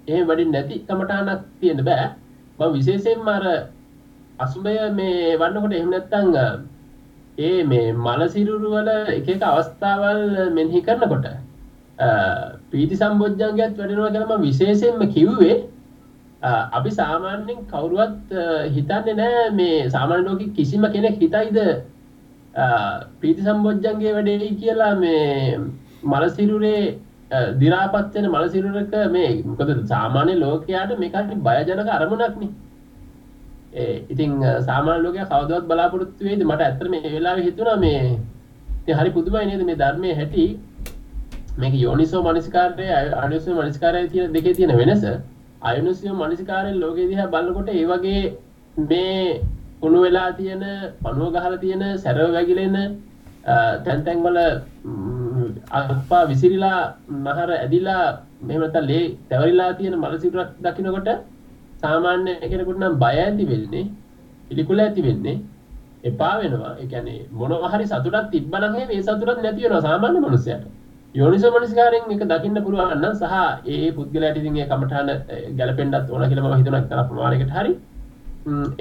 එහෙම වැඩින් නැති කමටහනක් තියෙන්න බෑ. මම විශේෂයෙන්ම අර අසුබය මේ වන්නකොට එහෙම නැත්තම් ඒ මේ මල සිරුරු වල එක එක අවස්ථාවල් මෙනෙහි කරනකොට ප්‍රීති සම්බොජ්ජංගයත් වැඩෙනවා කියලා මම විශේෂයෙන්ම කිව්වේ අපි සාමාන්‍යයෙන් කවුරුවත් හිතන්නේ නැහැ මේ සාමාන්‍ය ලෝකෙ කිසිම කෙනෙක් හිතයිද ප්‍රීති සම්බොජ්ජංගේ වැඩේයි කියලා මේ මල සිරුරේ දි รา පත් වෙන මල සිරුරක මේ මොකද සාමාන්‍ය ලෝකයාට මේක හරි බයජනක අරමුණක් නේ ඒ ඉතින් සාමාන්‍ය ලෝකයා කවදාවත් බලාපොරොත්තු වෙයිද මට ඇත්තට මේ වෙලාවේ හිතුණා මේ ඉතින් හරි පුදුමයි නේද මේ ධර්මයේ හැටි. මේක යෝනිසෝ මනසිකාරය අනුසෝ මනසිකාරය තියෙන දෙකේ තියෙන වෙනස. අයනුසියෝ මනසිකාරයෙන් ලෝකෙ දිහා බලනකොට ඒ වගේ මේ කුණු වෙලා තියෙන පණුව ගහලා තියෙන සැරව වැగిලෙන තැන් තැන් වල අල්පා විසිරිලා නහර ඇදිලා මෙහෙම නැත්නම් ලේ තැවරිලා තියෙන මල සිරුරක් දකිනකොට සාමාන්‍ය කෙනෙකුට නම් බය ඇති වෙන්නේ පිළිකුල ඇති වෙන්නේ එපා වෙනවා. ඒ කියන්නේ මොනවා හරි සතුටක් තිබ්බනම් මේ සතුටක් නැති වෙනවා සාමාන්‍ය මනුස්සයාට. යෝනිසෝ මනසිකාරයෙන් එක දකින්න පුළුවන් නම් සහ ඒ පුද්ගලයාට ඉතින් ඒ කමඨාන ගැලපෙන්නත් ඕන කියලා මම හිතනවා එක්තරා ප්‍රමාණයකට හරි.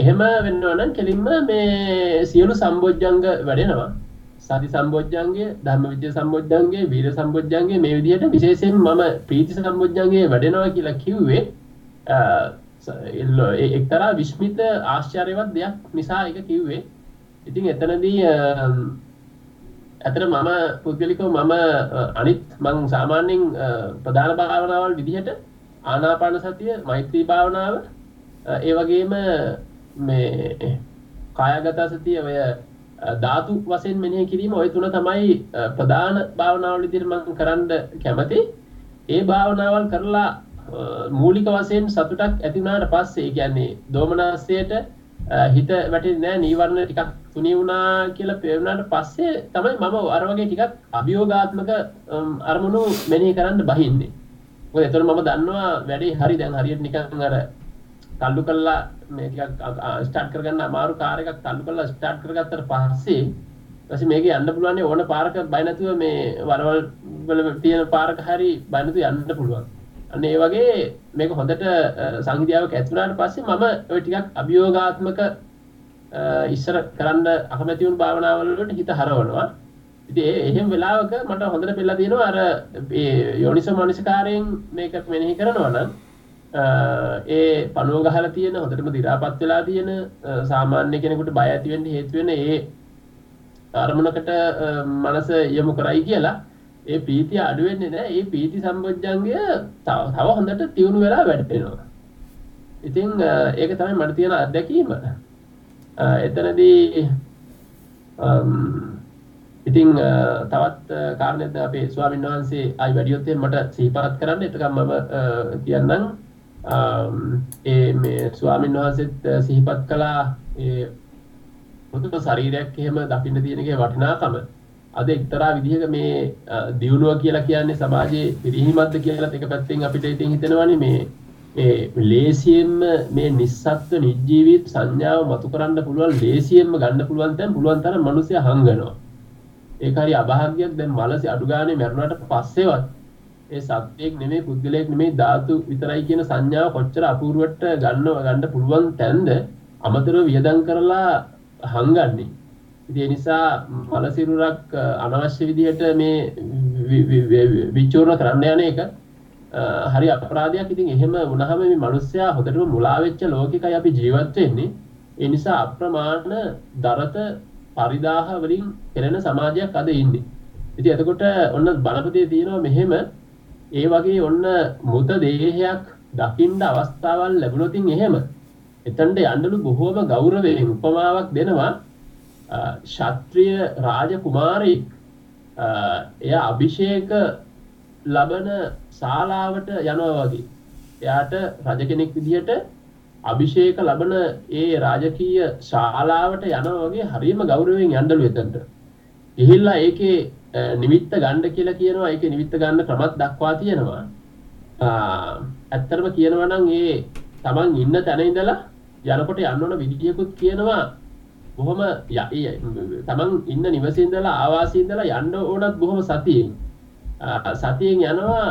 එහෙම වෙනවා නම් කෙලින්ම මේ සියලු සම්බොජ්ජංග වැඩෙනවා. සති සම්බොජ්ජංගය ධර්ම විද්‍ය සම්බොජ්ජංගය වීර සම්බොජ්ජංගය මේ විදිහට විශේෂයෙන් මම ප්‍රීති සම්බොජ්ජංගය වැඩෙනවා කියලා කිව්වේ එක්තරා විශ්මිත ආශ්චර්යවත් දෙයක් නිසා එක කිව්වේ. ඉතින් එතනදී ඇතර මම පුද්ගලිකව මම අනිත් මං සාමාන්‍යෙන් ප්‍රධාන භාවනාවල් විදිහට ආනාපාන සතිය මෛත්‍රී භාවනාව ඒ වගේම මේ කායගතා සතිය ඔය ධාතු වශයෙන් මෙනෙහි කිරීම ඔය තුන තමයි ප්‍රධාන භාවනාවල් විදිහට මම කරන්න කැමති. ඒ භාවනාවල් කරලා මූලික වශයෙන් සතුටක් ඇති වුණාට පස්සේ කියන්නේ දෝමනස්සයට හිත වැටෙන්නේ නැහැ නීවරණ ටිකක් තුනී වුණා කියලා පේරුණාට පස්සේ තමයි මම අර වගේ ටිකක් අභියෝගාත්මක අරමුණු මෙනෙහි කරන්න බහින්නේ. මොකද එතකොට මම දන්නවා වැඩේ හරි දැන් හරියට නිකන් අර තල්ලු කළා මේ ටිකක් ස්ටාර්ට් කරගන්න අමාරු කාර් එකක් තල්ලු කළා ස්ටාර්ට් කරගත්තට පස්සේ ඊපස්සේ මේක යන්න පුළුවන් ඕන පාරක බය නැතුව මේ වරවල් වල තියෙන පාරක හරි බය නැතුව යන්න පුළුවන්. අන්න ඒ වගේ මේක හොඳට සංහිදියාවක් ඇති වුණාට පස්සේ මම ওই ටිකක් අභියෝගාත්මක ඉස්සර කරන්න අකමැති වුණු භාවනාවල් වලට හිත හරවනවා. ඉතින් ඒ එහෙම වෙලාවක මට හොඳට පෙළලා තියෙනවා අර ඒ යෝනිසෝ මනසිකාරයෙන් මේක මෙනෙහි කරනවා නම් ඒ පණුව ගහලා තියෙන හොඳටම දි รา පත් වෙලා තියෙන සාමාන්‍ය කෙනෙකුට බය ඇති වෙන්න හේතු වෙන ඒ අරමුණකට මනස යොමු කරයි කියලා ඒ ප්‍රීතිය අඩු වෙන්නේ නැහැ. ඒ ප්‍රීති සම්බොජ්ජංගය තව තව හොඳට තියුණු වෙලා වැඩෙනවා. ඉතින් ඒක තමයි මට තියෙන අත්දැකීම. එතනදී ඉතින් තවත් කාරණයක් අපේ ස්වාමීන් වහන්සේ ආයි වැඩියොත් මට සිහිපත් කරන්න. එතකම් මම කියන්නම් ඒ මේ ස්වාමීන් වහන්සේත් සිහිපත් කළා ඒ මුතු ශරීරයක් එහෙම දකින්න තියෙන එකේ වටිනාකම අද එක්තරා විදිහක මේ දියුණුව කියලා කියන්නේ සමාජයේ පිරිහීමක්ද කියලාත් එක පැත්තෙන් අපිට ඉතින් හිතෙනවානේ මේ ඒ ලේසියෙන්ම මේ නිස්සත්ව නිජීවී සංඥාව මතු කරන්න පුළුවන් ලේසියෙන්ම ගන්න පුළුවන් තැන් පුළුවන් තරම් මිනිස්සු හංගනවා ඒක හරි අභාග්‍යයක් දැන් මලසි අඩු ගානේ මැරුණාට පස්සේවත් ඒ සත්‍යයක් නෙමෙයි පුද්ගලයෙක් නෙමෙයි ධාතු විතරයි කියන සංඥාව කොච්චර අපූර්වට ගන්නව ගන්න පුළුවන් තැන්ද අමතරව වියදම් කරලා හංගන්නේ. ඉතින් ඒ නිසා මලසිරුරක් අනවශ්‍ය විදිහට මේ විචූර්ණ කරන්න යන එක හරි අපරාධයක්. ඉතින් එහෙම වුණාම මේ මිනිස්සයා හොඳටම මුලා වෙච්ච ලෝකිකයි අපි ජීවත් වෙන්නේ. ඒ නිසා අප්‍රමාණ දරත පරිදාහ වලින් කෙරෙන සමාජයක් අද ඉන්නේ. ඉතින් එතකොට ඔන්න බණපතේ තියෙනවා මෙහෙම ඒ වගේ ඔන්න මුත දේහයක් දකින්න අවස්ථාවල් ලැබුණොතින් එහෙම එතනට යන්නලු බොහෝම ගෞරවයෙන් උපමාවක් දෙනවා ශාත්‍රීය රාජ කුමාරයෙක් එය අභිෂේක ලබන ශාලාවට යනවා වගේ එයාට රජ කෙනෙක් විදිහට අභිෂේක ලබන ඒ රාජකීය ශාලාවට යනවා වගේ හරියම ගෞරවයෙන් යන්නලු එතනට. ගිහිල්ලා ඒකේ නිමිත්ත ගණ්ඩ කියලා කියනවා. ඒක නිමිත්ත ගන්න ක්‍රමත් දක්වා තියෙනවා. ඇත්තරම කියනවා නම් ඒ තමන් ඉන්න තැන ඉඳලා යනකොට යන්න ඕන විදිහකුත් කියනවා. බොහොම තමන් ඉන්න නිවසේ ඉඳලා ආවාසයේ ඉඳලා යන්න ඕනත් බොහොම සතියෙන්. සතියෙන් යනවා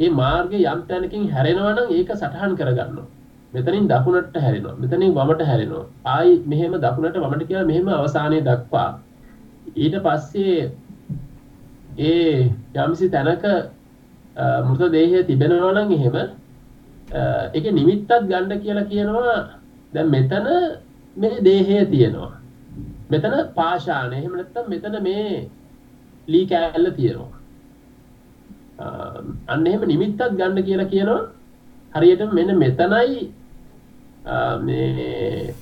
ඒ මාර්ගයේ යම් තැනකින් හැරෙනවා නම් ඒක සටහන් කරගන්නවා. මෙතනින් දකුණට හැරෙනවා. මෙතනින් වමට හැරෙනවා. ආයි මෙහෙම දකුණට වමට කියලා මෙහෙම අවසානයේ දක්වා. ඊට පස්සේ ඒ යම්සි තැනක මෘත දේහය තිබෙනවා නම් එහෙම ඒක නිමිත්තක් ගන්න කියලා කියනවා. දැන් මෙතන මේ දේහය තියෙනවා. මෙතන පාෂාණ එහෙම නැත්නම් මෙතන මේ ලී කෑල්ල තියෙනවා. අන්න එහෙම නිමිත්තක් ගන්න කියලා කියනවා. හරියට මෙන්න මෙතනයි මේ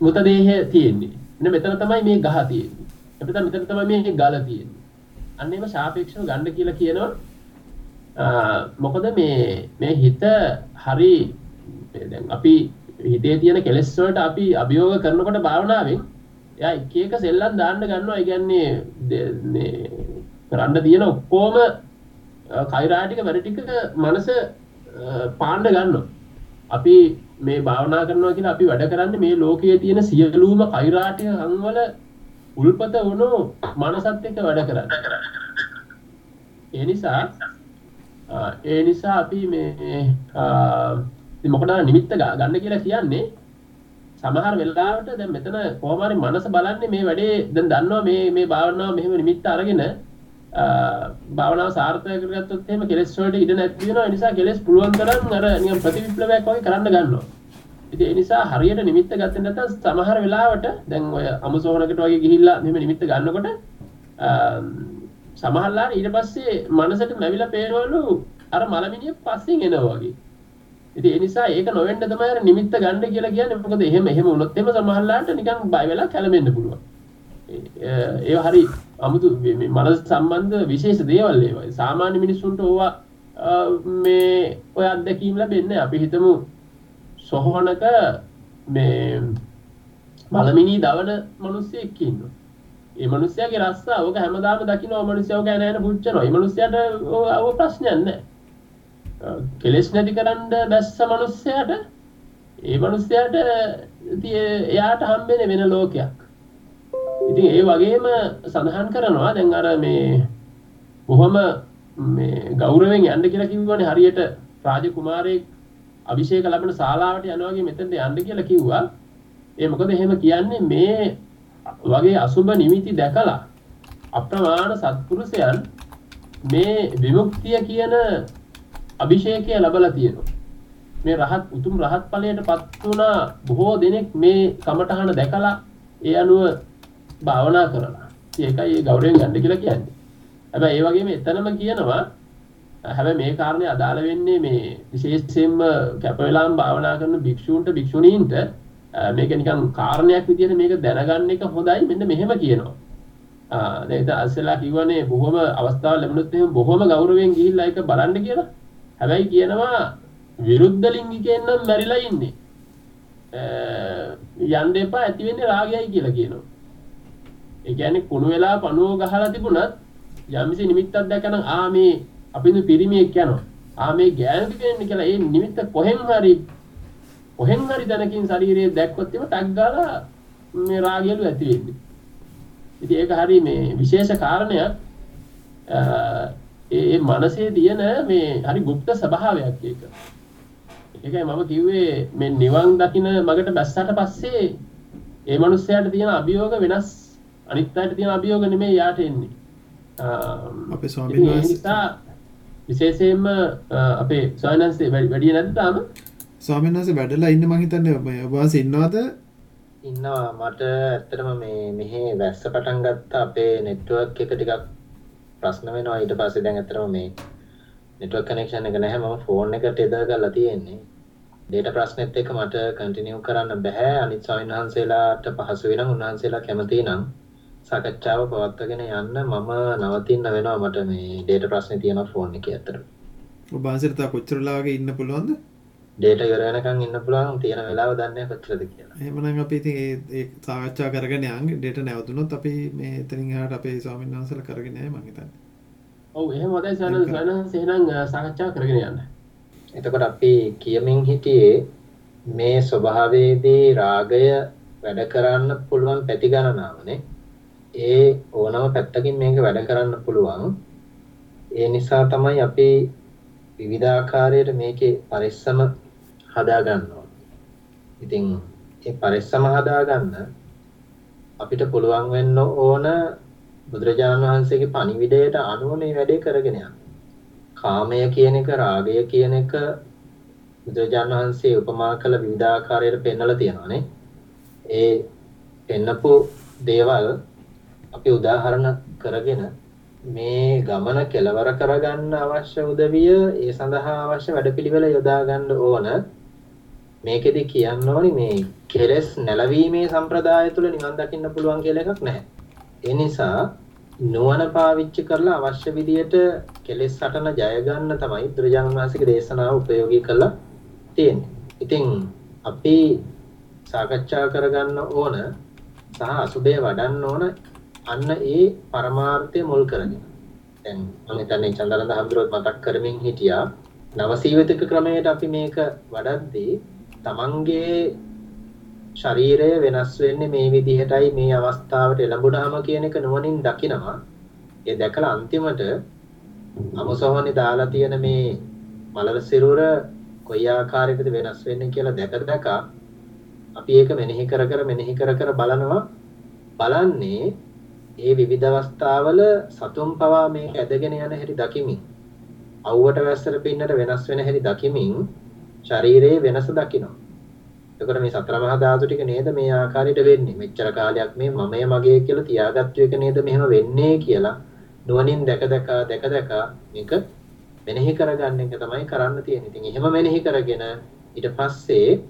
මෘත දේහය තියෙන්නේ. මෙන්න මෙතන තමයි මේ ගහ තියෙන්නේ. එතන මෙතන තමයි මේ ගල තියෙන්නේ. අන්න ඒව සාපේක්ෂව ගන්න කියලා කියනවා. මොකද මේ මේ හිත හරි දැන් අපි හිතේ තියෙන කෙලෙස් වලට අපි අභියෝග කරනකොට භාවනාවෙන් එයා එක එක සෙල්ලම් දාන්න ගන්නවා. ඒ කියන්නේ කරන්න තියෙන ඔක්කොම කෛරාටික වැඩ ටික මනස පාණ්ඩ ගන්නවා. අපි මේ භාවනා කරනවා කියලා අපි වැඩ කරන්නේ මේ ලෝකයේ තියෙන සියලුම කෛරාටික සංවල උල්පත වුණු මනසත් එක්ක වැඩ කරන්නේ. ඒ නිසා ඒ නිසා අපි මේ මොකද නිමිත්ත ගන්න කියලා කියන්නේ? සමහර වෙලාවට දැන් මෙතන කොහොම හරි මනස බලන්නේ මේ වැඩේ දැන් දන්නවා මේ මේ භාවනාව මෙහෙම නිමිත්ත අරගෙන භාවනාව සාර්ථක කරගත්තොත් එහෙම කෙලෙස් වලට ඉඩ නැති වෙනවා. ඒ නිසා කෙලෙස් පුළුවන් තරම් අර නිකන් ප්‍රතිවිප්ලවයක් වගේ කරන්න ගන්නවා. ඉතින් ඒ නිසා හරියට නිමිත්ත ගත්තේ නැත්නම් සමහර වෙලාවට දැන් ඔය අමුසෝනකට වගේ ගිහිල්ලා මෙහෙම නිමිත්ත ගන්නකොට සමහරලාට ඊට පස්සේ මනසට මැවිලා පේනවලු අර මලමිනිය පස්සෙන් එනවා වගේ. ඉතින් ඒ නිසා ඒක නොවෙන්න තමයි අර නිමිත්ත ගන්න කියලා කියන්නේ. මොකද එහෙම එහෙම වුණොත් එහෙම සමහරලාට නිකන් බය වෙලා කැළඹෙන්න පුළුවන්. ඒව හරි අමුතු මනස සම්බන්ධ විශේෂ දේවල් ඒවා. සාමාන්‍ය මිනිස්සුන්ට ඕවා මේ ඔය අත්දැකීම් ලැබෙන්නේ අපි හිතමු සොහොනක මේ මලමිනී දවන මිනිස්සෙක් ඉන්නවා. ඒ මනුස්සයාගේ රස්සා ඕක හැමදාම දකින්න මනුස්සයව ගැන යන පුච්චනවා. ඒ මනුස්සයාට ඕක ප්‍රශ්නයක් නැහැ. කෙලෙස් නැති කරන්න බැස්ස මනුස්සයාට ඒ මනුස්සයාට එයාට හම්බෙන්නේ වෙන ලෝකයක්. ඉතින් ඒ වගේම සඳහන් කරනවා දැන් අර මේ බොහොම මේ ගෞරවයෙන් යන්න කියලා කිව්වනේ හරියට රාජකුමාරයෙක් අභිෂේක ලැබෙන ශාලාවට යනවා වගේ මෙතනට යන්න කියලා කිව්වා. ඒ මොකද එහෙම කියන්නේ මේ වගේ අසුබ නිමිති දැකලා අප්‍රමාණ සත්පුරුෂයන් මේ විමුක්තිය කියන අභිෂේකය ලබලා තියෙනවා. මේ රහත් උතුම් රහත් ඵලයට පත් වුණා බොහෝ දෙනෙක් මේ කමඨහන දැකලා ඒ අනුව භාවනා කරලා. ඒකයි ඒ ගෞරවයෙන් ගන්න කියලා කියන්නේ. හැබැයි ඒ වගේම එතනම කියනවා හැබැයි මේ කාරණේ අදාළ වෙන්නේ මේ විශේෂයෙන්ම කැප වෙලාම භාවනා කරන භික්ෂූන්ට භික්ෂුණීන්ට මේක නිකන් කාරණයක් විදිහට මේක දැනගන්න එක හොඳයි මෙන්න මෙහෙම කියනවා. ආ දැන් අස්සලා කිව්වනේ බොහොම අවස්ථාවල් ලැබුණොත් එහෙම බොහොම ගෞරවයෙන් ගිහිල්ලා ඒක බලන්න කියලා. හැබැයි කියනවා විරුද්ධ ලිංගිකයන් නම් මැරිලා ඉන්නේ. යන්න එපා ඇති වෙන්නේ රාගයයි කියලා කියනවා. ඒ කියන්නේ කුණු වෙලා පණුව ගහලා තිබුණත් යම්සි නිමිත්තක් දැකන ආ මේ අපින්දු පිරිමියෙක් යනවා. ආ මේ ගෑනු කෙනෙක් කියලා ඒ නිමිත්ත කොහෙන් හරි කොහෙන් හරි දැනකින් ශරීරයේ දැක්කොත් එම ටක් ගාලා මේ රාගයලු ඇති වෙන්නේ. ඉතින් ඒක හරි මේ විශේෂ කාරණයක්. ඒ මනසේ තියෙන මේ හරි গুপ্ত ස්වභාවයක් ඒක. ඒකයි මම කිව්වේ මේ නිවන් දකින්න මගට බැස්සට පස්සේ ඒ මනුස්සයාට තියෙන අභියෝග වෙනස් අනිත් අයට තියෙන අභියෝග නෙමෙයි යාට එන්නේ. අපේ ස්වාමීන් වහන්සේ විශේෂයෙන්ම අපේ ස්වාමීන් වහන්සේ වැඩි නැද්ද තාම? ස්වාමීන් වහන්සේ වැඩලා ඉන්න මං හිතන්නේ ඔබ වහන්සේ ඉන්නවද? ඉන්නවා මට ඇත්තටම මේ මෙහි වැස්ස පටන් ගත්ත අපේ නෙට්වර්ක් එක ටිකක් ප්‍රශ්න වෙනවා. ඊට පස්සේ දැන් ඇත්තටම මේ නෙට්වර්ක් කනෙක්ෂන් එක නැහැ. මම ෆෝන් එකට ටෙදර් කරලා තියෙන්නේ. ඩේටා ප්‍රශ්නෙත් එක්ක මට කන්ටිනියු කරන්න බෑ. අනිත් ස්වාමීන් වහන්සේලාට පහසු වෙනම් උන්වහන්සේලා කැමති නම් සාකච්ඡාව පවත්වාගෙන යන්න මම නවතින්න වෙනවා මට මේ ඩේටා ප්‍රශ්නේ තියෙනවා ෆෝන් එකේ ඇත්තටම. ඔබ වහන්සේට තා කොච්චර ලාගේ ඉන්න පුළුවන්ද? ඩේට ඉවර වෙනකන් ඉන්න පුළුවන් තියෙන වෙලාව දන්නේ කොච්චරද කියලා. එහෙමනම් අපි ඒ සාකච්ඡා කරගෙන යන් ඩේට නැවතුනොත් අපි මේ එතනින් එහාට අපේ ස්වාමීන් වහන්සේලා කරගෙන යයි මං හිතන්නේ. ඔව් එහෙම හොඳයි සනල් සනල් එහෙනම් සාකච්ඡා කරගෙන යන්න. එතකොට අපි කියමින් හිටියේ මේ ස්වභාවයේදී රාගය වැඩ කරන්න පුළුවන් පැති ගණනාවනේ. ඒ ඕනම පැත්තකින් මේක වැඩ කරන්න පුළුවන්. ඒ නිසා තමයි අපි විවිධාකාරයට මේකේ පරිස්සම හදා ගන්නවා. ඉතින් ඒ පරිස්සම හදා ගන්න අපිට පුළුවන් වෙන්න ඕන බුදුරජාණන් වහන්සේගේ පණිවිඩයට අනුව මේ වැඩේ කරගෙන යන්න. කාමය කියන එක රාගය කියන එක බුදුරජාණන් වහන්සේ උපමා කළ විවිධාකාරයට පෙන්වලා තියෙනවානේ. ඒ පෙන්නපු දේවල් අපි උදාහරණ කරගෙන මේ ගමන කෙලවර කරගන්න අවශ්‍ය උදවිය ඒ සඳහා අවශ්‍ය වැඩපිළිවෙල යොදා ගන්න ඕන මේකෙදි කියන්න ඕනි මේ කෙලස් නැලවීමේ සම්ප්‍රදාය තුළ නිවන් දකින්න පුළුවන් කියලා එකක් නැහැ. ඒ නිසා නුවණ පාවිච්චි කරලා අවශ්‍ය විදියට කෙලෙස් සටන ජය ගන්න තමයි බුදුරජාණන් වහන්සේගේ දේශනාව ප්‍රයෝගී කරලා තියෙන්නේ. ඉතින් අපි සාකච්ඡා කරගන්න ඕන සහ අසුබේ වඩන්න ඕන අන්න ඒ පරමාර්ථය මුල් කරගෙන. දැන් මම හිතන්නේ චන්දරන්ද හඳුරොත් මතක් කරමින් හිටියා නවසීවිතික ක්‍රමයට අපි මේක වඩද්දී තමන්ගේ ශරීරය වෙනස් වෙන්නේ මේ විදිහටයි මේ අවස්ථාවට එළඹුණාම කියන එක නුවණින් දකිනවා. ඒ දැකලා අන්තිමට අමසෝහනේ දාලා තියෙන මේ මලර සිරුර කොයි ආකාරයකද වෙනස් වෙන්නේ කියලා දැක දැක අපි ඒක මෙනෙහි කර කර මෙනෙහි කර කර බලනවා බලන්නේ ඒ විවිධ අවස්ථාවල සතුම් පවා මේක ඇදගෙන යන හැටි දකිමින් අවුවට වැස්සට පින්නට වෙනස් වෙන හැටි දකිමින් ශරීරයේ වෙනස දකිනවා. එතකොට මේ සතර මහා ධාතු ටික නේද මේ ආකාරයට වෙන්නේ. මෙච්චර කාලයක් මේ මමය මගේ කියලා තියාගත්තු එක නේද මෙහෙම වෙන්නේ කියලා නුවණින් දැක දැක දැක දැක මේක මෙනෙහි කරගන්න එක තමයි කරන්න තියෙන්නේ. ඉතින් එහෙම මෙනෙහි කරගෙන ඊට පස්සේ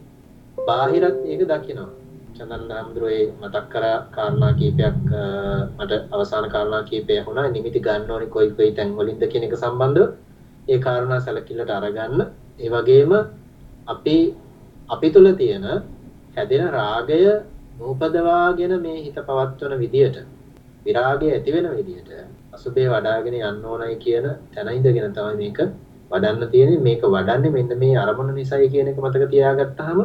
බාහිරත් ඒක දකිනවා. චන්දන් හම්දුරේ මතක් කරා කාරණා කීපයක් මට අවසාන කාරණා කීපය වුණා. නිමිති ගන්න ඕනේ කොයි කොයි තැන් වලින්ද කියන එක සම්බන්ධව ඒ කාරණා සැලකිල්ලට අරගන්න. ඒ වගේම අපි අපි තුල තියෙන හැදෙන රාගය නූපදවාගෙන මේ හිත පවත්වන විදියට විරාගය ඇති වෙන විදියට අසුබේ වඩාගෙන යන්න ඕනයි කියන තැන ඉඳගෙන තමයි මේක වඩන්න තියෙන්නේ මේක වඩන්නේ මෙන්න මේ අරමුණ නිසායි කියන එක මතක තියාගත්තාම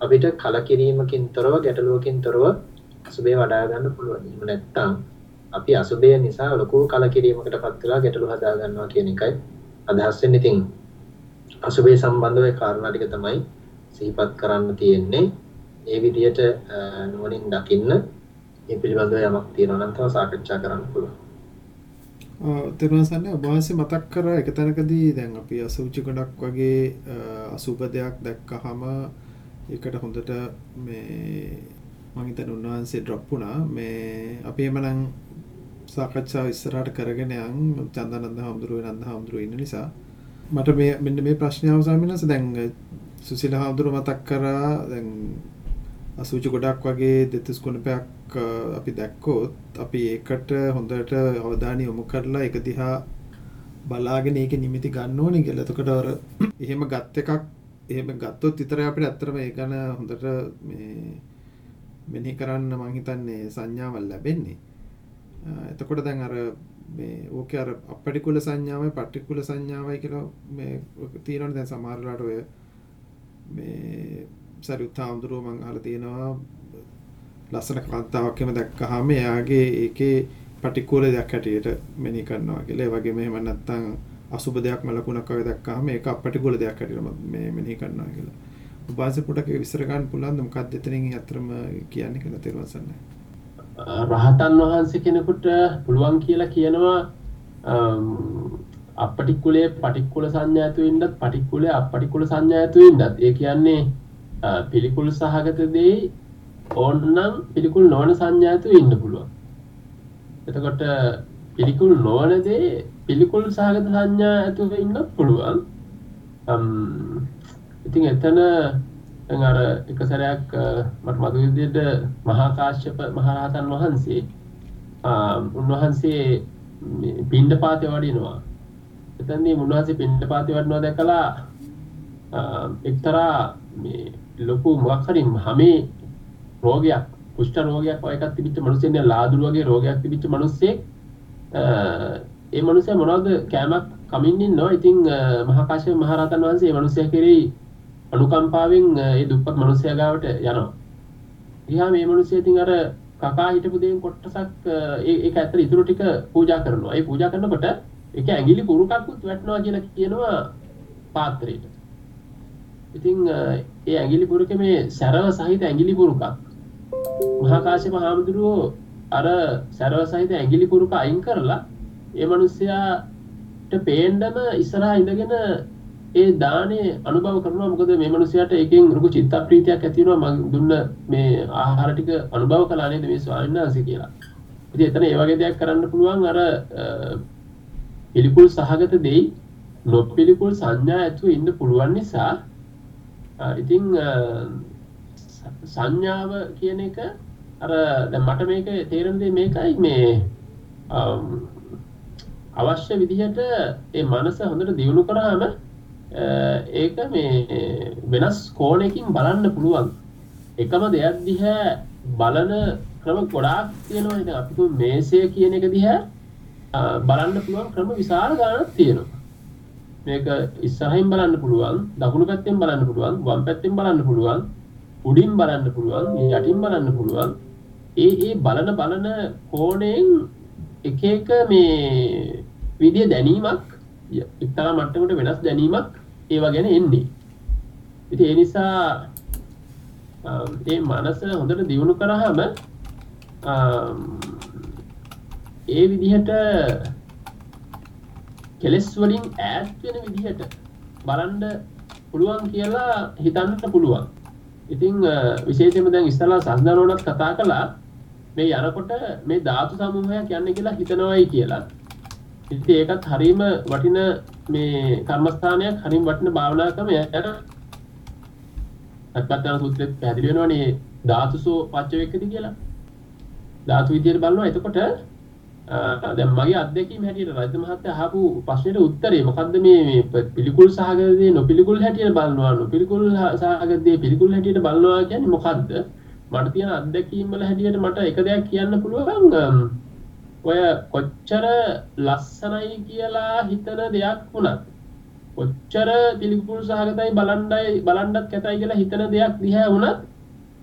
අපිට කලකිරීමකින් තොරව ගැටලුවකින් තොරව අසුබේ වඩා ගන්න පුළුවන්. එහෙම නැත්නම් අපි අසුබේ නිසා ලොකු කලකිරීමකටපත් වෙලා ගැටලු හදා ගන්නවා කියන එකයි අදහස් වෙන්නේ. ඉතින් අසුබේ සම්බන්ධව ඒ කාරණා ටික තමයි සිහිපත් කරන්න තියෙන්නේ. ඒ විදිහට නුවණින් දකින්න මේ පිළිබඳව යමක් තියෙනවා නම් තව සාකච්ඡා කරන්න පුළුවන්. තෙරුවන් ඔබ වහන්සේ මතක් කරා එක තැනකදී දැන් අපි අසුචි ගොඩක් වගේ අසුබ දෙයක් දැක්කහම ඒකට හොඳට මේ මං හිතන්නේ උන්වහන්සේ ඩ්‍රොප් වුණා. මේ අපි එමනම් සාකච්ඡාව ඉස්සරහට කරගෙන යන්. චන්දනන්ද හාමුදුරුවෝ නන්ද හාමුදුරුවෝ ඉන්න නිසා. මට මේ මෙන්න මේ ප්‍රශ්නය අවසාමිනස දැන් සුසිල හාමුදුරුව මතක් කරා. දැන් අසූචි ගොඩක් වගේ දෙතිස් කුණපයක් අපි දැක්කෝත් අපි ඒකට හොඳට අවධානය යොමු කරලා එක දිහා බලාගෙන ඒක නිමිති ගන්න ඕනේ කියලා. එතකොට අර එහෙම ගත් එකක් එහෙම ගත්තොත් විතරයි අපිට ඇත්තටම ඒ ගැන හොඳට මේ මෙනෙහි කරන්න මං හිතන්නේ සංඥාවල් ලැබෙන්නේ. එතකොට දැන් අර මේ ඕකේ අර අපටිකුල සංඥාවයි පටිකුල සංඥාවයි කියලා මේ තියෙනවනේ දැන් සමහර වෙලාවට ඔය මේ සරියුත් හාමුදුරුවෝ මං අහලා තියෙනවා ලස්සන කාන්තාවක් එහෙම දැක්කහම එයාගේ ඒකේ පටිකුල දෙයක් හැටියට මෙනෙහි කරනවා කියලා. ඒ වගේම එහෙම නැත්නම් අසුබ දෙයක් මලකුණක් වගේ දැක්කහම ඒක අපටිකුල දෙයක් හැටියට මේ මෙනෙහි කරනවා කියලා. ඔබanse පොඩක් විස්තර ගන්න පුළුවන්ද මොකක්ද එතනින් අතරම කියන්නේ කියලා තේරුම් ගන්න. රහතන් වහන්සේ කෙනෙකුට පුළුවන් කියලා කියනවා අපටික්කුලේ පටික්කුල සංඥා ඇතුව ඉන්නත් පටික්කුලේ අපටිකුල සංඥා ඇතුව ඉන්නත් ඒ කියන්නේ පිළිකුල් සහගත දේ ඕන්නම් පිළිකුල් නොවන සංඥා ඇතුව ඉන්න පුළුවන් එතකොට පිළිකුල් නොවන දේ පිළිකුල් සහගත සංඥා ඇතුව ඉන්න පුළුවන් ඉතින් එතන අර එක සැරයක් මට මතු විදිහට මහා කාශ්‍යප මහරහතන් වහන්සේ උන්වහන්සේ පිණ්ඩපාතේ වඩිනවා. එතනදී උන්වහන්සේ පිණ්ඩපාතේ වඩිනවා දැකලා එක්තරා මේ ලොකු මොකක් හරි හැමේ රෝගයක් කුෂ්ඨ රෝගයක් වගේ එකක් තිබිච්ච මිනිස්සෙක් නේ ලාදුරු වගේ රෝගයක් තිබිච්ච මිනිස්සෙක් ඒ මිනිස්සයා මොනවද කෑමක් කමින් ඉන්නවා. ඉතින් මහා කාශ්‍යප මහරහතන් වහන්සේ මේ මිනිස්සයා කෙරෙහි අනුකම්පාවෙන් ඒ දුප්පත් මිනිසයා ගාවට යනවා. ගියාම මේ මිනිස්සයා ඉතින් අර කකා හිටපු දේන් කොටසක් ඒක ඇත්තට ඉතුරු ටික පූජා කරනවා. ඒ පූජා කරනකොට ඒක ඇඟිලි පුරුකක්කුත් වැටෙනවා කියලා කියනවා පාත්‍රයට. ඉතින් ඒ ඇඟිලි පුරුකේ මේ සැරව සහිත ඇඟිලි පුරුකක්. මහා කාශ්‍යප හාමුදුරුවෝ අර සැරව සහිත ඇඟිලි පුරුක අයින් කරලා ඒ මිනිස්සයාට පේන්නම ඉස්සරහා ඉඳගෙන ඒ දානේ අනුභව කරනවා. මොකද මේ මිනිසයාට ඒකෙන් ලොකු චිත්ත ප්‍රීතියක් ඇති වෙනවා. මම දුන්න මේ ආහාර ටික අනුභව කළා නේද මේ ස්වාමීන් වහන්සේ කියලා. ඉතින් එතන ඒ වගේ දෙයක් කරන්න පුළුවන් අර පිළිකුල් සහගත දෙයි නොපිළිකුල් සංඥා ඇතුව ඉන්න පුළුවන් නිසා ඉතින් සංඥාව කියන එක අර දැන් මට මේක තේරෙන දේ මේකයි. මේ අවශ්‍ය විදිහට ඒ මනස හොඳට දියුණු කරාම ඒක මේ වෙනස් කෝණයකින් බලන්න පුළුවන්. එකම දෙයක් දිහා බලන ක්‍රම ගොඩාක් තියෙනවා. ඉතින් අපි කිව්ව මේසය කියන එක දිහා බලන්න පුළුවන් ක්‍රම විශාල ගණනක් තියෙනවා. මේක ඉස්සරහින් බලන්න පුළුවන් දකුණු පැත්තෙන් බලන්න පුළුවන් වම් පැත්තෙන් බලන්න පුළුවන් උඩින් බලන්න පුළුවන් යටින් බලන්න පුළුවන්. ඒ ඒ බලන බලන කෝණයෙන් එක එක මේ විදිය දැනීමක් එක්තරා මට්ටමට වෙනස් දැනීමක් ඒවා ගැන එන්නේ. ඉති ඒ නිසා ඒ මනස හොඳට දියුණු කරහම ඒ විදිහට කෙලෙස් වලින් ඈත් වෙන විදිහට බලන්න පුළුවන් කියලා හිතන්නට පුළුවන්. ඉතිං විශේෂම දැන් ඉස්සලා සස්දනෝනත් කතා කළා මේ යනකොට මේ ධාතු සමූහයක් යන්න කියලා හිතනවයි කියලා. ඉති ඒකත් හරීම වටින මේ කර්මස්ථානයක් හරිම් වටින භාවනාකම යට අත්පත්තන සූත්‍රෙත් පැදිලි වෙනවනේ ධාතුසෝ පච්චවෙක්කති කියලා. ධාතු විදියට බලනවා. එතකොට දැන් මගේ අත්දැකීම හැටියට රජ මහත්තයා අහපු ප්‍රශ්නෙට උත්තරේ මොකද්ද මේ පිළිකුල් සහගත දේ නොපිළිකුල් හැටියට බලනවා. නොපිළිකුල් සහගත දේ පිළිකුල් හැටියට බලනවා කියන්නේ මොකද්ද? මට තියෙන අත්දැකීම් වල හැටියට මට එක දෙයක් කියන්න පුළුවන් ඔය කොච්චර ලස්සනයි කියලා හිතන දෙයක් වුණත් කොච්චර පිළිකුල් සහගතයි බලන්නයි බලන්නත් කැතයි කියලා හිතන දෙයක් දිහා වුණත්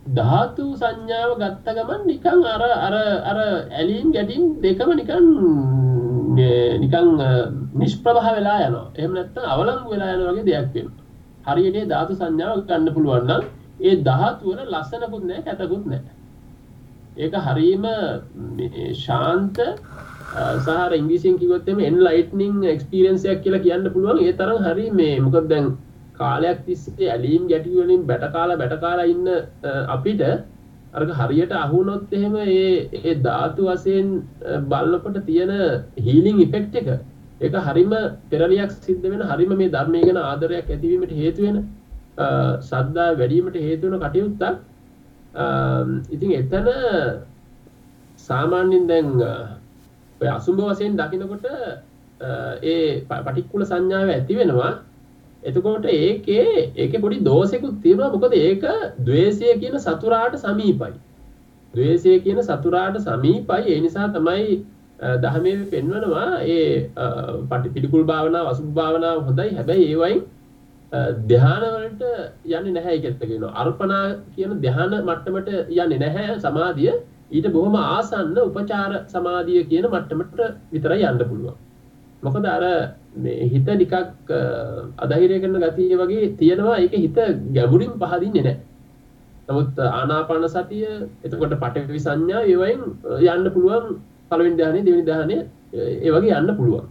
ධාතු සංඥාව ගත්ත ගමන් නිකන් අර අර අර ඇලීම් ගැටීම් දෙකම නිකන් නිකන් නිෂ්ප්‍රභා වෙලා යනවා. එහෙම නැත්නම් අවලංගු වෙලා යනවා වගේ දෙයක් වෙනවා. හරියට ධාතු සංඥාව ගන්න පුළුවන් නම් ඒ ධාතු වල ලස්සනකුත් නැහැ කැතකුත් නැහැ. ඒක හරීම ශාන්ත සහර ඉංග්‍රීසියෙන් කිව්වොත් එimhe enlightening experience එකක් කියලා කියන්න පුළුවන්. ඒ තරම් හරි මේ මොකද දැන් කාලයක් තිස්සේ ඇලීම් ගැටි වලින් බැට කාලා බැට කාලා ඉන්න අපිට අරක හරියට අහුනොත් එහෙම ඒ ඒ ධාතු වශයෙන් බලනකොට තියෙන හීලින් ඉෆෙක්ට් එක ඒක හරිම පෙරලියක් සිද්ධ වෙන හරිම මේ ධර්මය ගැන ආදරයක් ඇතිවීමට හේතු වෙන ශ්‍රද්ධාව වැඩි වීමට හේතු වෙන කටයුත්තක්. ඉතින් එතන සාමාන්‍යෙන් දැන් ඔය අසුභ වශයෙන් දකිනකොට ඒ පටික්කුල සංඥාව ඇති වෙනවා. එතකොට ඒකේ ඒකේ පොඩි දෝෂයකුත් තියෙනවා. මොකද ඒක द्वේෂය කියන සතුරාට සමීපයි. द्वේෂය කියන සතුරාට සමීපයි. ඒ නිසා තමයි දහමේ පෙන්වනවා ඒ පටිපිලිකුල් භාවනාව අසුභ භාවනාව හොඳයි. හැබැයි ඒ වයින් ධ්‍යාන වලට යන්නේ නැහැ කියලා කියනවා. අර්පණා කියන ධ්‍යාන මට්ටමට යන්නේ නැහැ සමාධිය. ඊට බොහොම ආසන්න උපචාර සමාධිය කියන මට්ටමට විතරයි යන්න පුළුවන්. මොකද අර මේ හිත නිකක් අධෛර්ය කරන ගතිය වගේ තියෙනවා. ඒක හිත ගැඹුරින් පහදින්නේ නැහැ. නමුත් ආනාපාන සතිය එතකොට පඨවි සංඥා ඒවයින් යන්න පුළුවන්. පළවෙනි ධ්‍යානෙ දෙවෙනි ධ්‍යානෙ ඒ වගේ යන්න පුළුවන්.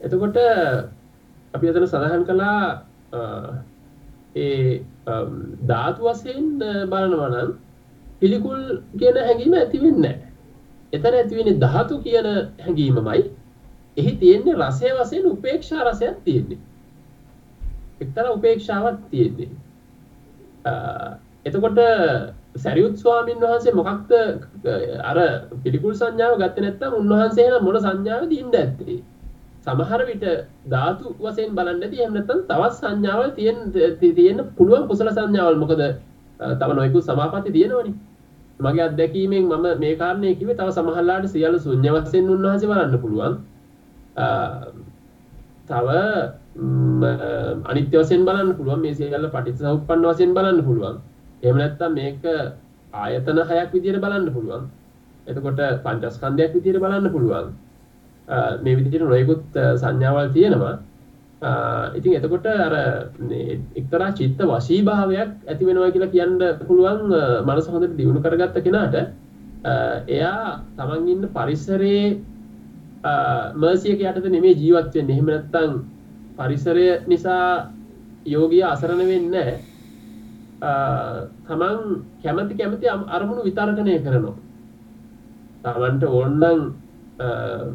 එතකොට අපි අතන සඳහන් කළා ඒ ධාතු වශයෙන් බලනවා නම් පිළිකුල් කියන හැඟීම ඇති වෙන්නේ නැහැ. එතන ඇති වෙන්නේ ධාතු කියන හැඟීමමයි. එහි තියෙන්නේ රසය වශයෙන් උපේක්ෂා රසයක් තියෙන්නේ. එක්තරා උපේක්ෂාවක් තියෙන්නේ. එතකොට සැරියුත් ස්වාමීන් වහන්සේ මොකක්ද අර පිළිකුල් සංඥාව ගත්තේ නැත්නම් උන්වහන්සේ එහෙනම් මොන සංඥාවද ඉන්න ඇත්තේ? සමහර විට ධාතු වශයෙන් බලන්න ඇති එහෙම නැත්නම් තවත් සංඥාවල් තියෙන තියෙන්න පුළුවන් කුසල සංඥාවල් මොකද තව නොයෙකුත් සමාපatti තියෙනවනේ. මගේ අත්දැකීමෙන් මම මේ කාරණේ කිව්වේ තව සමහරලාට සියලු ශුන්‍ය වශයෙන් උන්වහන්සේ බලන්න පුළුවන්. තව අනිත්‍ය වශයෙන් බලන්න පුළුවන් මේ සියල්ල පටිච්චසමුප්පන්න වශයෙන් බලන්න පුළුවන්. එහෙම නැත්නම් මේක ආයතන හයක් විදිහට බලන්න පුළුවන්. එතකොට පංචස්කන්ධයක් විදිහට බලන්න පුළුවන්. මේ විදිහට නොයෙකුත් සංඥාවල් තියෙනවා. ඉතින් එතකොට අර එක්තරා චිත්ත වශීභාවයක් ඇති වෙනවා කියලා කියන්න පුළුවන් මනස හොඳට දියුණු කරගත්ත කෙනාට එයා තමන් ඉන්න පරිසරයේ මර්සියක යටත නෙමේ ජීවත් වෙන්නේ. එහෙම නැත්නම් පරිසරය නිසා යෝගිය අසරණ වෙන්නේ තමන් කැමති කැමති අරමුණු විතර්කණය කරනවා. තමන්ට ඕනනම්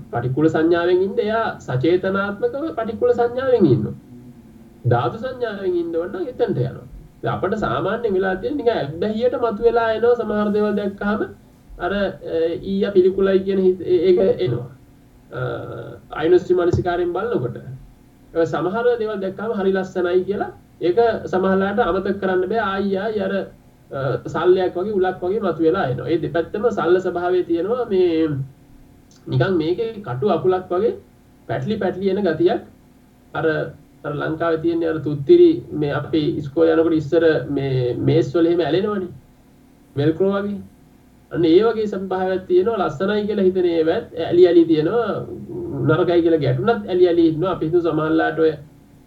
පටිකුල සංඥාවෙන් ඉන්න එයා සචේතනාත්මකව පටිකුල සංඥාවෙන් ඉන්නවා. ධාතු සංඥාවෙන් ඉන්න ඕන නම් එතනට යනවා. අපට සාමාන්‍ය වෙලා තියෙන නිකන් ඇබ්බැහියට මතුවලා එනවා සමහර දේවල් දැක්කහම අර ඊය පිළිකුලයි කියන ඒක එනවා අයිනස්ටි මනසිකාරයෙන් බලන්නකොට සමහර දෙවල් දැක්කාම හරි ලස්සනයි කියලා ඒක සමහරලාට අමතක කරන්න බෑ ආයියා යර සල්ලයක් වගේ උලක් වගේ මතු වෙලා එනවා ඒ දෙපැත්තම සල්ල ස්වභාවය තියෙනවා මේ නිකන් මේකේ කටු අකුලක් වගේ පැටලි පැටලි එන ගතියක්. අර අර ලංකාවේ තියෙන අර තුත්තිරි මේ අපේ ඉස්කෝලේ යනකොට ඉස්සර මේ මේස් වල එහෙම ඇලෙනවනේ. වෙල්ක්‍රෝ වගේ. අන්න ඒ වගේ සම්භාවයක් තියෙනවා ලස්සනයි කියලා හිතන ඒවත් ඇලි ඇලි තියෙනවා නරකයි කියලා ගැටුණත් ඇලි ඇලි ඉන්නවා. අපි හිතුව සමහරලාට ඔය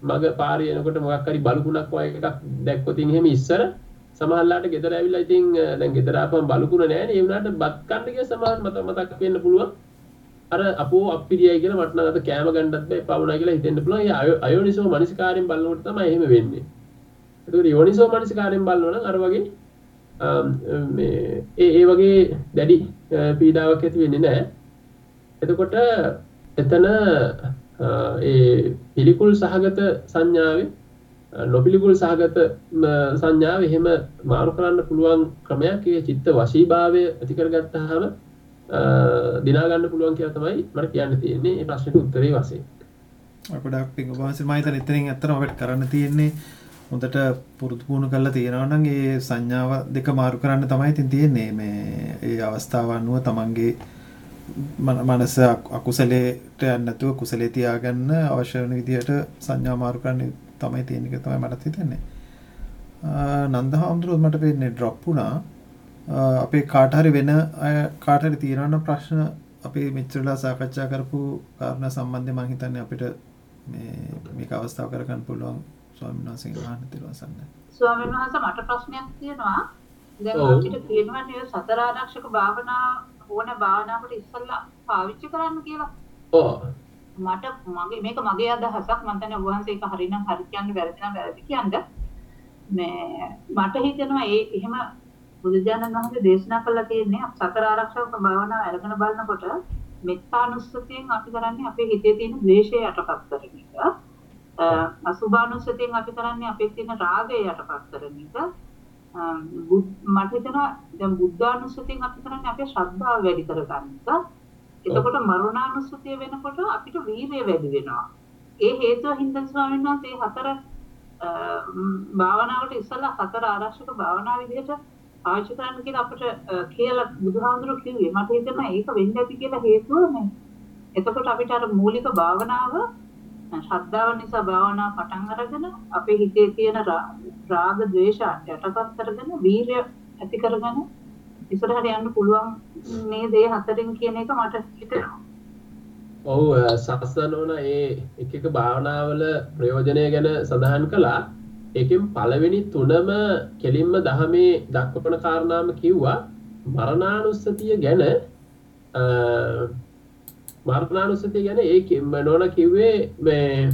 මග පාරේ යනකොට මොකක් හරි බලුකුණක් වගේ එකක් දැක්කොත් එහෙම ඉස්සර සමහරලාට ගෙදර ඇවිල්ලා ඉතින් දැන් ගෙදර ආපම බලුකුණ නැහැ නේ ඒ වුණාට බත් කන්න ගිය සමහර මත මතක් වෙන්න පුළුවන්. අර අපෝ අප්පිරියයි කියලා මට නම් අද කෑම ගන්නත් බෑ පවුනා කියලා හිතෙන්න පුළුවන්. ඒ අයෝනිසෝ මනසිකාරයෙන් බලනකොට තමයි එහෙම වෙන්නේ. එතකොට යෝනිසෝ මනසිකාරයෙන් බලනවා නම් අර වගේ මේ ඒ ඒ වගේ දැඩි පීඩාවක් ඇති වෙන්නේ නැහැ. එතකොට එතන ඒ පිළිකුල් සහගත සංඥාවේ නොපිළිකුල් සහගත සංඥාව එහෙම මාරු කරන්න පුළුවන් ක්‍රමයක් ඒ චිත්ත වශීභාවය ඇති කරගත්තාම දිනාගන්න පුළුවන් කියලා තමයි මට කියන්න තියෙන්නේ මේ ප්‍රශ්නෙට උත්තරේ වශයෙන්. ගොඩක් පිං ඔබ වහන්සේ මම හිතන්නේ එතනින් ඇත්තටම අපිට කරන්න තියෙන්නේ හොඳට පුරුදු පුහුණු කරලා තියෙනවා නම් ඒ සංඥාව දෙක මාරු කරන්න තමයි ඉතින් තියෙන්නේ මේ ඒ අවස්ථාව අනුව තමන්ගේ මනස අකුසලයට යන්නේ නැතුව කුසලයේ තියාගන්න අවශ්‍ය වෙන විදිහට සංඥා මාරු කරන්න තමයි තියෙන එක තමයි මටත් හිතෙන්නේ. නන්දහාමුදුරුවෝ මට වෙන්නේ ඩ්‍රොප් වුණා. අපේ කාට හරි වෙන අය කාට හරි තියෙනවා නම් ප්‍රශ්න අපි මෙච්චරලා සාකච්ඡා කරපු කාරණා සම්බන්ධයෙන් මම හිතන්නේ අපිට මේ මේක අවස්ථාව කරගන්න පුළුවන් ස්වාමීන් වහන්සේගෙන් අහන්න තිරවසන්න. ස්වාමීන් වහන්සේ මට ප්‍රශ්නයක් තියෙනවා. දැන් අපිට කියනවා නේ සතර ආරක්ෂක භාවනා ඕන භාවනාවකට ඉස්සල්ලා පාවිච්චි කරන්න කියලා. ඔව්. මට මගේ මේක මගේ අදහසක් මම හිතන්නේ ඔබ වහන්සේ ඒක හරිනම් හරි කියන්නේ වැරදි නම් වැරදි කියන්න. මේ මට හිතෙනවා ඒ එහෙම බුදුජානක වහන්සේ දේශනා කළා තියෙන්නේ සතර ආරක්ෂක භාවනාව අරගෙන බලනකොට මෙත්තානුස්සතියෙන් අපි කරන්නේ අපේ හිතේ තියෙන ද්වේෂය යටපත් කරන එක. අසුභානුස්සතියෙන් අපි කරන්නේ අපේ තියෙන රාගය යටපත් කරන එක. මට හිතෙනවා දැන් බුද්ධානුස්සතියෙන් අපි කරන්නේ අපේ ශ්‍රද්ධාව වැඩි කරගන්න එක. එතකොට මරණානුස්සතිය වෙනකොට අපිට වීරිය වැඩි වෙනවා. ඒ හේතුව හින්දා ස්වාමීන් වහන්සේ හතර භාවනාවට ඉස්සලා හතර ආරක්ෂක භාවනා විදිහට පාවිච්චි කරන්න කියලා අපිට කියලා බුදුහාමුදුරුවෝ කිව්වේ. මට හිතෙනවා ඒක වෙන්න ඇති කියලා හේතුව මේ. එතකොට අපිට අර මූලික භාවනාව ශ්‍රද්ධාව නිසා භාවනාව පටන් අරගෙන අපේ හිතේ තියෙන රාග ద్వේෂ යටපත් කරගෙන වීරය ඇති කරගෙන ඉස්සරහට යන්න පුළුවන් මේ දේ හතරෙන් කියන එක මට හිතෙනවා. ඔව් සස්සනෝන ඒ එක එක භාවනාවල ප්‍රයෝජනය ගැන සඳහන් කළා. ඒකෙන් පළවෙනි තුනම කෙලින්ම දහමේ දක්වපන කාරණාම කිව්වා. මරණානුස්සතිය ගැන මරණානුස්සතිය ගැන ඒ නොන කිව්වේ මේ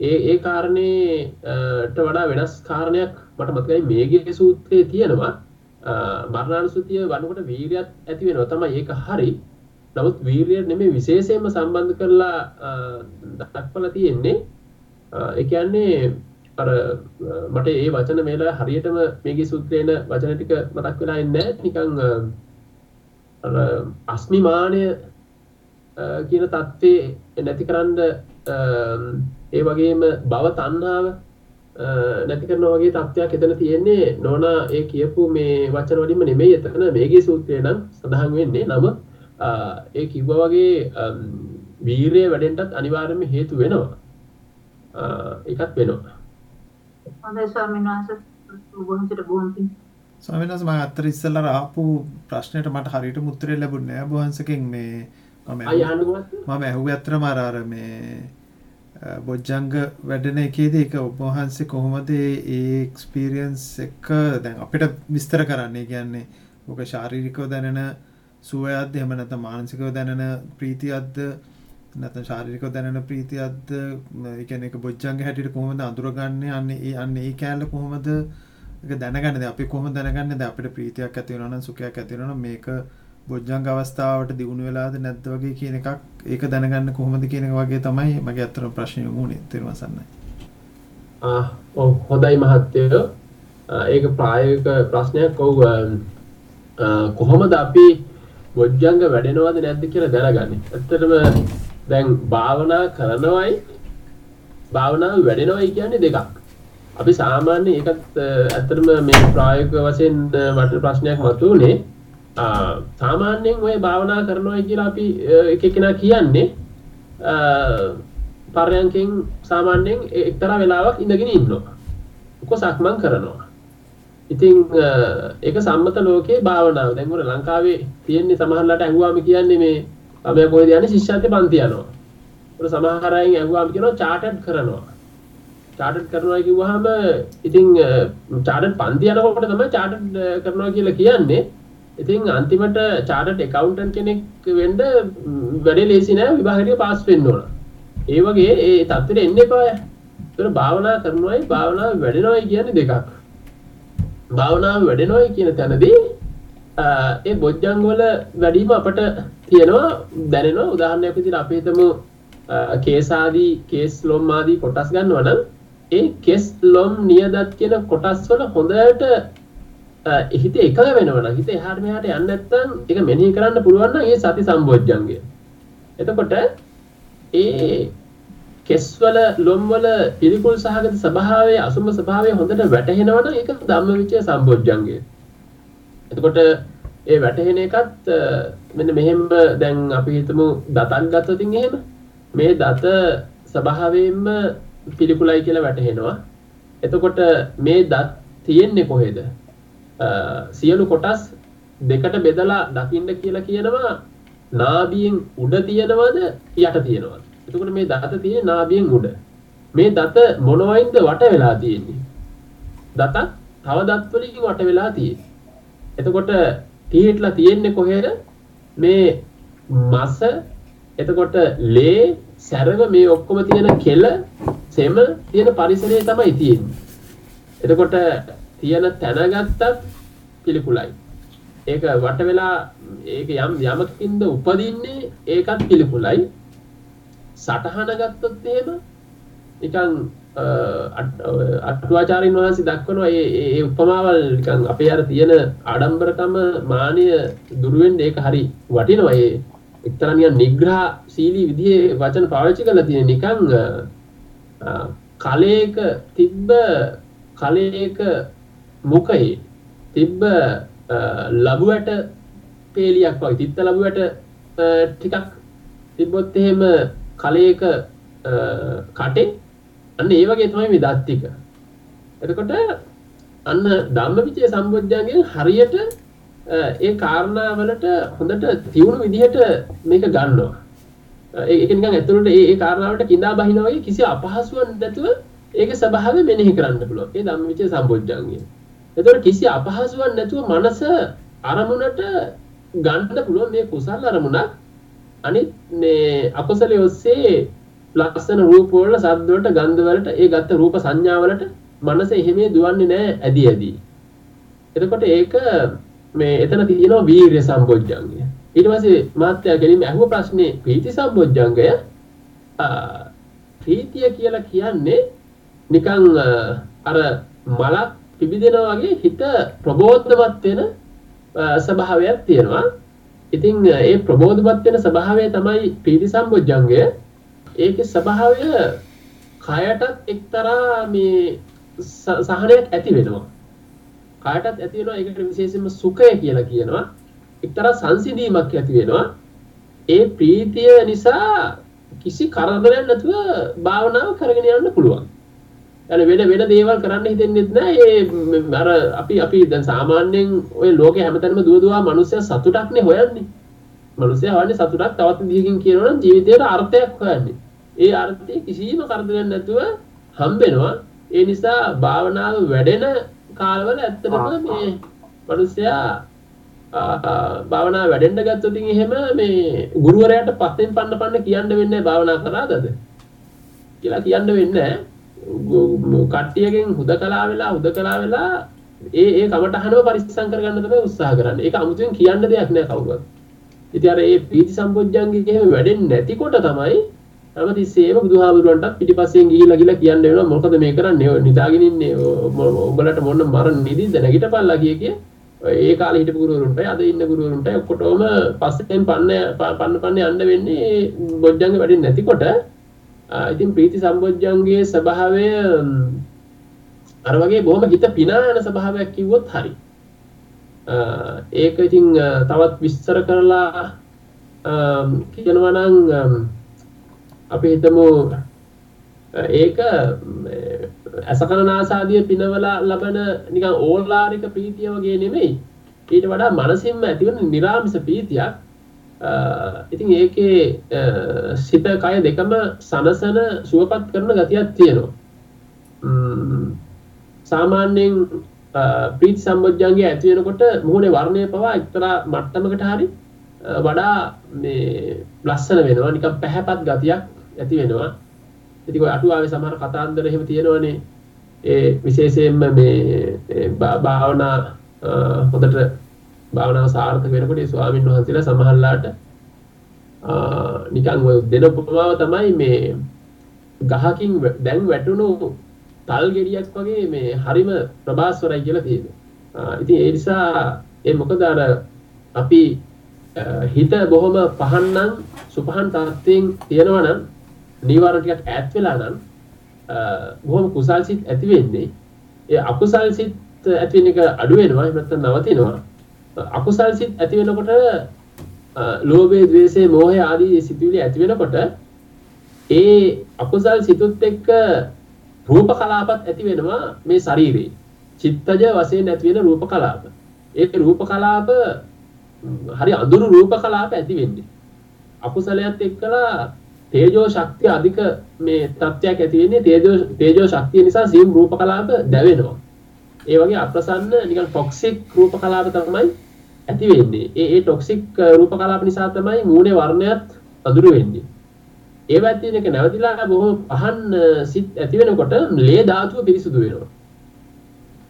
ඒ ඒ කාරණයට වඩා වෙනස් කාරණයක් මට මතකයි මේගේ සූත්‍රයේ තියෙනවා. මරණානුස්සතිය වනකොට වීරියත් ඇති වෙනවා. තමයි ඒක හරි. නමුත් වීරිය නෙමෙයි විශේෂයෙන්ම සම්බන්ධ කරලා දක්වලා තියෙන්නේ. ඒ කියන්නේ අර මට ඒ වචන මේලා හරියටම මේකේ සූත්‍රේන වචන ටික මතක් වෙලා ඉන්නේ නිකන් අර අස්මිමානය කියන தත්ත්වේ නැති කරන්න ඒ වගේම භව තණ්හාව නැති කරන වගේ තත්ත්වයක් එතන තියෙන්නේ. නෝනා ඒ කියපු මේ වචන වලින්ම නෙමෙයි එතන මේගේ සූත්‍රය නම් සඳහන් වෙන්නේ. නම ඒ කිව්වා වගේ වීරය වැඩෙන්ටත් අනිවාර්යයෙන්ම හේතු වෙනවා. එකත් වෙනවා. හොඳයි ස්වාමීන් වහන්සේ බොහොම පිං. ස්වාමීන් වහන්සේ මම අතර ඉස්සෙල්ලා ආපු ප්‍රශ්නෙට මට හරියටම උත්තරේ ලැබුණේ නෑ වහන්සේගෙන් මේ මම මම ඇහුවේ අතරම අර අර මේ බොජ්ජංග වැඩෙන එකේදී ඒක ඔබ වහන්සේ කොහොමද ඒ එක්ස්පීරියන්ස් එක දැන් අපිට විස්තර කරන්නේ කියන්නේ ඔක ශාරීරිකව දැනෙන සුවයක්ද එහෙම නැත්නම් මානසිකව දැනෙන ප්‍රීතියක්ද නැත්නම් ශාරීරිකව දැනෙන ප්‍රීතියක්ද? ඒ කියන්නේ ඒක බොජ්ජංග හැටියට කොහොමද අඳුරගන්නේ? අන්නේ ඒ අන්නේ ඒ කැලේ කොහොමද? ඒක දැනගන්නේ අපි කොහොමද දැනගන්නේ? දැන් අපිට ප්‍රීතියක් ඇති වෙනවා නම් සුඛයක් ඇති වෙනවා නම් මේක බොජ්ජංග අවස්ථාවට දියුණු වෙලාද නැද්ද වගේ කියන එකක් ඒක දැනගන්න කොහොමද කියන එක වගේ තමයි මගේ අතර ප්‍රශ්නේ යමුනේ තේරුම් ගන්නයි. ආ ඔව්. හොඳයි මහත්තයෝ. ඒක ප්‍රායෝගික ප්‍රශ්නයක්. ඔව් කොහොමද අපි බොජ්ජංග වැඩෙනවද නැද්ද කියලා දැනගන්නේ. ඇත්තටම දැන් භාවනා කරනවයි භාවනාව වැඩෙනවයි කියන්නේ දෙකක්. අපි සාමාන්‍ය ඒකත් ඇත්තටම මේ ප්‍රායෝගික වශයෙන් මට ප්‍රශ්නයක් මතුවුනේ සාමාන්‍යයෙන් ඔය භාවනා කරනවා කියලා අපි එක එකනා කියන්නේ පර්යන්කෙන් සාමාන්‍යයෙන් එක්තරා වෙලාවක් ඉඳගෙන ඉන්නවා. උක සක්මන් කරනවා. ඉතින් ඒක සම්මත ලෝකයේ භාවනාව. දැන් උර ලංකාවේ තියෙන්නේ සමහරලාට ඇහුවාම කියන්නේ මේ අපි කොහෙද යන්නේ ශිෂ්‍යත්ව පන්ති යනවා. උර සමහර අය ඇහුවාම කියනවා චාටඩ් කරනවා. චාටඩ් කරනවා කිව්වහම ඉතින් චාටඩ් පන්ති යනකොට තමයි චාටඩ් කරනවා කියලා කියන්නේ. ඉතින් අන්තිමට චාටඩ් එකවුන්ටන්ට් කෙනෙක් වෙන්න වැඩේ ලේසි නෑ විභාගයට පාස් වෙන්න ඕන. ඒ වගේ ඒ තත්ත්වෙට එන්න එපා. ඒතර භාවනා කරනවායි භාවනාව වැඩෙනවායි කියන්නේ දෙකක්. භාවනාව වැඩෙනවායි කියන තැනදී ඒ බොජ්ජංග වල වැඩිම අපට තියෙනවා දැනෙනවා උදාහරණයක් විදිහට අපි හිතමු කේසාදී කේස් ලොම් ආදී කොටස් ගන්නවා නම් ඒ කෙස් ලොම් නියදත් කියන කොටස් වල හොඳට හිත එකඟ වෙනවා නම් හිත එහාට මෙහාට යන්නේ නැත්නම් ඒක මෙනෙහි කරන්න පුළුවන් නම් ඒ සති සම්බොජ්ජංගය. එතකොට ඒ කෙස්වල ලොම්වල පිළිකුල් සහගත ස්වභාවය අසුම ස්වභාවය හොඳට වැටහෙනවා නම් ඒක ධම්මවිචය සම්බොජ්ජංගය. එතකොට ඒ වැටහෙන එකත් මෙන්න මෙහෙම දැන් අපි හිතමු දතක් ගත්තොත් එහෙම මේ දත ස්වභාවයෙන්ම පිළිකුලයි කියලා වැටහෙනවා. එතකොට මේ දත් තියෙන්නේ කොහෙද? සියලු කොටස් දෙකට බෙදලා දකින්න කියලා කියනවා නාභියෙන් උඩ තියෙනවද යට තියෙනවද? එතකොට මේ දත තියෙන්නේ නාභියෙන් උඩ. මේ දත මොනවයින්ද වට වෙලා තියෙන්නේ? දතක් තව දත් වලින් වට වෙලා තියෙන්නේ. එතකොට තියෙట్లా තියෙන්නේ කොහෙද? මේ මස එතකොට ලේ සැරව මේ ඔක්කොම තියෙන කෙල සෙම තියෙන පරිසරයේ තමයි තියෙන්නේ. එතකොට තියෙන තැන ගත්තත් පිළිකුලයි. ඒක වට වෙලා ඒක යම් යමකින්ද උපදින්නේ ඒකත් පිළිකුලයි. සටහන ගත්තොත් එහෙම නිකන් අටුවාචාරින් වහන්සේ දක්වනවා ඒ ඒ උපමාවල් නිකන් අපේ අර තියෙන ආඩම්බරකම මානය දුර වෙන්න ඒක හරි වටිනවා. ඒ එක්තරා නිකන් නිග්‍රහ සීලී විදිහේ වචන පාවිච්චි කරලා තියෙන නිකන් කලයක තිබ්බ කලයක මුඛයේ තිබ්බ ලබුවට පේලියක් වගේ තිත්ත ලබුවට ටිකක් තිබ්බොත් එහෙම කලයක කටේ අන්න ඒ වගේ තමයි මේ දත් ටික. එතකොට අන්න ධම්මවිචේ සම්බොජ්ජංගෙන් හරියට ඒ කාරණාවලට හොඳට තියුණු විදිහට මේක ගන්නවා. ඒක නිකන් ඇතුළට ඒ ඒ කාරණාවට කිඳා බහිනවා වගේ කිසි අපහසුවක් නැතුව ඒකේ ස්වභාවය මෙනෙහි කරන්න පුළුවන්. ඒ ධම්මවිචේ සම්බොජ්ජංගය. එතකොට කිසි අපහසුවක් නැතුව මනස අරමුණට ගන්න පුළුවන් මේ කුසල අරමුණක් අනිත් මේ අකුසලයේ ඔස්සේ ලක්ෂණ රූප වල ශබ්ද වලට ගන්ධ වලට ඒ ගත්ත රූප සංඥා වලට මනස එහෙම දුවන්නේ නැහැ ඇදි ඇදි. එතකොට ඒක මේ එතන තියෙනවා වීර්ය සම්බොජ්ජංගය. ඊට පස්සේ මාත්‍යා ගැනීම අහුව ප්‍රශ්නේ ප්‍රීති සම්බොජ්ජංගය ප්‍රීතිය කියලා කියන්නේ නිකන් අර මලක් පිබිදෙනා වගේ හිත ප්‍රබෝධමත් වෙන ස්වභාවයක් තියෙනවා. ඉතින් ඒ ප්‍රබෝධමත් වෙන ස්වභාවය තමයි ප්‍රීති සම්බොජ්ජංගය. ඒකේ ස්වභාවය කයටත් එක්තරා මේ සහනයක් ඇති වෙනවා. කාටත් ඇති වෙනවා ඒකට විශේෂයෙන්ම සුඛය කියලා කියනවා. එක්තරා සංසිඳීමක් ඇති වෙනවා. ඒ ප්‍රීතිය නිසා කිසි කරදරයක් නැතුව භාවනාව කරගෙන යන්න පුළුවන්. يعني වෙන වෙන දේවල් කරන්න හිතෙන්නේ නැහැ. ඒ අර අපි අපි දැන් සාමාන්‍යයෙන් ওই ලෝකේ හැමතැනම දුව දුවා මිනිස්සු සතුටක්නේ හොයන්නේ. මිනිස්සු හොයන්නේ සතුටක් තවත් විදිහකින් කියනවනම් ජීවිතේට අර්ථයක් හොයන්නේ. ඒ අර්ථය කිසිම කරදරයක් නැතුව හම්බෙනවා. ඒ නිසා භාවනාව වැඩෙන කාලවල ඇත්තටම මේ මිනිස්සයා භාවනා වැඩෙන්න ගත්තොත් එහෙම මේ ගුරුවරයාට පස්සෙන් පන්න පන්න කියන්න වෙන්නේ භාවනා කරාදද කියලා කියන්න වෙන්නේ කට්ටියගෙන් හුදකලා වෙලා හුදකලා වෙලා ඒ ඒ කමටහනව පරිස්සම් කරගන්න තමයි උත්සාහ කරන්නේ. ඒක අමුතුවෙන් කියන්න දෙයක් නෑ කවුරුවත්. ඉතින් අර ඒ පීති සම්පොඥංගේ එහෙම වැඩෙන්නේ නැතිකොට තමයි හැමතිස්සෙම බුදුහාමුදුරන්ටත් පිටිපස්සෙන් ගිහිල්ලා ගිහිල්ලා කියන්න වෙනවා මොකද මේ කරන්නේ? නිදාගෙන ඉන්නේ. උඹලට මොන මරණ නිදිද නැගිටපල්ලා කිය කිය. ඒ කාලේ හිටපු ගුරුවරුන්ටයි අද ඉන්න ගුරුවරුන්ටයි ඔක්කොටම පස්සෙන් පන්න පන්න පන්න යන්න වෙන්නේ බොජ්ජංග වැඩි නැතිකොට ඉතින් ප්‍රීති සම්බොජ්ජංගයේ ස්වභාවය අර වගේ බොහොම හිත පිනායන ස්වභාවයක් කිව්වොත් හරි. ඒක ඉතින් තවත් විස්තර කරලා කියනවා නම් අපි හිතමු ඒක ඇසකරනාසාදිය පිනවලා ලබන නිකන් ඕල්ලාරික ප්‍රීතිය වගේ නෙමෙයි. ඊට වඩා මනසින්ම ඇතිවන නිරාමිස ප්‍රීතියක්. ඉතින් ඒකේ සිත කය දෙකම සනසන සුවපත් කරන ගතියක් තියෙනවා. සාමාන්‍යයෙන් ප්‍රීති සම්බොජ්ජන්ගේ ඇති වෙනකොට මුහුණේ වර්ණය පවා එක්තරා මට්ටමකට හරි වඩා මේ ලස්සන වෙනවා නිකන් පැහැපත් ගතියක් ඇති වෙනවා. ඉතින් ඔය අටුවාවේ සමහර කතාන්දර එහෙම තියෙනවනේ. ඒ විශේෂයෙන්ම මේ භාවනා හොඳට භාවනාව සාර්ථක වෙනකොට ඒ ස්වාමීන් වහන්සේලා සමහරලාට නිකන් ඔය දෙන උපමාව තමයි මේ ගහකින් දැන් වැටුණු තල් ගෙඩියක් වගේ මේ හරිම ප්‍රභාස්වරයි කියලා තියෙනවා. ඉතින් ඒ නිසා ඒ මොකද අර අපි හිත බොහොම පහන්නම් සුපහන් තත්ත්වයෙන් තියෙනවා නම් නීවරණ ටිකක් ඈත් වෙලා නම් බොහොම කුසල් සිත් ඇති වෙන්නේ ඒ අකුසල් සිත් ඇති වෙන එක අඩු වෙනවා එහෙම නැත්නම් නවතිනවා අකුසල් සිත් ඇති වෙනකොට ලෝභය ද්වේෂය මෝහය ආදී සිතුවිලි ඇති වෙනකොට ඒ අකුසල් සිතුත් එක්ක රූප කලාපත් ඇති වෙනවා මේ ශරීරේ. චිත්තජ වශයෙන් ඇති වෙන රූප කලාප. ඒ රූප කලාප හරි අඳුරු රූප කලාප ඇති වෙන්නේ. අකුසලයත් එක්කලා තේජෝ ශක්තිය අධික මේ තත්ත්වයක් ඇති වෙන්නේ තේජෝ තේජෝ ශක්තිය නිසා සියුම් රූප කලාප දැවෙනවා. ඒ වගේ අප්‍රසන්න නිකන් ටොක්සික් රූප කලාප තමයි ඇති වෙන්නේ. ඒ ඒ ටොක්සික් රූප කලාප නිසා තමයි මූණේ වර්ණයත් අඳුරු වෙන්නේ. ඒවත් තියෙන එක නැවතිලා බොහොම පහන් සිත් ඇති වෙනකොට ලේ ධාතුව පිරිසුදු වෙනවා.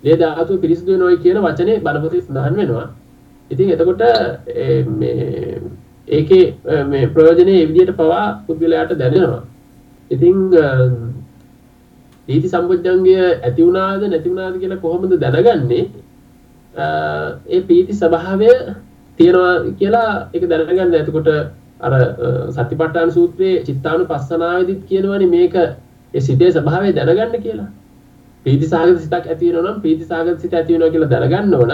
ලේ ධාතුව පිරිසුදු වෙනවා කියන වචනේ බණපොතේ සඳහන් වෙනවා. ඉතින් එතකොට මේ ඒකේ මේ ප්‍රයෝජනේ ඒ විදිහට පවා පුද්ගලයාට දැනෙනවා. ඉතින් දීති සම්බොජ්ජංගය ඇති වුණාද නැති වුණාද කියලා කොහොමද දැනගන්නේ? ඒ පීති ස්වභාවය තියනවා කියලා ඒක දැනගන්න. එතකොට අර සතිපට්ඨාන සූත්‍රයේ චිත්තානුපස්සනාවේදීත් කියනවනේ මේක ඒ සිතේ ස්වභාවය දැනගන්න කියලා. පීති සාගත සිතක් ඇති වෙනවා නම් පීති සාගත සිත ඇති වෙනවා කියලා දැනගන්න ඕන.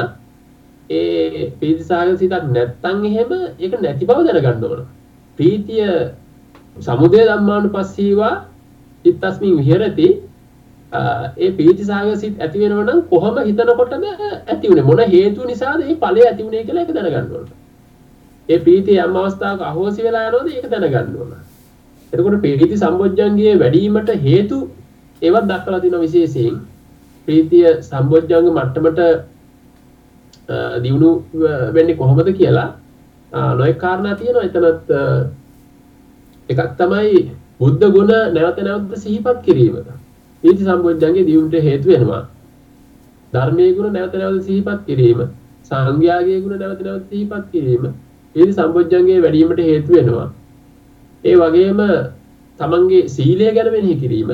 ඒ පීති සාගත සිතක් නැත්තම් එහෙම ඒක නැති බව දැනගන්න ඕන. ප්‍රීතිය සමුදය ධම්මානුපස්සීවා චිත්තස්මින් විහෙරති ඒ පීති සාගත සිත ඇති වෙනවා නම් කොහොම හිතනකොටද ඇති උනේ මොන හේතුව නිසාද මේ ඵලය ඇති උනේ කියලා ඒක දැනගන්න ඕන. ඒ ප්‍රීතිය යම් අවස්ථාවක අහෝසි වෙලා යනවද ඒක දැනගන්න ඕන. එතකොට ප්‍රීති සම්බොජ්ජංගයේ වැඩිවීමට හේතු ඒවත් දක්වලා තියෙනවා විශේෂයෙන් ප්‍රීතිය සම්බොජ්ජංග මට්ටමට දියුණු වෙන්නේ කොහොමද කියලා නොයෙක් කාරණා තියෙනවා එතනත් එකක් තමයි බුද්ධ ගුණ නැවත නැවත සිහිපත් කිරීම. ප්‍රීති සම්බොජ්ජංගේ දියුණුවට හේතු වෙනවා. ධර්මයේ ගුණ නැවත නැවත සිහිපත් කිරීම, සංඝයාගේ ගුණ නැවත නැවත සිහිපත් කිරීම, ප්‍රීති සම්බොජ්ජංගේ වැඩිවීමට හේතු වෙනවා. ඒ වගේම තමන්ගේ සීලය ගැන මෙනෙහි කිරීම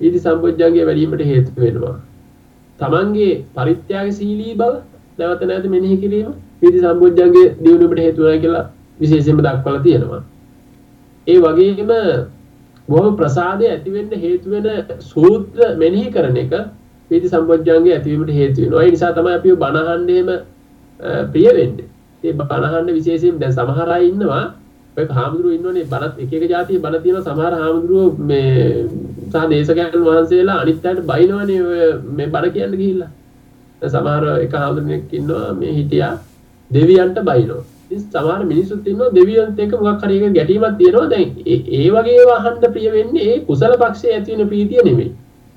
ප්‍රීති සම්බොජ්ජංගේ වැඩිවීමට හේතු වෙනවා. තමන්ගේ පරිත්‍යාග සීලී බව නැවත නැවත මෙනෙහි කිරීම ප්‍රීති සම්බොජ්ජංගේ දියුණුවට හේතු වෙනවා කියලා විශේෂයෙන්ම දක්වලා තියෙනවා. ඒ වගේම බොහොම ප්‍රසාදය ඇති වෙන්න හේතු වෙන සූත්‍ර මෙනෙහි කරන එක ප්‍රීති සම්බොජ්ජංගේ ඇතිවීමට හේතු වෙනවා. ඒ නිසා තමයි අපි බණ අහන්නෙම ප්‍රිය වෙන්නේ. ඒ බණ අහන්න විශේෂයෙන් දැන් සමහර අය ඉන්නවා ඔය හාමුදුරුවෝ ඉන්නෝනේ බණත් එක එක જાතියේ බණ තියෙන සමහර හාමුදුරුවෝ මේ සහ දේශකයන් වහන්සේලා අනිත් අයට බයිනවනේ ඔය මේ බණ කියන්න ගිහිල්ලා. සමහර එක හාමුදුරුවෙක් ඉන්නවා මේ හිටියා දෙවියන්ට බයිනවා. ඉතින් සමහර මිනිස්සුත් ඉන්නවා දෙවියන්ත් එක්ක මොකක් හරි එක ගැටීමක් තියෙනවා. දැන් ඒ වගේ වහන්න ප්‍රිය වෙන්නේ ඒ කුසල පක්ෂයේ ඇති වෙන ප්‍රීතිය නෙමෙයි.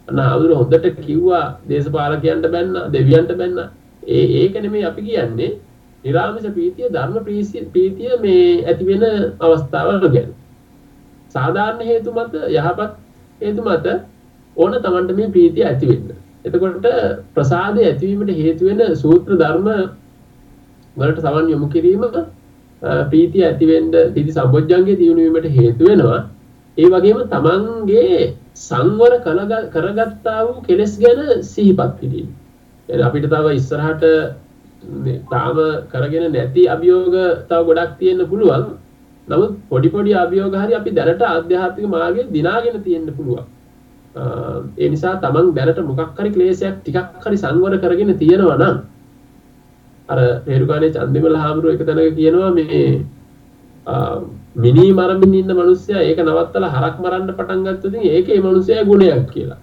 අන්න හාමුදුරුවෝ හොඳට කිව්වා දේශපාලකයන්ට බැන්නා දෙවියන්ට බැන්නා. ඒ ඒක නෙමෙයි අපි කියන්නේ නිරාමිස ප්‍රීතිය ධර්ම ප්‍රීතිය මේ ඇති වෙන අවස්ථාවල් ගැන. සාධාරණ හේතු මත යහපත් හේතු මත ඕන තමන්ට මේ ප්‍රීතිය ඇති වෙන්න. එතකොට ප්‍රසාදය ඇතිවීමට හේතු වෙන සූත්‍ර ධර්ම වලට සමන් යොමු කිරීම ප්‍රීතිය ඇති වෙන්න පිටි සම්බොජ්ජංගේ දියුණු වීමට හේතු වෙනවා. ඒ වගේම තමන්ගේ සංවර කරගත්තා වූ කෙලෙස් ගැන සිහිපත් කිරීම. අපිට තව ඉස්සරහට මේ තාම කරගෙන නැති අභියෝග තව ගොඩක් තියෙන්න පුළුවන්. නමුත් පොඩි පොඩි අභියෝග හරි අපි දැනට ආධ්‍යාත්මික මාර්ගයේ දිනාගෙන තියෙන්න පුළුවන්. ඒ නිසා තමන් දැනට මොකක් හරි ක්ලේශයක් ටිකක් හරි සංවර කරගෙන තියෙනවා නම් අර රේරුකානේ චන්දිමල හාමුදුරුවෝ එක තැනක කියනවා මේ මිනී මරමින් ඉන්න මිනිස්සයා ඒක නවත්තලා හරක් මරන්න පටන් ගත්තොත් ඉතින් ඒකේ මිනිස්සයා ගුණයක් කියලා.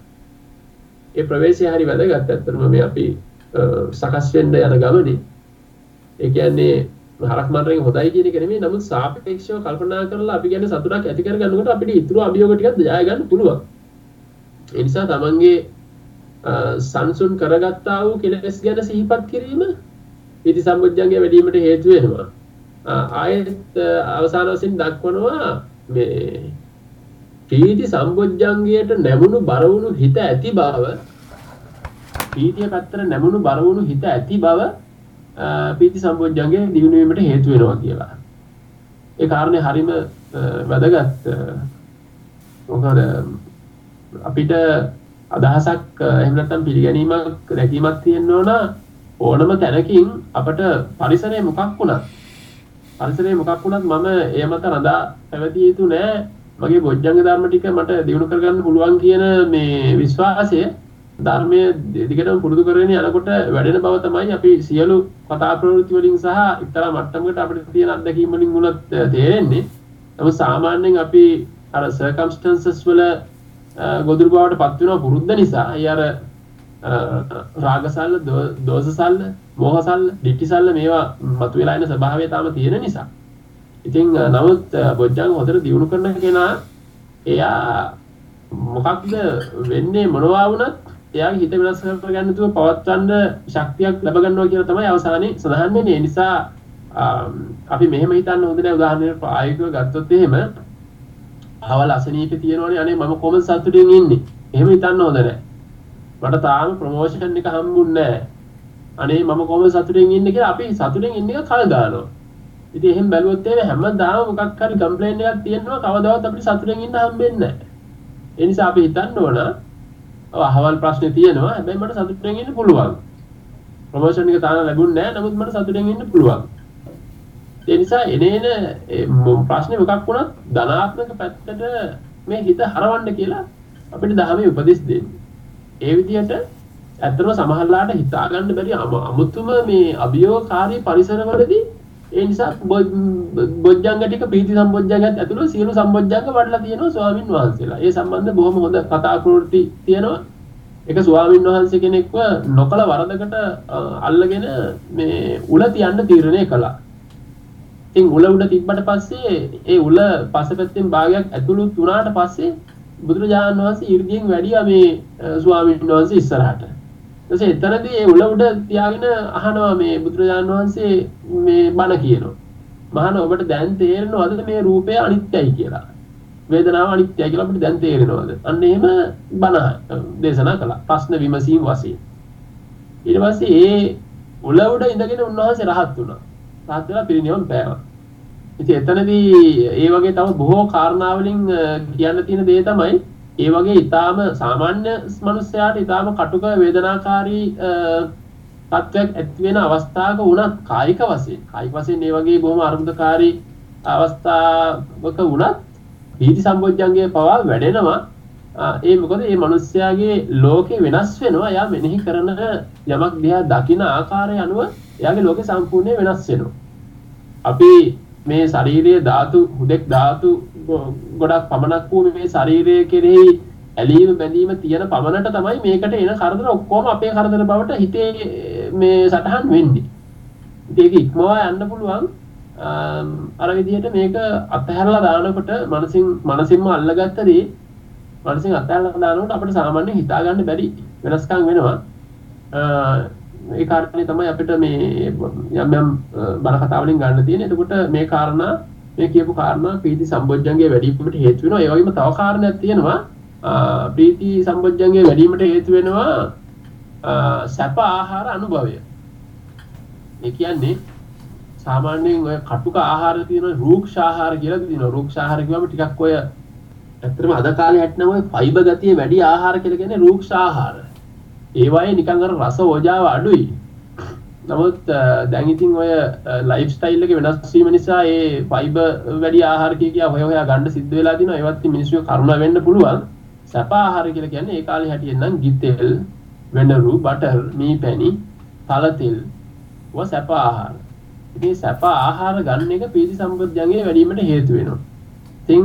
ඒ ප්‍රවේශය හරි වැදගත් ඇත්තටම මේ අපි සකස් වෙන්න යන ගමනේ. ඒ කියන්නේ හරක් මරණය හොඳයි කියන එක නෙමෙයි නමුත් සාපේක්ෂව කල්පනා කරලා අපි කියන්නේ සතුටක් ඇති කරගන්නකොට අපිට ඉතුරු අභියෝග ටිකක් ජය ගන්න පුළුවන්. ඒ නිසා තමන්ගේ සංසුන් කරගත්තා වූ කෙලෙස් ගැන සිහිපත් කිරීම ඉති සම්බුද්ධයන්ගේ වැඩීමට හේතු වෙනවා. ආයෙත් අවසාන වශයෙන් දක්වනවා මේ ප්‍රීති සම්බොජ්ජංගයට නැමුණු බරවුණු හිත ඇති බව ප්‍රීතිය පැත්තට නැමුණු බරවුණු හිත ඇති බව ප්‍රීති සම්බොජ්ජංගය දියුණු වීමට හේතු වෙනවා කියලා. ඒ කාරණේ හරිම වැදගත්. මොකද අපිට අදහසක් එහෙම නැත්නම් පිළිගැනීමක් දැකීමක් තියෙන්න ඕන ඕනම තැනකින් අපට පරිසරය මොකක් වුණත්. පරිසරය මොකක් වුණත් මම ඒ මත රඳා පැවතිය යුතු නෑ. මගේ බොජ්ජංග ධර්ම ටික මට දියුණු කරගන්න පුළුවන් කියන මේ විශ්වාසය ධර්මය දිගටම පුරුදු කරගෙන යනකොට වැඩෙන බව තමයි අපි සියලු කතා ප්‍රවෘත්ති වලින් සහ එක්තරා මට්ටමකට අපිට තියෙන අත්දැකීම් වලින් උනත් තේරෙන්නේ. නමුත් සාමාන්‍යයෙන් අපි අර සර්කම්ස්ටැන්සස් වල ගොදුරු බවට පත් වෙනවා පුරුද්ද නිසා. අය අර රාගසල්ල, දෝසසල්ල, මෝහසල්ල, ditthිසල්ල මේවා මතුවලා එන ස්වභාවය තාම තියෙන නිසා. ඉතින් නමුත් බොජ්ජංග හොඳට දියුණු කරන කෙනා එයා මොකක්ද වෙන්නේ මොනවා වුණත් එයාගේ හිත වෙනස් කරගන්න තුව පවත්වන්න ශක්තියක් ලැබ ගන්නවා කියලා තමයි අවසානයේ සඳහන් වෙන්නේ. ඒ නිසා අපි මෙහෙම හිතන්න හොඳ නෑ උදාහරණයක් ප්‍රායෝගිකව ගත්තොත් එහෙම අවල් අසනීපේ තියෙනවනේ අනේ මම කොහොමද සතුටින් ඉන්නේ. එහෙම හිතන්න හොඳ නෑ. මට තාම ප්‍රොමෝෂන් එක හම්බුන්නේ නෑ. අනේ මම කොහොමද සතුටින් ඉන්නේ කියලා අපි සතුටින් ඉන්න එක කල් දානවා. ඉතින් එහෙම බැලුවොත් එහෙම හැමදාම මොකක් හරි කම්ප්ලේන්ට් එකක් තියෙනවා කවදාවත් අපිට සතුටින් ඉන්න හම්බෙන්නේ නැහැ. ඒ නිසා අපි හිතන්න ඕන ඔව් අහවල් ප්‍රශ්නේ තියෙනවා හැබැයි මට සතුටින් ඉන්න පුළුවන්. ප්‍රොමෝෂන් එක තාම ලැබුණේ නැහැ නමුත් මට සතුටින් ඉන්න පුළුවන්. ඒ නිසා එනේන ප්‍රශ්නේ මොකක් වුණත් ධනාත්මක පැත්තට මේ හිත හරවන්න කියලා අපිට දහමේ උපදෙස් දෙන්නේ. ඒ විදිහට ඇත්තටම සමහරලාට හිතා ගන්න බැරි අමුතුම මේ අභියෝගකාරී පරිසරවලදී ඒ නිසා බොජ්ජංග ටික ප්‍රීති සම්බොජ්ජංගත් ඇතුළු සියලු සම්බොජ්ජංග වඩලා තියෙනවා ස්වාමින් වහන්සේලා. ඒ සම්බන්ධ බොහොම හොඳ කතා ප්‍රවෘත්ති තියෙනවා. එක ස්වාමින් වහන්සේ කෙනෙක්ව නොකල වරදකට අල්ලගෙන මේ උල තියන්න තීරණය කළා. ඉතින් උල උඩ තිබ්බට පස්සේ ඒ උල පසපැත්තෙන් භාගයක් ඇතුළු වුණාට පස්සේ බුදුරජාණන් වහන්සේ 이르දියෙන් වැඩියා මේ ස්වාමීන් වහන්සේ ඉස්සරහට. ඊටසේ එතනදී ඒ උල උඩ තියාගෙන අහනවා මේ බුදුරජාණන් වහන්සේ මේ බණ කියනවා. මහාන ඔබට දැන් තේරෙනවද මේ රූපය අනිත්‍යයි කියලා? වේදනාව අනිත්‍යයි කියලා අපිට දැන් තේරෙනවද? අන්න එහෙම බණ දේශනා කළා. ප්‍රශ්න විමසීම් වශයෙන්. ඊට පස්සේ ඒ උල උඩ ඉඳගෙන උන්වහන්සේ රහත් වුණා. රහත් වෙලා පිරිනිවන් පෑවා. ඉතින් එතනදී ඒ වගේ තව බොහෝ කාරණාවලින් කියන්න තියෙන දේ තමයි ඒ වගේ ඊටාම සාමාන්‍ය මනුස්සයාට ඊටාම කටුක වේදනාකාරී තත්ත්වයක් ඇති වෙන අවස්ථාවක වුණත් කායික වශයෙන් කායික වශයෙන් මේ වගේ බොහොම අරුමුදකාරී අවස්ථාවක වුණත් පීති සම්බොජ්ජංගයේ පවා වැඩෙනවා. ඒ මොකද මේ මිනිස්යාගේ ලෝකේ වෙනස් වෙනවා. එයා මෙනෙහි කරන යමක් දිහා දකින ආකාරය අනුව එයාගේ ලෝකේ සම්පූර්ණයෙන් වෙනස් වෙනවා. අපි මේ ශරීරයේ ධාතු හුදෙක් ධාතු ගොඩක් පමණක් වූ මේ ශරීරය කෙරෙහි ඇලීම බැඳීම තියෙන පමණට තමයි මේකට එන කරදර ඔක්කොම අපේ කරදර බවට හිතේ මේ සටහන් වෙන්නේ. ඒක ඉක්මවා යන්න පුළුවන් අර විදිහට මේක අත්හැරලා දානකොට මනසින් මනසින්ම අල්ලගත්ත දේ මනසින් අත්හැරලා දානකොට අපිට සාමාන්‍යයෙන් හිතා ගන්න බැරි වෙනස්කම් වෙනවා. ඒ කාරණේ තමයි අපිට මේ යම් යම් බල කතා වලින් ගන්න තියෙන්නේ. එතකොට මේ කාරණා මේ කියපු කාරණා ප්‍රීති සම්බොජ්ජංගේ වැඩිවීමට හේතු වෙනවා. ඒ වගේම තව කාරණයක් තියෙනවා. ප්‍රීති සම්බොජ්ජංගේ වැඩිවීමට හේතු වෙනවා සැප ආහාර අනුභවය. ඒ කියන්නේ සාමාන්‍යයෙන් ඔය කටුක ආහාර තියෙන රූක්ෂ ආහාර කියලා තියෙනවා. රූක්ෂ ආහාර කියවම ටිකක් ඔය ඇත්තටම අද කාලේ හැටනම් ඔය ෆයිබර් ගතිය වැඩි ආහාර කියලා කියන්නේ රූක්ෂ ආහාර. ඒවායේ නිකන් අර රස ඕජාව අඩුයි. නමුත් දැන් ඉතින් ඔය ලයිෆ් ස්ටයිල් එක වෙනස් වීම නිසා ඒ ෆයිබර් වැඩි ආහාර කිය කියා හොය හොයා ගන්න සිද්ධ වෙලා තිනවා ඒවත් මිනිස්සු කර්ම වෙන්න පුළුවන්. සැප ආහාර කියලා කියන්නේ ඒ කාලේ හැටියෙන් නම් ගිතෙල් වෙනරු බටර් මී පැණි තල තෙල් ඔය සැප ආහාර. ඉතින් සැප ආහාර ගන්න එක පීති සම්පජ්ජංගේ වැඩිවීමට හේතු වෙනවා. ඉතින්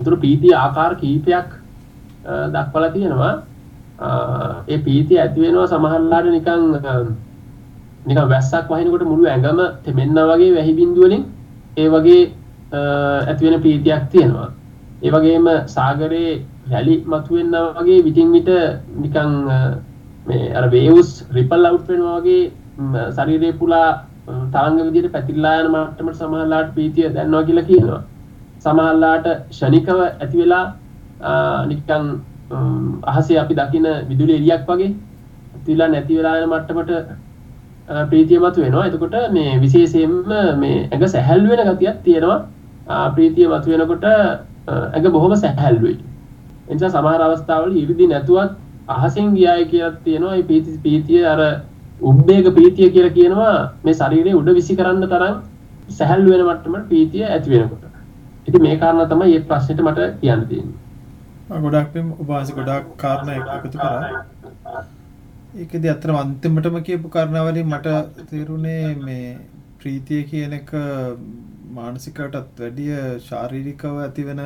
උතුරු පීති ආකාර කීපයක් දක්වලා තියෙනවා. ඒ පීතිය ඇති වෙනවා සමහරලාට නිකන් නිකන් වැස්සක් වහිනකොට මුළු ඇඟම තෙමෙන්න වගේ වැහි බින්දුව වලින් ඒ වගේ ඇති වෙන පීතියක් තියෙනවා. ඒ වගේම සාගරයේ රැලි මතුවෙන්න වගේ විටින් විට නිකන් මේ අර වේව්ස් රිපල් අවුට් වෙනවා වගේ ශරීරේ පුලා තරංග විදිහට පැතිරලා යන මට්ටමට සමහරලාට පීතිය දැනනවා කියලා කියනවා. සමහරලාට ෂණිකව ඇති වෙලා නිකන් අහසේ අපි දකින විදුලි එලියක් වගේ තිලා නැති වෙලා යන මට්ටමට ප්‍රීතිය මතු වෙනවා. එතකොට මේ විශේෂයෙන්ම මේ ඇඟ සැහැල්ලු වෙන ගතියක් තියෙනවා. ප්‍රීතිය මතු වෙනකොට ඇඟ බොහොම සැහැල්ලුයි. ඒ නිසා සමහර අවස්ථාවල ඉරිදි නැතුවත් අහසෙන් ගියායි කියලා තියෙනවා. මේ ප්‍රීති ප්‍රීතිය අර උද්වේග ප්‍රීතිය කියලා කියනවා මේ ශරීරයේ උඩ විසි කරන්න තරම් සැහැල්ලු වෙන මට්ටමට ප්‍රීතිය ඇති වෙනකොට. ඉතින් මේ කාරණා තමයි මේ ප්‍රශ්නෙට මට කියන්න තියෙන්නේ. ගොඩක් උපාස ගොඩක් කාරණ එකතු කරා. ඒකද අතරම අන්තිමටම කියපු කාරණාවලින් මට තේරුණේ මේ ප්‍රීතිය කියන එක මානසිකටත් වැඩිය ශාරීරිකව ඇතිවෙන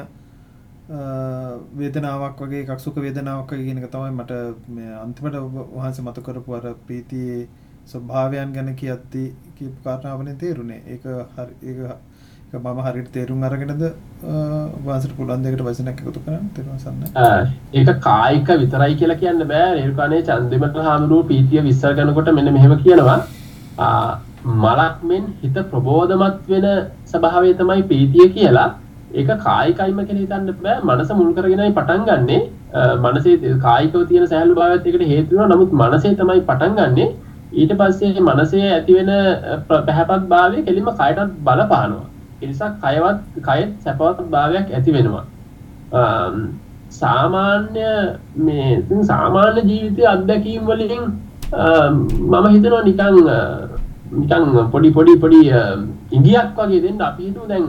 වේදනාවක් වගේ එකක් සුඛ වේදනාවක් වගේ කියන එක තමයි මට මේ අන්තිමට වහන්සේ මතු කරපු අර ප්‍රීතියේ ස්වභාවයන් ගැන කියද්දී කියපු කාරණාවනේ තේරුණේ. ඒක හරි ඒක මම හරියට තේරුම් අරගෙනද වාසට පුළුවන් දෙකට වචනයක් එකතු කරන්න තේරුම් සන්න. ඒක කායික විතරයි කියලා කියන්න බෑ. රේරුකානේ චන්දිමට හාමුදුරුවෝ පීතිය විස්තර කරනකොට මෙන්න මෙහෙම කියනවා. මලක් මෙන් හිත ප්‍රබෝධමත් වෙන ස්වභාවය තමයි පීතිය කියලා. ඒක කායිකයිම කියලා හිතන්න බෑ. මනස මුල් කරගෙනයි පටන් ගන්නෙ. මනසේ කායිකව තියෙන සහැල්ලු භාවයත් එකට හේතු වෙනවා. නමුත් මනසේ තමයි පටන් ගන්නෙ. ඊට පස්සේ මනසේ ඇති වෙන පැහැපත් භාවය කෙලින්ම කයටත් බලපානවා. එනිසා කයවත් කයෙත් සැපවත් භාවයක් ඇති වෙනවා. සාමාන්‍ය මේ සාමාන්‍ය ජීවිතය අත්දැකීම් වලින් මම හිතනවා නිකං නිකං පොඩි පොඩි පොඩි ඉංගියක් වගේ දෙන්න අපි හිතමු දැන්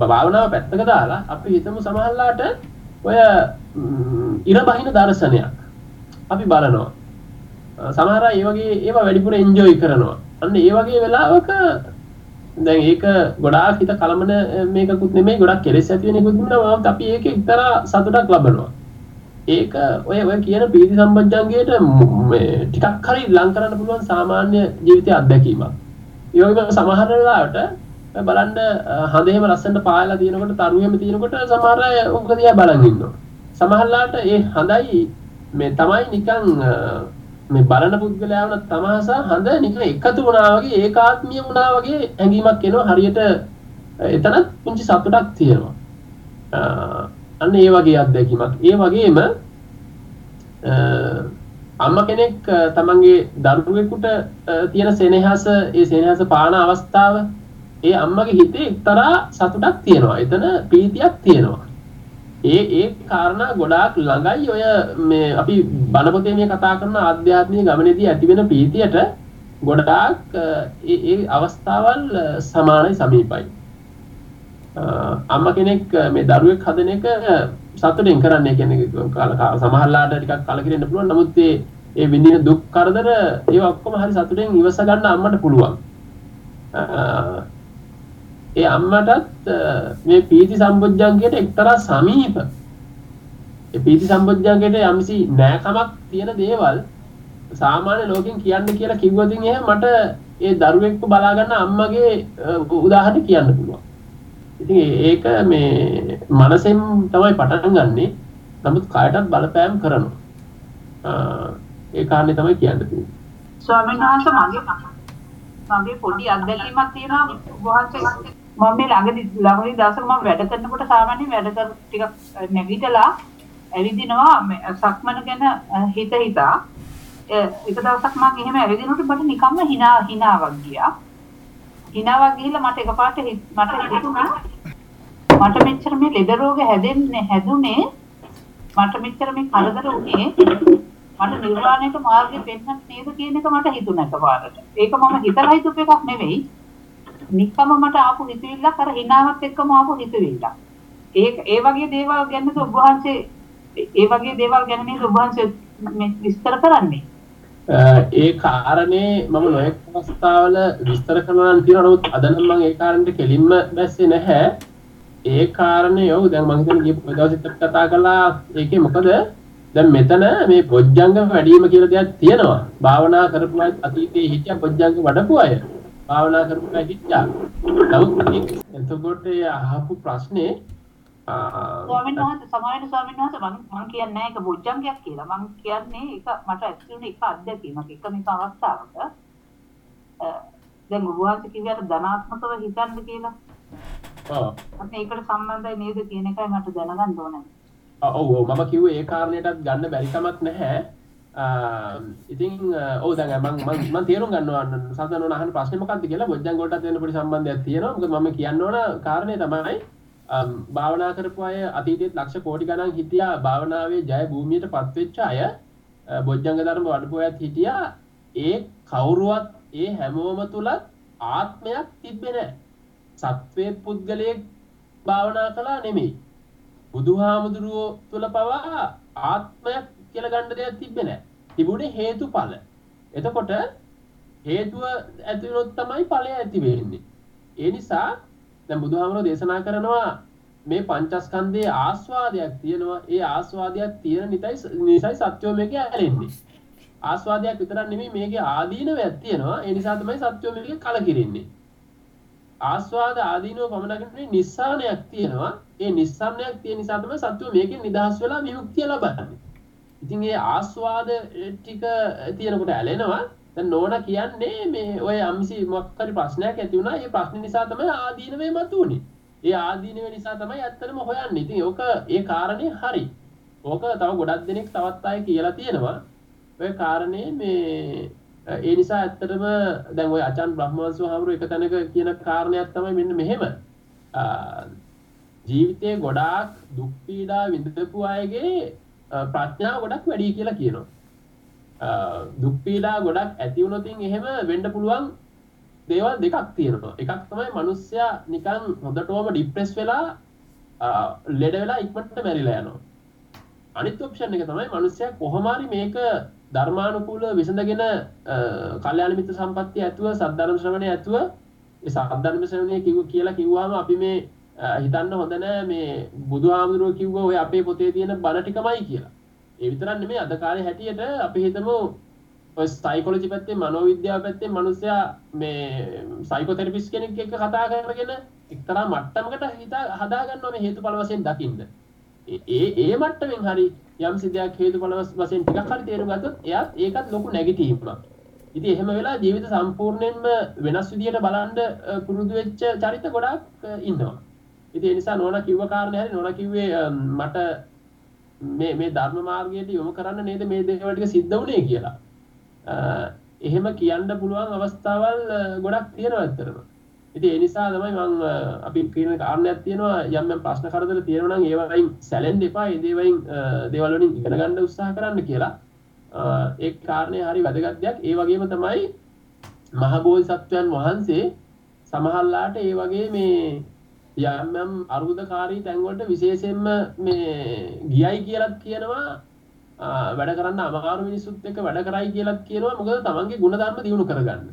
භාවනාව පැත්තක දාලා අපි හිතමු සමහරලාට ඔය ඉර බහින දර්ශනයක් අපි බලනවා. සමහර අය ඒ වගේ ඒවා වැඩිපුර එන්ජොයි කරනවා. අන්න ඒ වගේ වෙලාවක දැන් ඒක ගොඩාක් හිත කලමන මේකකුත් නෙමෙයි ගොඩක් කෙලෙස් ඇති වෙන එකකුත් නෙමෙයි. නමුත් අපි ඒකේ එක්තරා සතුටක් ලබනවා. ඒක ඔය ඔය කියන පීති සම්බන්ධංගයට මේ ටිකක් හරි ලං කරන්න පුළුවන් සාමාන්‍ය ජීවිතයේ අත්දැකීමක්. ඒ වගේම සමහර වෙලාවට බලන්න හඳේම ලස්සනට පායලා තියෙනකොට තරුවෙම තියෙනකොට සමහර අය ඔක දිහා බලන් ඉන්නවා. සමහරලාට ඒ හඳයි මේ තමයි නිකන් මේ බලන පුද්ගලයා වුණ තමහසා හඳ නිකන් එකතු වුණා වගේ ඒකාත්මීය වුණා වගේ හැඟීමක් එනවා. හරියට එතනත් පුංචි සතුටක් තියෙනවා. අන්න ඒ වගේ අත්දැකීමක්. ඒ වගේම අම්ම කෙනෙක් තමන්ගේ දරුවෙකුට තියෙන සෙනෙහස ඒ සෙනෙහස පාන අවස්ථාව ඒ අම්මගේ හිතේ එක්තරා සතුටක් තියෙනවා. එතන ප්‍රීතියක් තියෙනවා. ඒ ඒ කාරණා ගොඩාක් ළඟයි ඔය මේ අපි බණපොතේ මේ කතා කරන ආධ්‍යාත්මික ගමනේදී ඇතිවෙන ප්‍රීතියට ගොඩාක් ඒ ඒ අවස්ථාවල් සමානයි සමීපයි. අම්ම කෙනෙක් මේ දරුවෙක් හදන එක සතුටින් කරන්නේ කියන්නේ සමහරලාට ටිකක් කලකිරෙන්න පුළුවන්. නමුත් ඒ ඒ විඳින දුක් කරදර ඒවා ඔක්කොම හරි සතුටින් ඉවස ගන්න අම්මට පුළුවන්. ඒ අම්මටත් මේ පීති සම්බොජ්ජංගයට එක්තරා සමීප. පීති සම්බොජ්ජංගයට යම්සි නෑකමක් තියෙන දේවල් සාමාන්‍ය ලෝකෙන් කියන්න කියලා කිව්වතින් එහ මට ඒ දරුවෙක්ව බලාගන්න අම්මගේ උදාහරණ කියන්න පුළුවන්. ඉතින් ඒක මේ මනසෙන් තමයි පටන් ගන්නේ. නමුත් කයටත් බලපෑම් කරනවා. ඒ කාරණේ තමයි කියන්න තියෙන්නේ. ස්වාමීන් වහන්සේ මගේ මගේ පොඩි අත්දැකීමක් තියෙනවා. වහන්සේ මම මේ ළඟදි ළඟදි දවසක මම වැඩ කරනකොට සාමාන්‍යයෙන් වැඩ කර ටිකක් නැගිටලා ඇවිදිනවා සක්මන ගැන හිත හිතා එක දවසක් මම එහෙම ඇවිදිනකොට මට නිකම්ම hina hinaවක් ගියා. hinaවක් ගිහිල්ලා මට එකපාරට මට හිතුණා මට මෙච්චර මේ ලෙඩ රෝග හැදෙන්නේ හැදුනේ මට මෙච්චර මේ කරදර උනේ මට නිර්වාණයට මාර්ගය පෙන්වන්න නේද කියන එක මට හිතුණා එකපාරට. ඒක මම හිතලා හිතපු එකක් නෙවෙයි. නිකම්ම මට ආපු හිතවිල්ලක් අර හිනාවත් එක්කම ආපු හිතවිල්ලක්. ඒක ඒ වගේ දේවල් ගැනද ඔබ වහන්සේ ඒ වගේ දේවල් ගැන නේද ඔබ වහන්සේ මේ විස්තර කරන්නේ? ඒ කාරණේ මම නොයෙක් අවස්ථාවල විස්තර කරනවා නම් තියෙනවා නමුත් අද නම් මම ඒ කාරණේට කෙලින්ම බැස්සේ නැහැ. ඒ කාරණේ ඔව් දැන් මම හිතන්නේ ගිය දවසෙත් කතා කළා ඒකේ මොකද දැන් මෙතන මේ බොජ්ජංග වැඩිම කියලා දෙයක් තියෙනවා. භාවනා කරපු අය අතීතයේ හිටිය බොජ්ජංග වඩපු අය. භාවනා කරපු හිටියා. නමුත් එතකොට අහපු ප්‍රශ්නේ ස්වාමීන් වහන්සේ සමාවෙන්න ස්වාමීන් වහන්සේ මම මම කියන්නේ නැහැ ඒක බොජ්ජංගයක් කියලා. මම කියන්නේ ඒක මට ඇතුළේ එක අත්දැකීමක්. එක මේක අවස්ථාවක දැන් ඔබ වහන්සේ කිව්වට ධනාත්මකව හිතන්න කියලා. ඔව්. ඒකට සම්බන්ධයි නේද කියන එකයි මට දැනගන්න ඕනේ. ඔව් ඔව් මම කිව්වේ ඒ කාරණයටත් ගන්න බැරි කමක් නැහැ. ඉතින් ඔව් දැන් මම මම මම තේරුම් ගන්නවා සඳහන් වන අහන ප්‍රශ්නේ මොකක්ද කියලා බොජ්ජංග වලටත් වෙන පොඩි සම්බන්ධයක් තියෙනවා. මොකද මම කියන්න ඕන කාරණේ තමයි භාවනා කරපු අය අතීතයේත් ලක්ෂ කෝටි ගණන් හිටියා භාවනාවේ ජය භූමියට පත්වෙච්ච අය බොජ්ජංග ධර්ම වඩපු අයත් හිටියා ඒ කවුරුවත් ඒ හැමෝම තුලත් ආත්මයක් තිබ්බේ නැහැ. සත්වයේ පුද්ගලයෙක් භාවනා කළා නෙමෙයි. බුදුහාමුදුරුවෝ තුල පවා ආත්මයක් කියලා ගන්න දෙයක් තිබ්බේ නැහැ. තිබුණේ හේතුඵල. එතකොට හේතුව ඇති වුණොත් තමයි ඵලය ඇති වෙන්නේ. ඒ නිසා දැන් බුදුහාමුදුරුවෝ දේශනා කරනවා මේ පංචස්කන්ධයේ ආස්වාදයක් තියෙනවා. ඒ ආස්වාදයක් තියෙන නිසයි නිසයි සත්‍යෝ මේකේ ඇලෙන්නේ. ආස්වාදයක් විතරක් නෙමෙයි මේකේ ආදීනවයක් තියෙනවා. ඒ නිසා තමයි සත්‍යෝ මේකේ කලකිරෙන්නේ. ආස්වාද ආදීනව පමණකට නිස්සානයක් තියෙනවා. ඒ නිස්සානයක් තියෙන නිසා තමයි සත්‍යෝ මේකෙන් නිදහස් වෙලා විමුක්තිය ලබන්නේ. ඉතින් ඒ ආස්වාද ටික තියෙනකොට ඇලෙනවා. දැන් නෝනා කියන්නේ මේ ඔය අම්සි මොකක් හරි ප්‍රශ්නයක් ඇති වුණා. ඒ ප්‍රශ්න නිසා තමයි ආදීනවේ මතුනේ. ඒ ආදීනවේ නිසා තමයි ඇත්තටම හොයන්නේ. ඉතින් ඕක ඒ කාරණේ හරි. ඕක තව ගොඩක් දෙනෙක් තවත් අය කියලා තියෙනවා. ඔය කාරණේ මේ ඒ නිසා ඇත්තටම දැන් ඔය අචාන් බ්‍රහ්මවංශ හාමුදුරුවෝ එක තැනක කියන කාරණයක් තමයි මෙන්න මෙහෙම. ජීවිතේ ගොඩාක් දුක් පීඩා විඳපු අයගේ ප්‍රඥාව ගොඩක් වැඩි කියලා කියනවා. දුක් පීඩා ගොඩක් ඇති වුණොතින් එහෙම වෙන්න පුළුවන් දේවල් දෙකක් තියෙනවා. එකක් තමයි මිනිස්සයා නිකන් හොඳටම ડિප්‍රෙස් වෙලා ලෙඩ වෙලා ඉක්මනට මැරිලා යනවා. අනිත් ඔප්ෂන් එක තමයි මිනිස්සයා කොහොම හරි මේක ධර්මානුකූලව විසඳගෙන කල්යාණ මිත්‍ර සම්පත්තිය ඇතුව සද්ධර්ම ශ්‍රවණය ඇතුව ඒ සද්ධර්ම ශ්‍රවණය කිව්ව කියලා කිව්වම අපි මේ හිතන්න හොඳ නෑ මේ බුදුහාමුදුරුවෝ කිව්ව ඔය අපේ පොතේ තියෙන බණ ටිකමයි කියලා. ඒ විතරක් නෙමෙයි අද කාලේ හැටියට අපි හිතමු ඔය සයිකොලොජි පැත්තේ මනෝවිද්‍යාව පැත්තේ මිනිස්සයා මේ සයිකෝതെරපිස්ට් කෙනෙක් එක්ක කතා කරගෙන එක්තරා මට්ටමකට හිත හදා ගන්නවා මේ හේතුඵල වශයෙන් දකින්න. ඒ ඒ මට්ටමින් හරි යම් සිදයක් හේතුඵල වශයෙන් ටිකක් හරි තේරුම් ගත්තොත් එයාත් ඒකත් ලොකු නැගිටීමක්. ඉතින් එහෙම වෙලා ජීවිත සම්පූර්ණයෙන්ම වෙනස් විදියට බලන්න පුරුදු වෙච්ච චරිත ගොඩාක් ඉන්නවා. ඉතින් ඒ නිසා නෝනා කිව්ව කාරණේ හරි නෝනා කිව්වේ මට මේ මේ ධර්ම මාර්ගයට යොමු කරන්න නේද මේ දේවල් ටික සිද්ධ වුණේ කියලා. එහෙම කියන්න පුළුවන් අවස්ථාවල් ගොඩක් තියෙනවා ඇත්තටම. ඉතින් ඒ නිසා තමයි මම අපි කියන කාරණයක් තියෙනවා යම් යම් ප්‍රශ්න කරදර තියෙනවා නම් ඒවයින් සැලෙන්න එපා. ඒ දේවයින් දේවල් වලින් ඉගෙන ගන්න උත්සාහ කරන්න කියලා. ඒ කාරණේ හරි වැදගත් දෙයක්. ඒ වගේම තමයි මහබෝධිසත්වයන් වහන්සේ සමහරලාට ඒ වගේ මේ යම් යම් අරුදකාරී තැන්වලට විශේෂයෙන්ම මේ ගියයි කියලත් කියනවා වැඩ කරන්න අමාරු මිනිස්සුත් එක්ක වැඩ කරයි කියලත් කියනවා මොකද තමන්ගේ ගුණධර්ම දියුණු කරගන්න.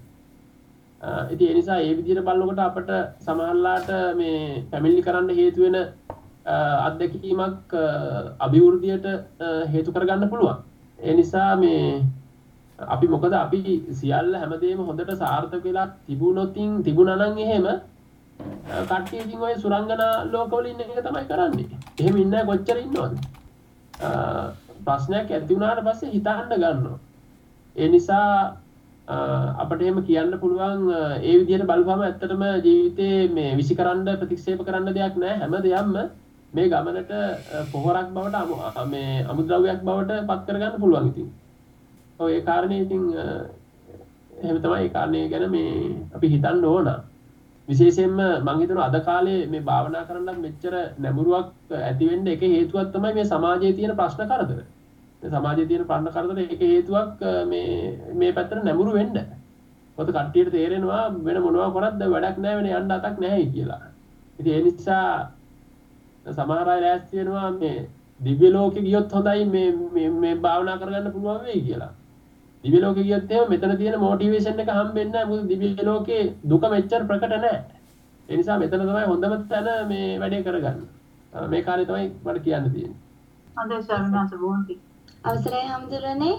ඉතින් ඒ නිසා ඒ විදිහට බලනකොට අපට සමහරලාට මේ පැමිණිලි කරන්න හේතු වෙන අත්දැකීමක් අභිවෘද්ධියට හේතු කරගන්න පුළුවන්. ඒ නිසා මේ අපි මොකද අපි සියල්ල හැමදේම හොඳට සාර්ථක වෙලා තිබුණොතින් තිබුණා නම් එහෙම කට්ටිය ඉතින් ඔය සුරංගනා ලෝකවල ඉන්න එක තමයි කරන්නේ. එහෙම ඉන්න අය කොච්චර ඉන්නවද? ප්‍රශ්නයක් ඇති වුණාට පස්සේ හිතන්න ගන්නවා. ඒ නිසා අපට එහෙම කියන්න පුළුවන් ඒ විදිහට බලපුවම ඇත්තටම ජීවිතේ මේ විසිකරන්න ප්‍රතික්ෂේප කරන්න දෙයක් නැහැ හැම දෙයක්ම මේ ගමනට පොහොරක් බවට මේ අමුද්‍රව්‍යයක් බවට පත් කරගන්න පුළුවන් ඉතින්. ඔය ඒ කාරණේ ඉතින් එහෙම තමයි ඒ කාරණේ ගැන මේ අපි හිතන්න ඕන. විශේෂයෙන්ම මං හිතනවා අද කාලේ මේ භාවනා කරන්නත් මෙච්චර නැඹුරුවක් ඇති වෙන්න එක හේතුවක් තමයි මේ සමාජයේ තියෙන ප්‍රශ්න කරදර. සමාජයේ තියෙන පන්න කරදර ඒක හේතුවක් මේ මේ පැත්තට නැඹුරු වෙන්න. මොකද කට්ටියට තේරෙනවා වෙන මොනවා කරත් දැන් වැඩක් නැහැ වෙන යන්න අතක් නැහැ කියලා. ඉතින් ඒ නිසා සමහර අය ලෑස්ති වෙනවා මේ දිව්‍ය ලෝකෙ ගියොත් හොඳයි මේ මේ මේ භාවනා කරගන්න පුළුවන් වෙයි කියලා. දිව්‍ය ලෝකෙ ගියොත් එහෙම මෙතන තියෙන මොටිවේෂන් එක හම්බෙන්නේ නැහැ. මොකද දිව්‍ය ලෝකේ දුක මෙච්චර ප්‍රකට නැහැ. ඒ නිසා මෙතන තමයි හොඳම තැන මේ වැඩේ කරගන්න. මේ කාර්යය තමයි මට කියන්න තියෙන්නේ. හොඳයි බොහොම පිං. අවසරයි හම්දුරනේ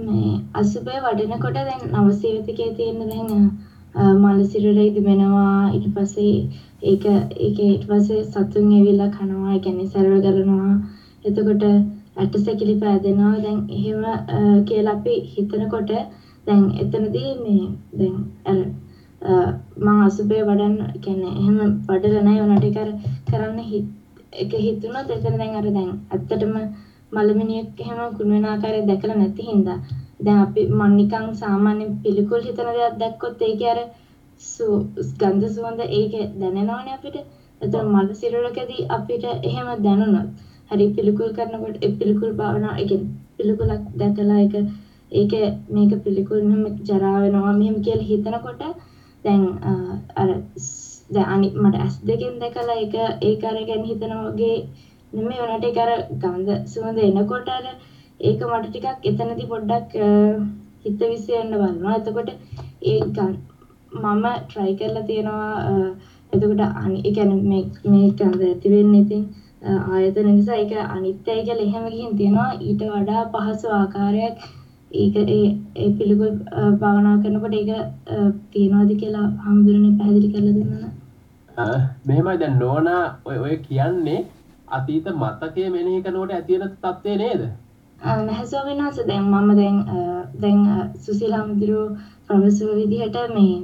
මේ අසුබේ වඩනකොට දැන් නවසීවිතකයේ තියෙන දැන් මල සිරුර ඉදමෙනවා ඊට පස්සේ ඒක ඒක ඊට පස්සේ සතුන් ඇවිල්ලා කනවා ඒ කියන්නේ සර්ව කරනවා එතකොට ඇටසැකිලි පෑදෙනවා දැන් එහෙම කියලා අපි හිතනකොට දැන් එතනදී මේ දැන් අර මම අසුබේ වඩන්න කියන්නේ එහෙම වඩලා නැහැ උනාට ඒක අර කරන්න එක හිතුණොත් එතන දැන් අර දැන් ඇත්තටම මලමිනියක් එහෙම කුණු වෙන ආකාරය දැකලා නැති හින්දා දැන් අපි මම නිකන් සාමාන්‍ය පිළිකුල් හිතන දෙයක් දැක්කොත් ඒකේ අර ගන්ධ සුවඳ ඒකේ දැනෙනවනේ අපිට. එතන මල සිරුරකදී අපිට එහෙම දැනුණොත් හරි පිළිකුල් කරනකොට ඒ පිළිකුල් භාවනා ඒ පිළිකුලක් දැකලා ඒක ඒක මේක පිළිකුල් මෙහෙම ජරා වෙනවා මෙහෙම කියලා හිතනකොට දැන් අර දැන් අනිත් මට ඇස් දෙකෙන් දැකලා ඒක ඒක අරගෙන හිතනවා වගේ නෙමෙයි උනට ඒක අර ගඳ සුවඳ එනකොට අර ඒක මට ටිකක් එතනදී පොඩ්ඩක් හිත විසිරෙන්න බලනවා. එතකොට ඒ මම try කරලා තියෙනවා එතකොට අනි ඒ කියන්නේ මේ මේ ගඳ ඇති වෙන්නේ ඉතින් ආයතන නිසා ඒක අනිත්‍යයි කියලා එහෙම ගිහින් තියෙනවා. ඊට වඩා පහසු ආකාරයක් ඒක ඒ ඒ පිළිකුල් භාවනා කරනකොට ඒක තියනවාද කියලා හම්දුරනේ පැහැදිලි කරලා දෙන්න. මෙහෙමයි දැන් නෝනා ඔය ඔය කියන්නේ අතීත මතකයේ මෙනෙහි කරනකොට ඇති වෙන තත්ත්වේ නේද? නැහැ ස්වාමීන් වහන්සේ දැන් මම දැන් දැන් සුසිල් හම්දුරු ප්‍රොෆෙසර් විදිහට මේ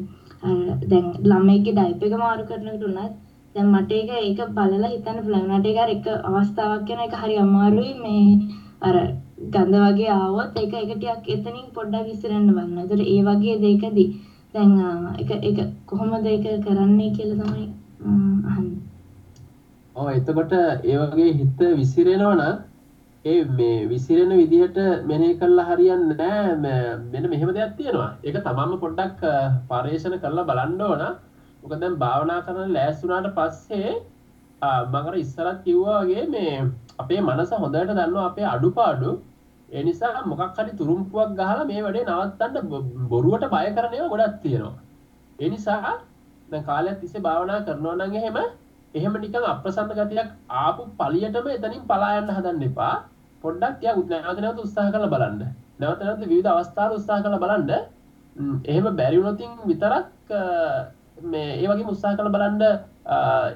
දැන් ළමයිගේ ඩයිප් එක මාරු කරනකොට උනත් දැන් මට ඒක ඒක බලලා හිතන්න පුළුවන්. මට ඒක එක අවස්ථාවක් වෙන එක හරි අමාරුයි මේ අර ගඳ වගේ ආවොත් ඒක ඒක ටිකක් එතනින් පොඩ්ඩක් විසිරෙන්න බලන්න. ඒතර ඒ වගේ දෙයකදී දැන් ඒක ඒක කොහොමද ඒක කරන්නේ කියලා තමයි අහන්නේ. ඔව් එතකොට ඒ වගේ හිත විසිරෙනවා නම් ඒ මේ විසිරෙන විදිහට මෙනෙහි කරලා හරියන්නේ නැහැ මෙන්න මෙහෙම දෙයක් තියෙනවා ඒක තමන්ම පොඩ්ඩක් පරිශන කරලා බලන්න ඕන මොකද දැන් භාවනා කරන ලෑස්ති වුණාට පස්සේ මම අර ඉස්සරත් කිව්වා වගේ මේ අපේ මනස හොඳට දන්නවා අපේ අඩුපාඩු ඒ නිසා මොකක් හරි තුරුම්පුවක් ගහලා මේ වැඩේ නවත්තන්න බොරුවට බය කරන ඒවා ගොඩක් තියෙනවා ඒ නිසා දැන් කාලයක් තිස්සේ භාවනා කරනවා නම් එහෙම එහෙම නිකන් අප්‍රසන්න ගතියක් ආපු පළියටම එතනින් පලා යන්න හදන්න එපා පොඩ්ඩක් ටිකක් නැවත නැවත උත්සාහ කරලා බලන්න. නැවත නැවත විවිධ අවස්ථාවල උත්සාහ කරලා බලන්න. එහෙම බැරි වුණොතින් විතරක් මේ ඒ වගේම උත්සාහ කරලා බලන්න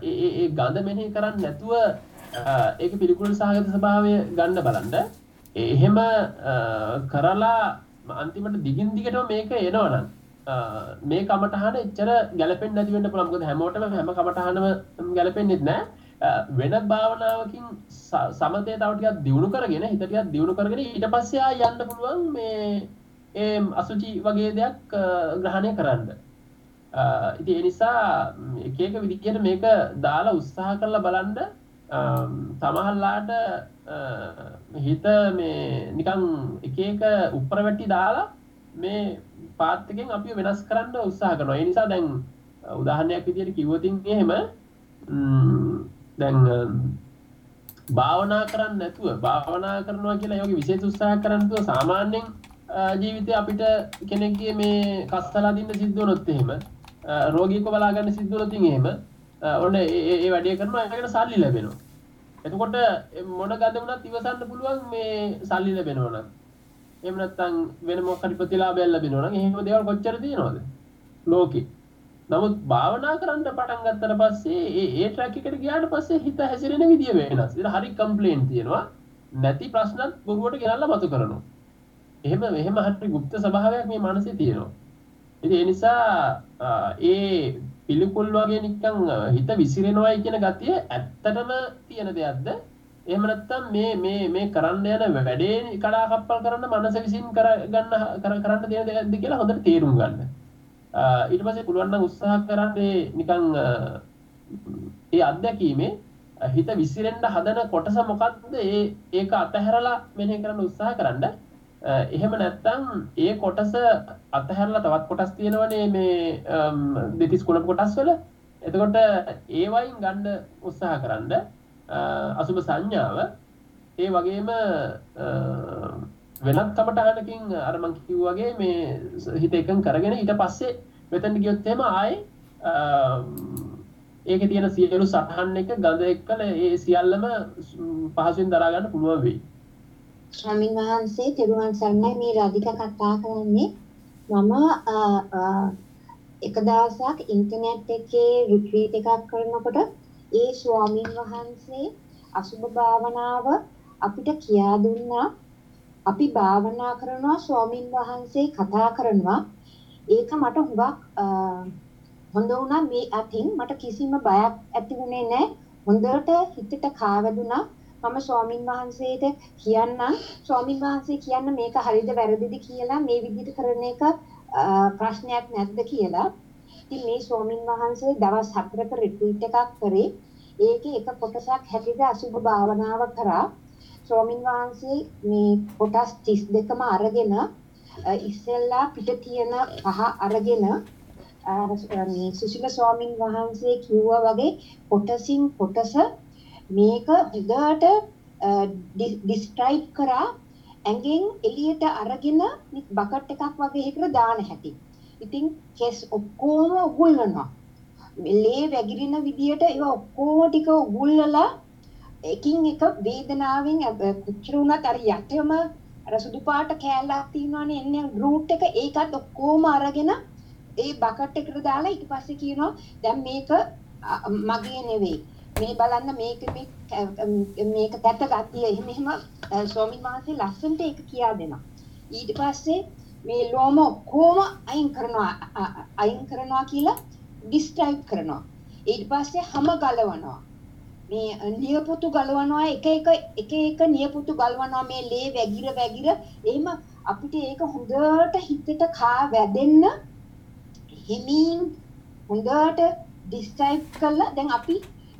ඒ ඒ ගඳ මෙනෙහි කරන්නේ නැතුව ඒක පිළිකුල් සහගත ස්වභාවය ගන්න බලන්න. එහෙම කරලා අන්තිමට දිගින් දිගටම මේක එනවනම් මේ කමටහන එච්චර ගැලපෙන්නේ නැති වෙන්න පුළුවන්. මොකද හැමෝටම හැම කමටහනම ගැලපෙන්නේ නැහැ. වෙන භාවනාවකින් සමතය තව ටිකක් දියුණු කරගෙන හිත ටිකක් දියුණු කරගෙන ඊට පස්සේ ආ යන්න පුළුවන් මේ ඒ අසුචි වගේ දෙයක් ග්‍රහණය කරන්න. ඉතින් ඒ නිසා එක එක විදිහට මේක දාලා උත්සාහ කරලා බලන්න සමහරලාට හිත මේ නිකන් එක එක උඩර වැටි දාලා මේ පාත් එකෙන් අපි වෙනස් කරන්න උත්සාහ කරනවා. ඒ නිසා දැන් උදාහරණයක් විදිහට කිව්වොත් එහෙම දැන් භාවනා කරන්න නැතුව භාවනා කරනවා කියලා යෝගි විශේෂ උත්සාහ කරන්න නැතුව සාමාන්‍යයෙන් ජීවිතේ අපිට කෙනෙක්ගේ මේ කස්සලා දින්න සිද්ධ වුණොත් එහෙම රෝගීක බලාගන්න සිද්දුලතින් එහෙම. ඔන්න ඒ වැඩිය කරන එකට සල්ලි ලැබෙනවා. එතකොට මොන ගද වනත් ඉවසන්න පුළුවන් මේ සල්ලි ලැබෙනවන එමනත්තන් වෙන මොකට ප්‍රතිලා බැල්ල බෙනවන හෙම දෙවල් කොච්චර තියෙනවාද? ලෝකෙ. නමුත් භාවනා කරන්න පටන් ගත්තර පස්සේ ඒ ට්‍රැකිකට ගයාට පස්සේ හිත හැසිරෙන විදිිය වෙනස්. හරි කම්පලේන් තියෙනවා. නැති ප්‍රශ්නත් බොරුවට ගෙනල්ල මතු කරනවා. එහෙම එහෙම හටි ගුප්ත සභාවයක් මේ මනසේ තියෙනවා. ඉතින් ඒ නිසා ඒ පිළිකුල් වගේ නිකන් හිත විසිරෙනවයි කියන ගතිය ඇත්තටම තියෙන දෙයක්ද? එහෙම නැත්නම් මේ මේ මේ කරන්න යන වැඩේ කඩාකප්පල් කරන්න මනස විසින් කරගන්න කරන්න තියෙන දෙයක්ද කියලා හොඳට තේරුම් ගන්න. ඊට පස්සේ පුළුවන් නම් උත්සාහ කරන්නේ නිකන් ඒ අත්දැකීමේ හිත විසිරෙන්ඩ හදන කොටස මොකක්ද ඒ ඒක අතහැරලා මෙනෙහි කරන්න උත්සාහ කරන්න එහෙම නැත්තම් ඒ කොටස අතහැරලා තවත් කොටස් තියෙනවනේ මේ දෙතිස් කුණප කොටස් වල එතකොට ඒවයින් ගන්න උත්සාහ කරන්න අසුභ සංඥාව ඒ වගේම වෙනත් කමටහනකින් අර මං කිව්වගේ මේ හිත එකඟ කරගෙන ඊට පස්සේ මෙතනට ගියොත් එහෙම ආයේ ඒකේ තියෙන සියලු සටහන් එක ගඳ එක්කල ඒ සියල්ලම පහසුවෙන් දරා ගන්න පුළුවන් වෙයි. ස්වාමීන් වහන්සේ තෙරුවන් සරණයි. මේ රාධිකා කතා කරන්නේ මම එක දවසක් ඉන්ටර්නෙට් එකේ රිට්‍රීට් එකක් කරනකොට ඒ ස්වාමීන් වහන්සේ අසුභ භාවනාව අපිට කියා දුන්නා. අපි භාවනා කරනවා ස්වාමින් වහන්සේ කතා කරනවා. ඒක මට හුඟක් හොඳ වුණා. මේ අතින් මට කිසිම බයක් ඇති වුණේ නැහැ. හොඳට හිතට කාවැදුනා. මම ස්වාමින් වහන්සේට කියන්නම්. ස්වාමින් වහන්සේ කියන්න මේක හරිද වැරදිද කියලා මේ විදිහට කරන එක ප්‍රශ්නයක් නැද්ද කියලා. ඉතින් මේ ස්වාමින් වහන්සේ දවස් 4ක රිට්‍රීට් එකක් කරේ. ඒකේ එක කොටසක් හැටියට අසුභ භාවනාව කරා. ස්වාමින් වහන්සේ මේ කොටස් 32ම අරගෙන ඉස්සෙල්ලා පිට තියෙන පහ අරගෙන මේ සුසිල ස්වාමින් වහන්සේ කිව්වා වගේ කොටසින් කොටස මේක හොඳට ඩිස්ක්‍රයිබ් කරා ඇඟෙන් එළියට අරගෙන බකට් එකක් වගේ එකකට දාන හැටි. ඉතින් කෙස් ඔක්කොම උගුල්නවා. ලේ වැగిරෙන විදියට ඒවා ඔක්කොම ටික උගුල්ලලා එකින් එක වේදනාවෙන් කොච්චර වුණත් අර යටම අර සුදු පාට කෑල්ලක් තියෙනවනේ එන්නේ රූට් එක ඒකත් ඔක්කොම අරගෙන ඒ බකට් එකට දාලා ඊට පස්සේ කියනවා දැන් මේක මගේ නෙවෙයි මේ බලන්න මේක මේක තැත ගතිය එහෙම එහෙම ස්වාමීන් වහන්සේ ලස්සනට ඒක කියා දෙනවා. ඊට පස්සේ මේ ලෝම ඔක්කොම අයින් කරනවා අයින් කරනවා කියලා ඩිස්ක්‍රයිබ් කරනවා. ඊට පස්සේ හැම ගලවනවා. මේ නියපොතු ගලවනවා එක එක එක එක නියපොතු ගලවනවා. මේ ලේ වැගිර වැගිර එහෙම අපිට ඒක හොඳට හිතට කා වැදෙන්න හිමින් හොඳට ඩිස්ක්‍රයිබ් කරලා දැන් අපි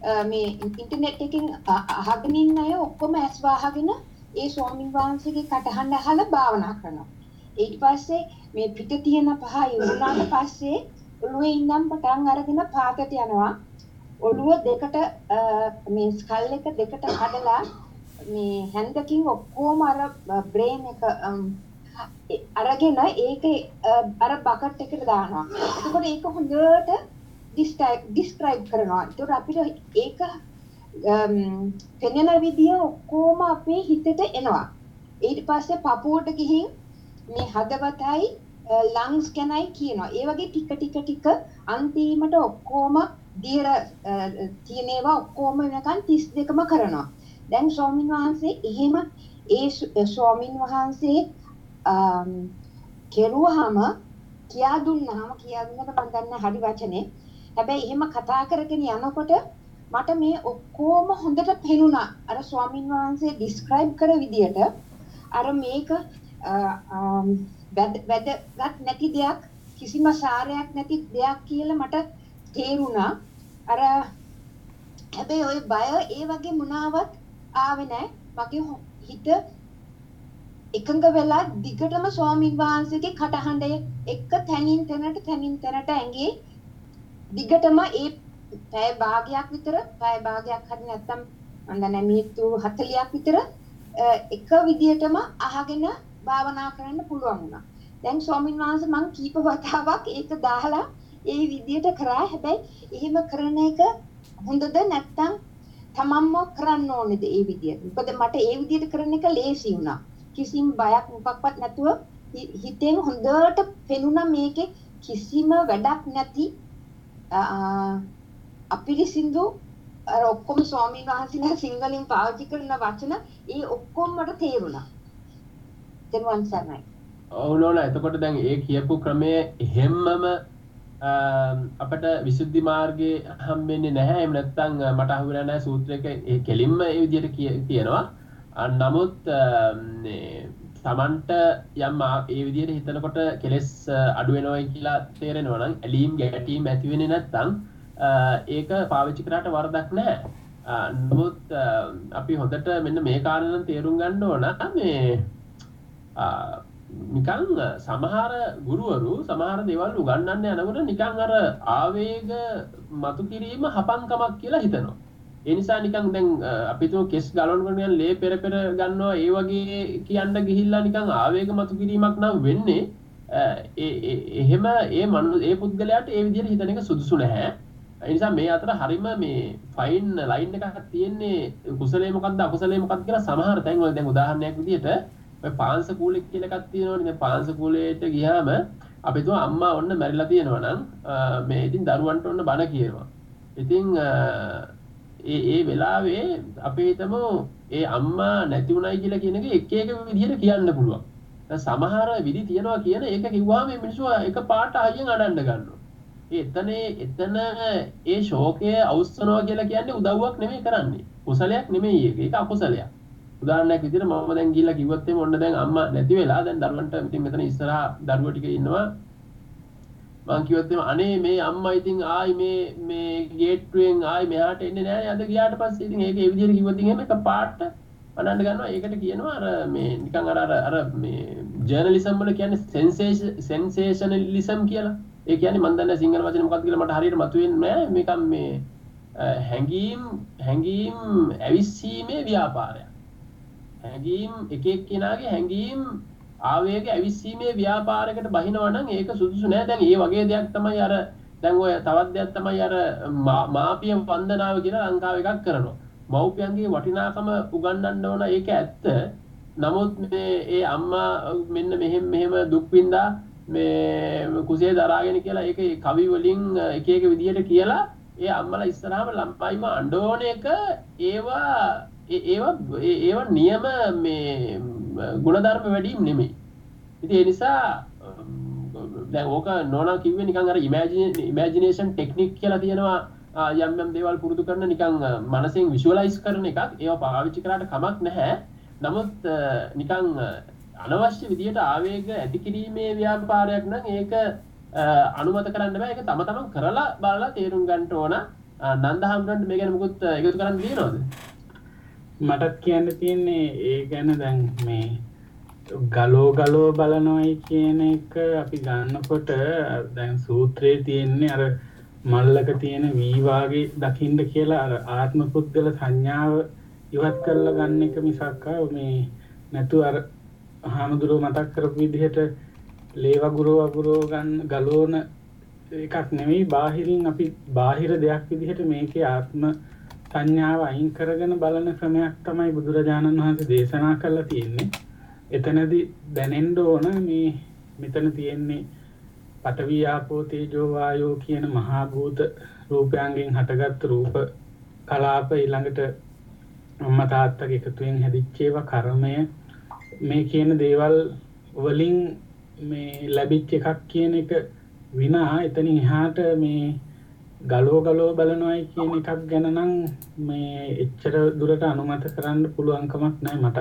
Uh, මේ ඉන්ටර්නෙට් එකෙන් uh, අහගෙන ඉන්න අය ඔක්කොම ඇස් වහගෙන ඒ ස්වාමීන් වහන්සේගේ කටහඬ අහලා භාවනා කරනවා. ඊට පස්සේ මේ පිට තියෙන පහ ඉවරනාට පස්සේ ඔළුවේ ඉඳන් පටන් අරගෙන පාතට යනවා. ඔළුව දෙකට uh, මේ ස්කල් එක දෙකට කඩලා මේ හැන්දකින් ඔක්කොම අර බ්‍රේන් එක um, අරගෙන ඒක අර බකට් එකට දානවා. එතකොට ඒක හොඳට ඩිස්ක්‍රයිබ් කරනවා. ඒතකොට අපිට ඒක um, පෙනෙන විදිය ඔක්කොම අපේ හිතට එනවා. ඊට පස්සේ පපුවට ගිහින් මේ හදවතයි uh, ලංස් ගැනයි කියනවා. ඒ වගේ ටික ටික ටික අන්තිමට ඔක්කොම දියර uh, තියෙන ඒවා ඔක්කොම වෙනකන් 32ම කරනවා. දැන් ස්වාමින් වහන්සේ එහෙම ඒ ස්වාමින් වහන්සේ um, කෙරුවාම කියා දුන්නාම කියා දුන්නට මම දන්නේ හරි වචනේ. හැබැයි එහෙම කතා කරගෙන යනකොට මට මේ ඔක්කොම හොඳට පෙනුණා. අර ස්වාමින් වහන්සේ ඩිස්ක්‍රයිබ් කර විදියට අර මේක වැදගත් නැති දෙයක් කිසිම සාරයක් නැති දෙයක් කියලා මට තේරුණා. අර හැබැයි ওই බය ඒ වගේ මොනාවත් ආවේ නැහැ. මගේ හිත එකඟ වෙලා දිගටම ස්වාමීන් වහන්සේගේ කටහඬ එක්ක තනින් තැනට තනින් තැනට ඇඟේ දිගටම ඒ පැය භාගයක් විතර පැය භාගයක් හරි නැත්තම් මම දන්නේ මිනිත්තු 40ක් විතර එක විදියටම අහගෙන භාවනා කරන්න පුළුවන් වුණා. දැන් ස්වාමීන් වහන්සේ මං කීප වතාවක් ඒක දාලා ඒ විදියට කරා. හැබැයි එහෙම කරන එක හොඳද නැත්තම් තමන්ම කරන්න ඕනේද ඒ විදියට? මොකද මට ඒ විදියට කරන එක ලේසි වුණා. කිසිම බයක් මොකක්වත් නැතුව හිතෙන් හොඳට පෙනුණා මේකේ කිසිම වැඩක් නැති අපිරිසිදු අර ඔක්කොම ස්වාමීන් වහන්සේලා සිංහලෙන් පාවිච්චි කරන වචන ඒ ඔක්කොම මට තේරුණා. තෙරුවන් සරණයි. ඔව් නෝනා එතකොට දැන් ඒ කියපු ක්‍රමය එහෙම්මම අපට විසුද්ධි මාර්ගයේ හම්බෙන්නේ නැහැ. එහෙම නැත්නම් මට අහුවෙලා නැහැ සූත්‍රයක ඒ කෙලින්ම ඒ විදිහට කියනවා. නමුත් තමන්ට යම් ඒ විදිහට හිතනකොට කෙලෙස් අඩු වෙනවයි කියලා තේරෙනවා නම් ඇලීම් ගැටීම් ඇති වෙන්නේ නැත්නම් ඒක පාවිච්චි කරාට වරදක් නැහැ. නමුත් අපි හොඳට මෙන්න මේ කාරණන් තේරුම් ගන්න ඕන මේ නිකං සමහර ගුරුවරු සමහර දෙවල් උගන්නන්න යනකට නිකං අර ආවේග මතු කිරීම හපන්කමක් කියලා හිතනවා. එනිසා නිකං දැන් අපිතු කෙස් ගලොන්ගනයන් ලේ පෙර පෙර ගන්නවා ඒ වගේ කියන්න ගිහිල්ලා නිකං ආවේග මතු කිරීමක් නම් වෙන්නේ එහෙම ඒ මනු ඒ පුද්ගලයාට ඒ විදිහට හිතන එක සුදුසු නැහැ. එනිසා මේ අතර හරිම මේ ෆයින් ලයින් එකක් තියෙන්නේ කුසලේ මොකක්ද අකුසලේ මොකක්ද කියලා සමහර තැන්වල දැන් උදාහරණයක් විදිහට ඔය පාංශ කූලෙක් කියලා එකක් තියෙනවනේ දැන් පාංශ කූලයට ගියාම අපි තුම අම්මා ඔන්න මැරිලා තියෙනවා නම් මේ ඉතින් දරුවන්ට ඔන්න බණ කියනවා. ඉතින් ඒ ඒ වෙලාවේ අපි හිතමු ඒ අම්මා නැති උනායි කියලා කියන එක එක එක විදිහට කියන්න පුළුවන්. දැන් සමහර විදි තියනවා කියන එක කිව්වම මේ මිනිස්සු එක පාට අයියෙන් අඩන්න ගන්නවා. එතන එතන ඒ ශෝකය අවස්සනවා කියලා කියන්නේ උදව්වක් නෙමෙයි කරන්නේ. කුසලයක් නෙමෙයි ඒක. ඒක අකුසලයක්. උදාහරණයක් විදිහට මම දැන් ගිහිල්ලා කිව්වොත් එimhe ඔන්න දැන් අම්මා නැති වෙලා දැන් දරුවන්ට ඉතින් මෙතන ඉස්සරහා දරුවෝ ටික ඉන්නවා. මං කිව්වොත් එimhe අනේ මේ අම්මා ඉතින් ආයි මේ මේ ගේට්ටුවෙන් ආයි මෙහාට එන්නේ නැහැ අද ගියාට පස්සේ ඉතින් ඒක ඒ විදිහට කිව්වොත් එහෙම එක පාට අනන්න ගන්නවා ඒකට කියනවා අර මේ නිකන් අර අර අර මේ ජර්නලිසම් වල කියන්නේ සෙන්සේෂනලිසම් කියලා. ඒ කියන්නේ මන් දන්නේ සිංහල වචනේ මොකක්ද කියලා මට හරියට මතුවෙන්නේ නැහැ. මේකම් මේ හැඟීම් හැඟීම් ඇවිස්සීමේ ව්‍යාපාරයක්. හැඟීම් එක එක්කෙනාගේ හැඟීම් ආවේග ඇවිස්සීමේ ව්‍යාපාරයකට බහිනවා නම් ඒක සුදුසු නෑ. දැන් ඒ වගේ දෙයක් තමයි අර දැන් ඔය තවත් දෙයක් තමයි අර මාපිය වන්දනාව කියලා ලංකාව එකක් කරනවා. මව්පියන්ගේ වටිනාකම උගන්වන්න ඕන ඒක ඇත්ත. නමුත් මේ ඒ අම්මා මෙන්න මෙහෙම මෙහෙම දුක් විඳා මේ කුසේ දරාගෙන කියලා ඒක කවි වලින් එක එක විදිහට කියලා ඒ අම්මලා ඉස්සරහම ළම්පයිම අඬෝන එක ඒවා ඒවා ඒවා නියම මේ ගුණධර්ම වැඩීම් නෙමෙයි. ඉතින් ඒ නිසා දැන් ඕක නෝනා කිව්වේ නිකන් අර ඉමෑජිනේෂන් ටෙක්නික් කියලා තියෙනවා යම් යම් දේවල් පුරුදු කරන නිකන් මනසෙන් විෂුවලයිස් කරන එකක් ඒවා පාවිච්චි කරාට කමක් නැහැ. නමුත් නිකං අනවශ්‍ය විදියට ආවේග ඇති කිරීමේ ව්‍යාපාරයක් නම් ඒක අනුමත කරන්න බෑ ඒක තම තමන් කරලා බලලා තේරුම් ගන්න ඕන නන්ද හම්බුන්ට මේ ගැන මොකුත් එකතු කරන්න තියෙනවද මටත් කියන්න තියෙන්නේ ඒ ගැන දැන් මේ ගලෝ ගලෝ බලනොයි කියන එක අපි ගන්නකොට දැන් සූත්‍රයේ තියෙන්නේ අර මල්ලක තියෙන වීවාගේ දකිින්ට කියලා අර ආත්ම පුද්ගල සංඥාව ඉවත් කරලා ගන්න එක මිසක්කා මේ නැතු අර හාමුදුරුව මතක් කරපු විදිහට ලේවගුරෝ අගුරෝ ගන්න ගලෝන එකක් නෙවෙයි බාහිරින් අපි බාහිර දෙයක් විදිහට මේකේ ආත්ම සංඥාව අයින් කරගෙන බලන ක්‍රමයක් තමයි බුදුරජාණන් වහන්සේ දේශනා කරලා තියෙන්නේ. එතනදී දැනෙන්න ඕන මේ මෙතන තියෙන්නේ පඨවි ආපෝ තේජෝ වායෝ කියන මහා භූත රූපයන්ගෙන් හටගත් රූප කලාප ඊළඟට අම්මා තාත්තගේ එකතුවෙන් හැදිච්ච ඒවා කර්මය මේ කියන දේවල් වලින් මේ ලැබිච්ච එකක් කියන එක විනා එතනින් එහාට මේ ගලෝ ගලෝ බලනවයි කියන එකක් ගැන නම් මේ එච්චර දුරට අනුමත කරන්න පුළුවන්කමක් නැහැ මට.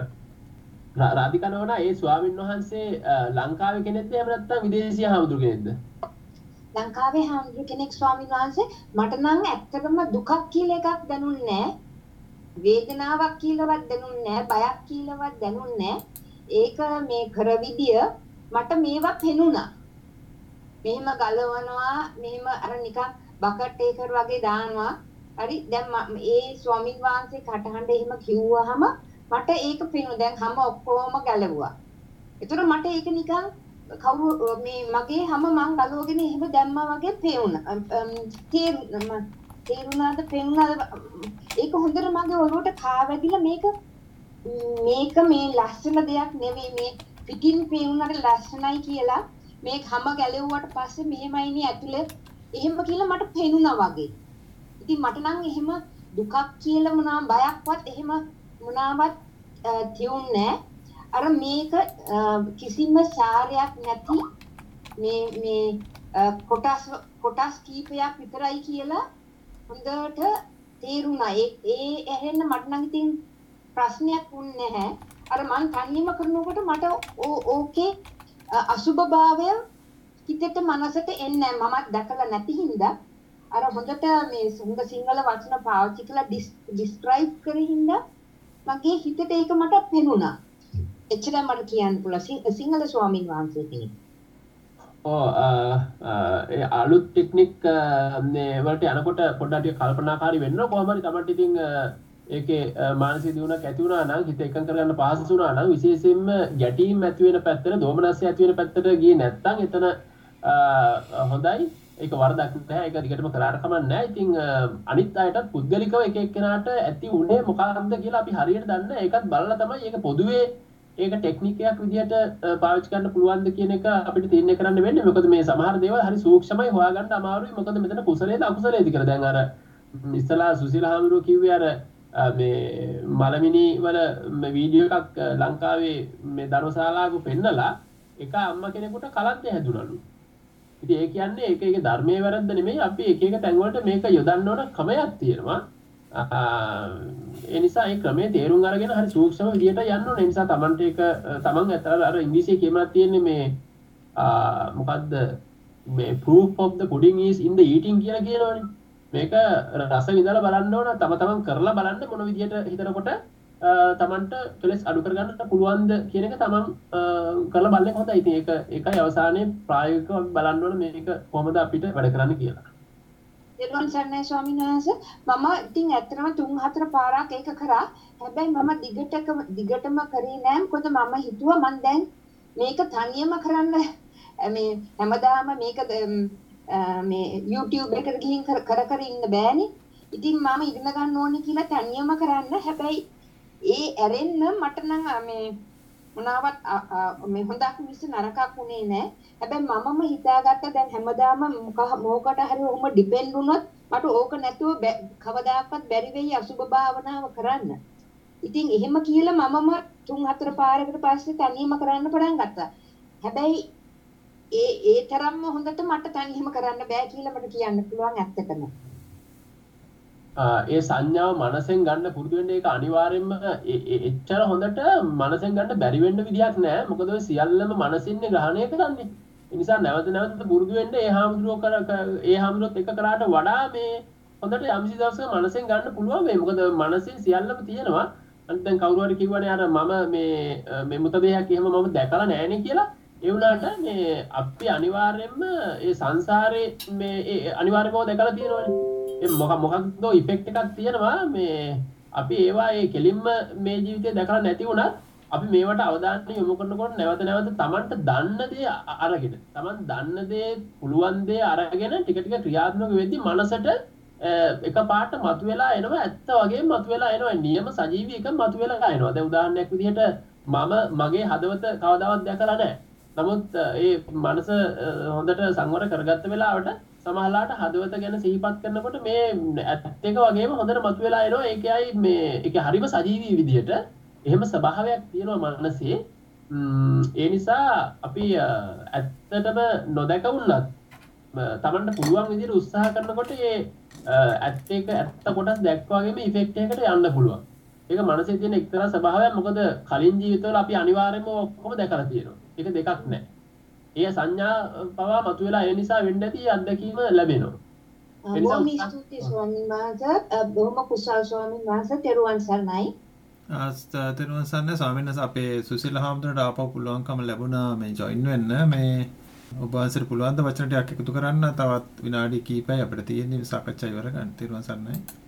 රාධිකනෝන ඒ ස්වාමීන් වහන්සේ ලංකාවේ කෙනෙක්ද එහෙම නැත්නම් විදේශීය හාමුදුරු කෙනෙක්ද? ලංකාවේ හාමුදුරු කෙනෙක් ස්වාමීන් වහන්සේ මට නම් ඇත්තටම දුකක් කියලා එකක් දැනුන්නේ නැහැ. වේදනාවක් කියලාවත් දැනුන්නේ නැහැ, බයක් කියලාවත් දැනුන්නේ ඒක මේ කරවිදිය මට මේවා පෙනුණා. මෙහෙම ගලවනවා, මෙහෙම අර නිකන් බකට් එකකට වගේ දානවා. හරි දැන් ඒ ස්වාමීන් වහන්සේ කටහඬ එහෙම කිව්වහම මට ඒක පේනවා. දැන් හැම ඔක්කොම ගැලවුවා. ඒතර මට ඒක නිකන් කවුරු මේ මගේ හැම මං ගලවගෙන එහෙම දැම්මා වගේ පේුණා. තේරුණා. තේරුණාද පේුණාද ඒක හොඳට මගේ ඔළුවට කාවැදිලා මේක මේක මේ ලස්සන දෙයක් නෙවෙයි මේ පිටින් පේුණාට ලස්සනයි කියලා මේ හැම ගැලෙව්වට පස්සේ මෙහෙමයිනේ ඇතුලේ එහෙම කියලා මට පේනුණා වගේ. ඉතින් මට නම් එහෙම දුකක් කියලා මොනවා බයක්වත් එහෙම මොනාවත් තියුන්නේ අර මේක කිසිම සාරයක් නැති මේ මේ කොටස් කොටස් කීපයක් විතරයි කියලා හොඳට තේරුණා. ඒ ඒ ඇහෙන්න මට නම් ඉතින් ප්‍රශ්නයක් වුණේ නැහැ. අර මං තනියම කරනකොට මට ඕකේ අසුබ භාවය හිතට මනසට එන්නේ මමත් දැකලා නැති හින්දා අර හොඳට මේ හොඳ සිංහල වචන පාවිච්චි කරලා ඩිස්ක්‍රයිබ් කරහින්ද මගේ හිතට ඒක මට පෙනුණා. එච්චරයි මට කියන්න පුළුවන් සිංහල ස්වාමින් වහන්සේ කෙනෙක්. ඕ ඒ අලුත් ටෙක්නික් වලට යනකොට පොඩ්ඩට කල්පනාකාරී වෙන්න කොහමරි තමට ඉතින් ඒකේ මානසික දියුණුවක් ඇති වුණා නම් හිත එකඟ කරගන්න පහසු වුණා නම් විශේෂයෙන්ම ගැටීම් ඇති වෙන පැත්තට දෝමනස්ය ඇති වෙන පැත්තට ගියේ නැත්නම් එතන හොඳයි. ඒක වරදක් නැහැ. ඒක දිගටම කරාට කමක් නැහැ. ඉතින් අනිත් අයටත් පුද්ගලිකව එක එක්කෙනාට ඇති උනේ මොකක්ද කියලා අපි හරියට දන්නේ නැහැ. ඒකත් බලලා තමයි ඒක පොදුවේ. ඒක ටෙක්නික් එකක් විදිහට පාවිච්චි කරන්න පුළුවන්ද කියන එක අපිට තීරණය කරන්න වෙන්නේ. මොකද මේ සමහර දේවල් හරි සූක්ෂමයි හොයාගන්න අමාරුයි. මොකද මෙතන කුසලයේද අකුසලයේද කියලා දැන් අර ඉස්සලා සුසිල හාමුදුරුවෝ කිව්වේ අර මේ මලමිනි වල වීඩියෝ එකක් ලංකාවේ මේ ධර්මශාලාවක පෙන්නලා එක අම්මා කෙනෙකුට කලන්තය හැදුනලු. ඉතින් ඒ කියන්නේ ඒක ඒක ධර්මයේ වැරද්ද නෙමෙයි අපි එක එක තැන් වලට මේක යොදන්න ඕන ක්‍රමයක් තියෙනවා. ඒ නිසා ඒ ක්‍රමයේ තේරුම් අරගෙන හරි සූක්ෂම විදියට යන්න ඕනේ. ඒ නිසා Tamanට ඒක Taman ඇත්තට අර ඉංග්‍රීසියේ කියමනක් තියෙන්නේ මේ මොකද්ද මේ proof of the pudding is in the eating කියලා කියනවනේ. මේක රස විඳලා බලන්න ඕන තම තමන් කරලා බලන්න මොන විදිහට හිතනකොට තමන්ට කෙලෙස් අඩු කරගන්නට පුළුවන්ද කියන එක තමන් කරලා බලන්න හොඳයි. ඉතින් ඒක ඒකයි අවසානයේ ප්‍රායෝගිකව බලන්න ඕන මේක කොහොමද අපිට වැඩ කරන්න කියලා. දෙවන් සර්ණයි ස්වාමීන් වහන්සේ මම ඉතින් ඇත්තටම තුන් හතර පාරක් ඒක කරා. හැබැයි මම දිගටම දිගටම කරේ නෑ. මොකද මම හිතුවා මම දැන් මේක තනියම කරන්න මේ හැමදාම මේක මේ YouTube එකට ගිහින් කර කර ඉන්න බෑනේ. ඉතින් මම ඉගෙන ගන්න ඕනේ කියලා තනියම කරන්න. හැබැයි ඒ ඇරෙන්න මට නම් මේ මොනවත් මේ හොඳක් මිස නරකක් උනේ නෑ. හැබැයි මමම හිතාගත්ත දැන් හැමදාම මොකකට හරි ඔහොම ඩිපෙන්ඩ් වුණොත් මට ඕක නැතුව කවදාකවත් බැරි වෙයි අසුබ භාවනාව කරන්න. ඉතින් එහෙම කියලා මමම තුන් හතර පාරකට පස්සේ තනියම කරන්න පටන් ගත්තා. හැබැයි ඒ ඒ තරම්ම හොඳට මට තනියම කරන්න බෑ කියලා මට කියන්න පුළුවන් ඇත්තටම. ඒ සංඥාව මනසෙන් ගන්න පුරුදු වෙන්න ඒක අනිවාර්යයෙන්ම එච්චර හොඳට මනසෙන් ගන්න බැරි වෙන්න විදියක් නෑ. මොකද ඔය සියල්ලම මනසින්නේ ග්‍රහණය කරන්නේ. ඒ නිසා නැවත නැවත පුරුදු වෙන්න ඒ හාමුදුරුවෝ කර ඒ හාමුදුරුවොත් එක කරාට වඩා මේ හොඳට යම්සි දවසක මනසෙන් ගන්න පුළුවන් වෙයි. මොකද මනසේ සියල්ලම තියෙනවා. අනිත් දැන් කවුරු හරි කිව්වනේ අර මම මේ මේ මුත දෙයක් එහෙම මම දැකලා නෑනේ කියලා. ඒ වුණාට මේ අපි අනිවාර්යයෙන්ම ඒ සංසාරේ මේ අනිවාර්යයෙන්ම දැකලා තියෙනවනේ. ඒ මොකක් මොකක්ද ඉෆෙක්ට් එකක් තියෙනවා. මේ අපි ඒවා ඒ කෙලින්ම මේ ජීවිතේ දැකලා නැති වුණත් අපි මේවට අවධානය යොමු කරනකොට නැවත නැවත Tamanට දන්න දේ අරගෙන Taman දන්න දේ පුළුවන් දේ අරගෙන ටික ටික ක්‍රියාත්මක වෙද්දි මනසට එක පාට මතුවෙලා එනවා ඇත්ත වගේ මතුවෙලා එනවා. නියම සජීවී එක මතුවෙලා එනවා. දැන් උදාහරණයක් විදිහට මම මගේ හදවත කවදාවත් දැකලා නැහැ. නමුත් ඒ මනස හොඳට සංවර කරගත්ත වෙලාවට සමහරලාට හදවත ගැන සිහිපත් කරනකොට මේ ඇත්ත එක වගේම හොඳට මතුවෙලා එනවා ඒකයි මේ ඒක හරිම සජීවී විදිහට එහෙම ස්වභාවයක් තියෙනවා මනසේ ඒ නිසා අපි ඇත්තටම නොදැක වුණත් තමන්ට පුළුවන් විදිහට උත්සාහ කරනකොට ඒ ඇත්ත එක ඇත්ත කොටස් දැක්වාගේම ඉෆෙක්ට් එකකට යන්න පුළුවන්. ඒක මනසේ තියෙන එක්තරා ස්වභාවයක් මොකද කලින් ජීවිතවල අපි අනිවාර්යයෙන්ම ඔක්කොම දැකලා තියෙනවා. ඒක දෙකක් නැහැ. ඒ සංඥා පවා මතුවෙලා ඒ නිසා වෙන්න ඇති අත්දැකීම ලැබෙනවා. බොහොම ස්තුතියි ස්වාමීන් වහන්සේ. බොහොම කුසල් ස්වාමීන් වහන්සේ තෙරුවන් සරණයි. තෙරුවන් සරණයි ස්වාමීන් වහන්සේ අපේ සුසිල හාමුදුරට ආපහු පුළුවන්කම ලැබුණා මේ ජොයින් වෙන්න මේ ඔබ වහන්සේට පුළුවන් ද වචන ටිකක් එකතු කරන්න තවත් විනාඩි කිහිපයක් අපිට තියෙන සාකච්ඡා ඉවර ගන්න. තෙරුවන් සරණයි.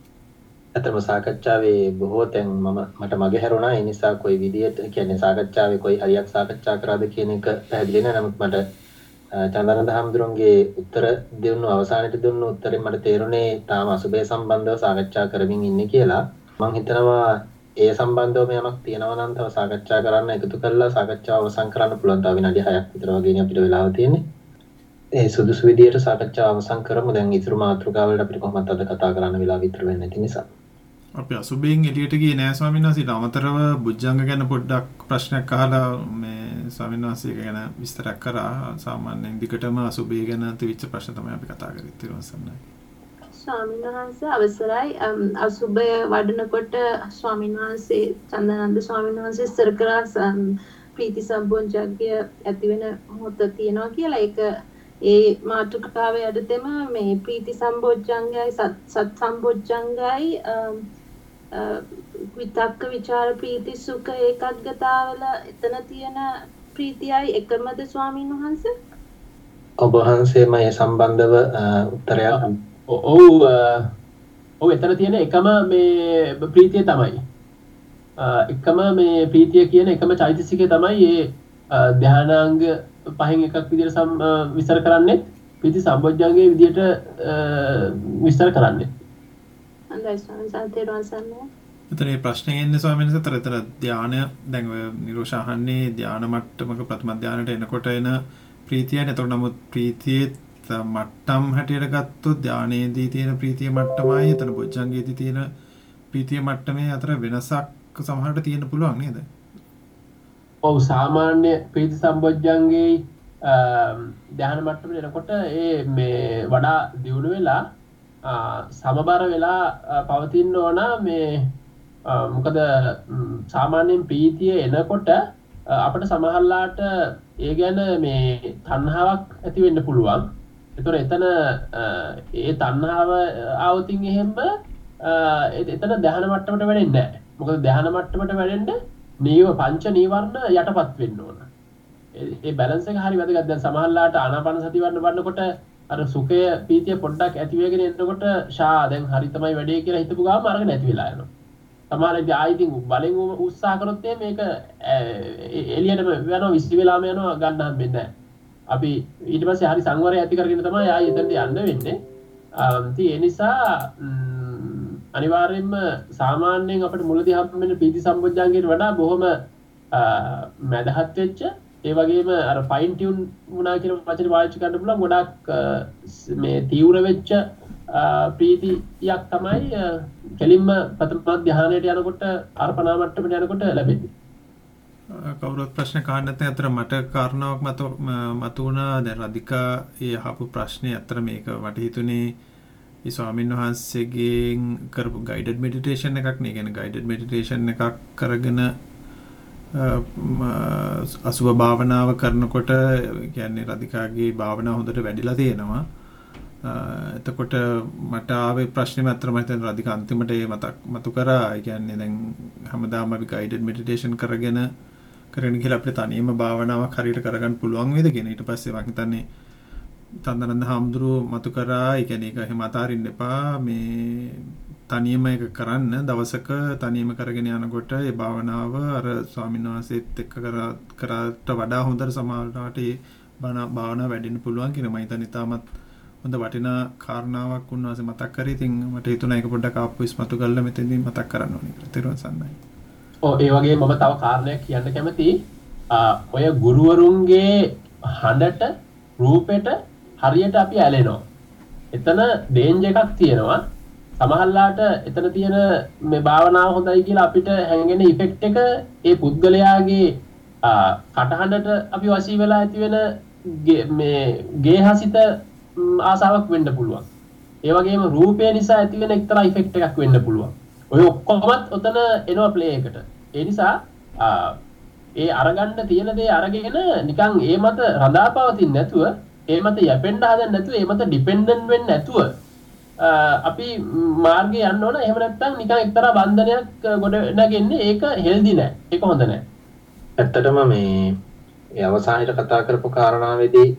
ඇතම සාකච්ඡාවේ බොහෝ තැන් මම මට මගේ හැරුණා. ඒ නිසා කොයි විදියට කියන්නේ සාකච්ඡාවේ කොයි හරියක් සාකච්ඡා කරාද කියන එක පැහැදිලි නෑ. නමුත් මට චන්දනන්ද හාමුදුරන්ගේ උත්තර දෙන්නු අවසානයේ දුන්නු උත්තරේ මට තේරුණේ තාම අසුබේ සම්බන්ධව සාකච්ඡා කරමින් ඉන්නේ කියලා. මම හිතනවා ඒ සම්බන්ධව යමක් තියෙනවා නම් තව සාකච්ඡා කරන්න එකතු කරලා සාකච්ඡාව අවසන් කරන්න පුළුවන්. තව විනාඩි 6ක් විතර වගේ අපිට වෙලාව තියෙන්නේ. ඒ සුදුසු විදියට සාකච්ඡාව අවසන් කරමු. දැන් ඉතුරු මාතෘකාවලට අපිට කොහොමද අද කතා කරන්න වෙලාව විතර වෙන්නේ නැති නිසා. අපි අසුබෙන් එළියට ගියේ නෑ ස්වාමීන් වහන්සේට අමතරව බුද්ධංග ගැන පොඩ්ඩක් ප්‍රශ්නයක් අහලා මේ ස්වාමීන් වහන්සේ ගැන විස්තරයක් කරා. සාමාන්‍යයෙන් දිගටම අසුබේ ගැන තිබිච්ච ප්‍රශ්න තමයි අපි කතා කරේ තිරුවසන්නයි ස්වාමීන් වහන්සේ අවසරයි. අසුබය වඩනකොට ස්වාමීන් වහන්සේ චන්දනන්ද ස්වාමීන් වහන්සේ ඉස්සර කරා ප්‍රීති සම්පෝංචග්ගය ඇති වෙන මොහොත තියෙනවා කියලා. ඒක ඒ මාතෘකාවේ යටතේම මේ ප්‍රීති සම්බොජ්ජංගයයි සත් සත් සම්බොජ්ජංගයයි විතක්ක ਵਿਚාර ප්‍රීති සුඛ ඒකග්ගතාවල එතන තියෙන ප්‍රීතියයි එකමද ස්වාමින් වහන්සේ? ඔබ වහන්සේම ඒ සම්බන්ධව උත්තරයක් ඔව් ඔව් එතන තියෙන එකම මේ ප්‍රීතිය තමයි. එකම මේ ප්‍රීතිය කියන එකම චෛතසිකය තමයි ඒ ධානාංග පහෙන් එකක් විදිහට විස්තර කරන්නේ ප්‍රීති සම්බොජ්ජංගයේ විදිහට විස්තර කරන්නේ. හොඳයි ස්වාමීන් වහන්සේ තේරුවන් සරණයි. එතන මේ ප්‍රශ්නේ එන්නේ ස්වාමීන් වහන්සේ තර එතන ධානය දැන් ඔය නිරෝෂ අහන්නේ ධාන මට්ටමක ප්‍රථම ධානයට එනකොට එන ප්‍රීතියනේ. එතකොට නමුත් ප්‍රීතියේ මට්ටම් හැටියට ගත්තොත් ධානයේදී තියෙන ප්‍රීතිය මට්ටමයි එතන බොජ්ජංගයේදී තියෙන ප්‍රීතිය මට්ටමේ අතර වෙනසක් සමහරට තියෙන්න පුළුවන් නේද? ඔව් සාමාන්‍ය ප්‍රීති සම්බොජ්ජංගේ ධ්‍යාන මට්ටමට එනකොට ඒ මේ වඩා දියුණු වෙලා සමබර වෙලා පවතින්න ඕන මේ මොකද සාමාන්‍යයෙන් ප්‍රීතිය එනකොට අපට සමහරලාට ඒ ගැන මේ තණ්හාවක් ඇති වෙන්න පුළුවන්. එතකොට එතන ඒ තණ්හාව ආවතින් එහෙම එතන ධ්‍යාන මට්ටමට වැඩෙන්නේ නැහැ. මොකද ධ්‍යාන මට්ටමට වැඩෙන්න නීව පංච නීවරණ යටපත් වෙන්න ඕන. ඒ බැලන්ස් එක හරි වැදගත්. දැන් සමහරලාට ආනාපාන සති වඩන වඩනකොට අර සුඛය පීතිය පොඩ්ඩක් ඇති වෙගෙන එනකොට ෂා දැන් හරි තමයි වැඩේ කියලා හිතපු ගාම අරක නැති වෙලා යනවා. සමහරවිට ආයි ඉතින් බලෙන් උත්සාහ කරොත් මේක එළියටම යනවා විසි වෙලාම යනවා ගන්න හම්බෙන්නේ නැහැ. අපි ඊට පස්සේ හරි සංවරය ඇති කරගෙන තමයි ආයි එතනට යන්න වෙන්නේ. ඉතින් ඒ නිසා අනිවාර්යෙන්ම සාමාන්‍යයෙන් අපට මුලදී හම්බෙන පීති සම්බොජ්ජංගයට වඩා බොහොම මැදහත් වෙච්ච ඒ වගේම අර ෆයින් ටියුන් වුණා කියන වචනේ පාවිච්චි කරන්න පුළුවන් ගොඩක් මේ තීව්‍ර වෙච්ච ප්‍රීතියක් තමයි කෙලින්ම ප්‍රථම ධ්‍යානයට යනකොට අර්පණා මට්ටමට යනකොට ලැබෙන්නේ. කවුරුත් ප්‍රශ්න කාන්න නැත්නම් අතර මට කාරණාවක් මත මතුවුණා දැන් රදිකා ඒ අහපු ප්‍රශ්නේ අතර මේක මට හිතුනේ ඒ ස්වාමීන් වහන්සේගෙන් කරපු ගයිඩඩ් මෙඩිටේෂන් එකක් නේ. කියන්නේ ගයිඩඩ් මෙඩිටේෂන් එකක් කරගෙන අසුභ භාවනාව කරනකොට කියන්නේ රදිකාගේ භාවනාව හොඳට වැඩිලා තියෙනවා. එතකොට මට ආවේ ප්‍රශ්නේ අතර මම හිතන්නේ රදික අන්තිමට ඒ මතක් මතු කරා. ඒ කියන්නේ දැන් හැමදාම අපි ගයිඩඩ් මෙඩිටේෂන් කරගෙන කරගෙන කියලා අපිට තනියම භාවනාවක් හරියට කරගන්න පුළුවන් වේද කියන ඊට පස්සේ මම හිතන්නේ තන්දනන්ද හාමුදුරුව මතු කරා ඒ කියන්නේ ඒක එහෙම අතාරින්න එපා මේ තනියම ඒක කරන්න දවසක තනියම කරගෙන යනකොට ඒ භාවනාව අර ස්වාමීන් වහන්සේත් එක්ක කරාට වඩා හොඳට සමාජයට ඒ භාවනාව වැඩෙන්න පුළුවන් කියන මම හිතන්නේ තාමත් හොඳ වටිනා කාරණාවක් උන්වහන්සේ මතක් කරේ. ඉතින් මට හිතුණා ඒක පොඩ්ඩක් ආපහු ඉස්මතු කරලා මෙතෙන්දී මතක් කරන්න ඕනේ කියලා. තේරුවන් සන්නයි. ඔව් ඒ වගේ මම තව කාරණයක් කියන්න කැමතියි. ඔය ගුරුවරුන්ගේ හඬට රූපෙට හරියට අපි ඇලෙනවා. එතන ඩේන්ජ එකක් තියෙනවා. සමහරලාට එතන තියෙන මේ භාවනාව හොඳයි කියලා අපිට හැඟෙන ඉෆෙක්ට් එක ඒ පුද්ගලයාගේ කටහඬට අපි වශී වෙලා ඇති වෙන මේ ගේහසිත ආසාවක් වෙන්න පුළුවන්. ඒ වගේම රූපය නිසා ඇති වෙන එක්තරා ඉෆෙක්ට් එකක් වෙන්න පුළුවන්. ඔය ඔක්කොමත් ඔතන එනවා ප්ලේ එකට. ඒ නිසා ඒ අරගන්න තියෙන දේ අරගෙන නිකන් ඒ මත රඳා පවතින්නේ නැතුව ඒ මත යැපෙන්ඩ හදන්න නැතුව ඒ මත ඩිපෙන්ඩන් වෙන්න නැතුව අපි මාර්ගය යන්න ඕන. එහෙම නැත්නම් නිකන් එක්තරා බන්ධනයක් ගොඩ නැගෙන්නේ ඒක හෙල්දි නෑ. ඒක හොඳ නෑ. ඇත්තටම මේ අවසානයේ කතා කරපු කාරණාවේදී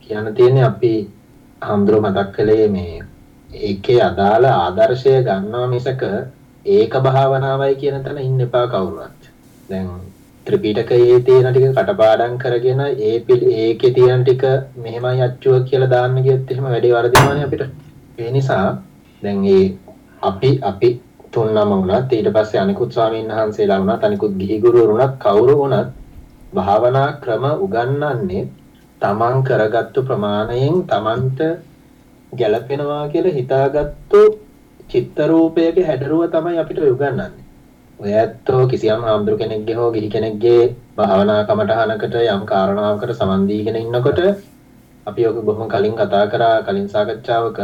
කියන්න තියෙන්නේ අපි හම්දුර මතක් කළේ මේ ඒකේ අදාළ ආදර්ශය ගන්නවා මිසක ඒක භාවනාවයි කියන තැන ඉන්න එපා කවුරුවත්. දැන් ත්‍රිපිටකයේ තියෙන ටික කටපාඩම් කරගෙන ඒ ඒකේ තියෙන ටික මෙහෙමයි අච්චුව කියලා දාන්න ගියොත් එහෙම වැඩේ වරදිනවනේ අපිට. ඒ නිසා දැන් ඒ අපි අපි තුන්නම වුණත් ඊට පස්සේ අනිකුත් ස්වාමීන් වහන්සේලා වුණත් අනිකුත් ගිහි ගුරුවරු වුණත් කවුරු වුණත් භාවනා ක්‍රම උගන්වන්නේ තමන් කරගත්තු ප්‍රමාණයෙන් තමන්ට ගැළපෙනවා කියලා හිතාගත්තු චිත්ත රූපයක හැඩරුව තමයි අපිට උගන්වන්නේ. ඔය ඇත්තෝ කිසියම් ආම්දුර කෙනෙක්ගේ හෝ ගිහි කෙනෙක්ගේ භාවනා කමටහනකට යම් කාරණාවකට සමන් දීගෙන ඉන්නකොට අපි ඔක බොහොම කලින් කතා කරා කලින් සාකච්ඡාවක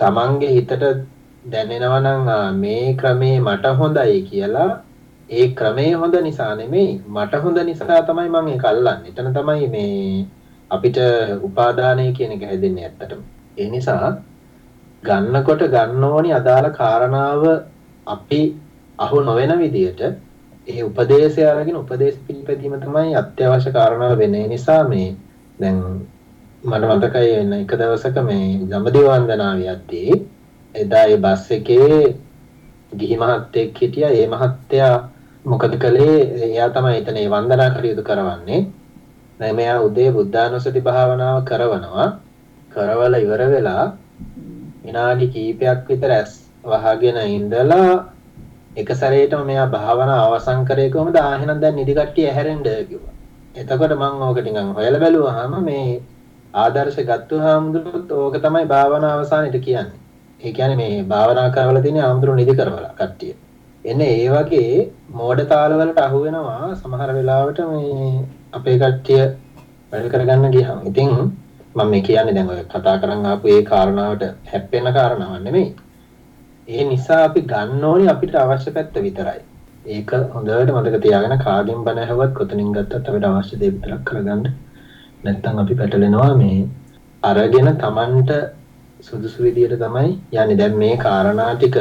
තමන්ගේ හිතට දැනෙනවා නම් මේ ක්‍රමේ මට හොඳයි කියලා ඒ ක්‍රමේ හොඳ නිසා නෙමෙයි මට හොඳ නිසා තමයි මම ඒක අල්ලන්නේ. එතන තමයි මේ අපිට උපාදානය කියන එක හැදෙන්නේ ඇත්තටම. ඒ නිසා ගන්නකොට ගන්න ඕනි අදාළ කාරණාව අපි අහු නොවන විදියට ඒ උපදේශය අරගෙන උපදේශ පිළිපැදීම තමයි අත්‍යවශ්‍ය කාරණාව වෙන්නේ. නිසා මේ දැන් මට මතකයි වෙන එක දවසක මේ දඹදිව වන්දනාවේ යද්දී එදා ඒ බස් එකේ ගිහි මහත්තයෙක් හිටියා. ඒ මහත්තයා මොකද කළේ? එයා තමයි එතන ඒ වන්දනා කටයුතු කරවන්නේ. දැන් මෙයා උදේ බුද්ධානුස්සති භාවනාව කරවනවා. කරවල ඉවර වෙලා විනාඩි කිහිපයක් විතර ඇස් වහගෙන ඉඳලා එක සැරේටම මෙයා භාවනාව අවසන් කරේ කොහොමද? ආ එහෙනම් දැන් නිදි කට්ටිය ඇහැරෙන්න කිව්වා. එතකොට මම ඕක ටිකක් හොයලා බැලුවාම මේ ආදර්ශ ගත්තු හාමුදුරුවොත් ඕක තමයි භාවනා අවසානෙට කියන්නේ. ඒ කියන්නේ මේ භාවනා කරවල තියෙන හාමුදුරුවෝ නිදි කරවලා කට්ටිය. එන්නේ ඒ වගේ මෝඩ තාලවලට අහු වෙනවා සමහර වෙලාවට මේ අපේ කට්ටිය වැඩ කරගන්න ගියහම. ඉතින් මම මේ කියන්නේ දැන් ඔය කතා කරන් ආපු ඒ කාරණාවට හැප්පෙන කාරණාවක් නෙමෙයි. ඒ නිසා අපි ගන්න ඕනේ අපිට අවශ්‍ය පැත්ත විතරයි. ඒක හොඳට මතක තියාගෙන කාගෙන් බණ ඇහුවත් කොතනින් ගත්තත් අපිට අවශ්‍ය දේ විතරක් කරගන්න. නැත්තම් අපි පැටලෙනවා මේ අරගෙන Tamanට සුදුසු විදියට තමයි යන්නේ. දැන් මේ කාරණා ටික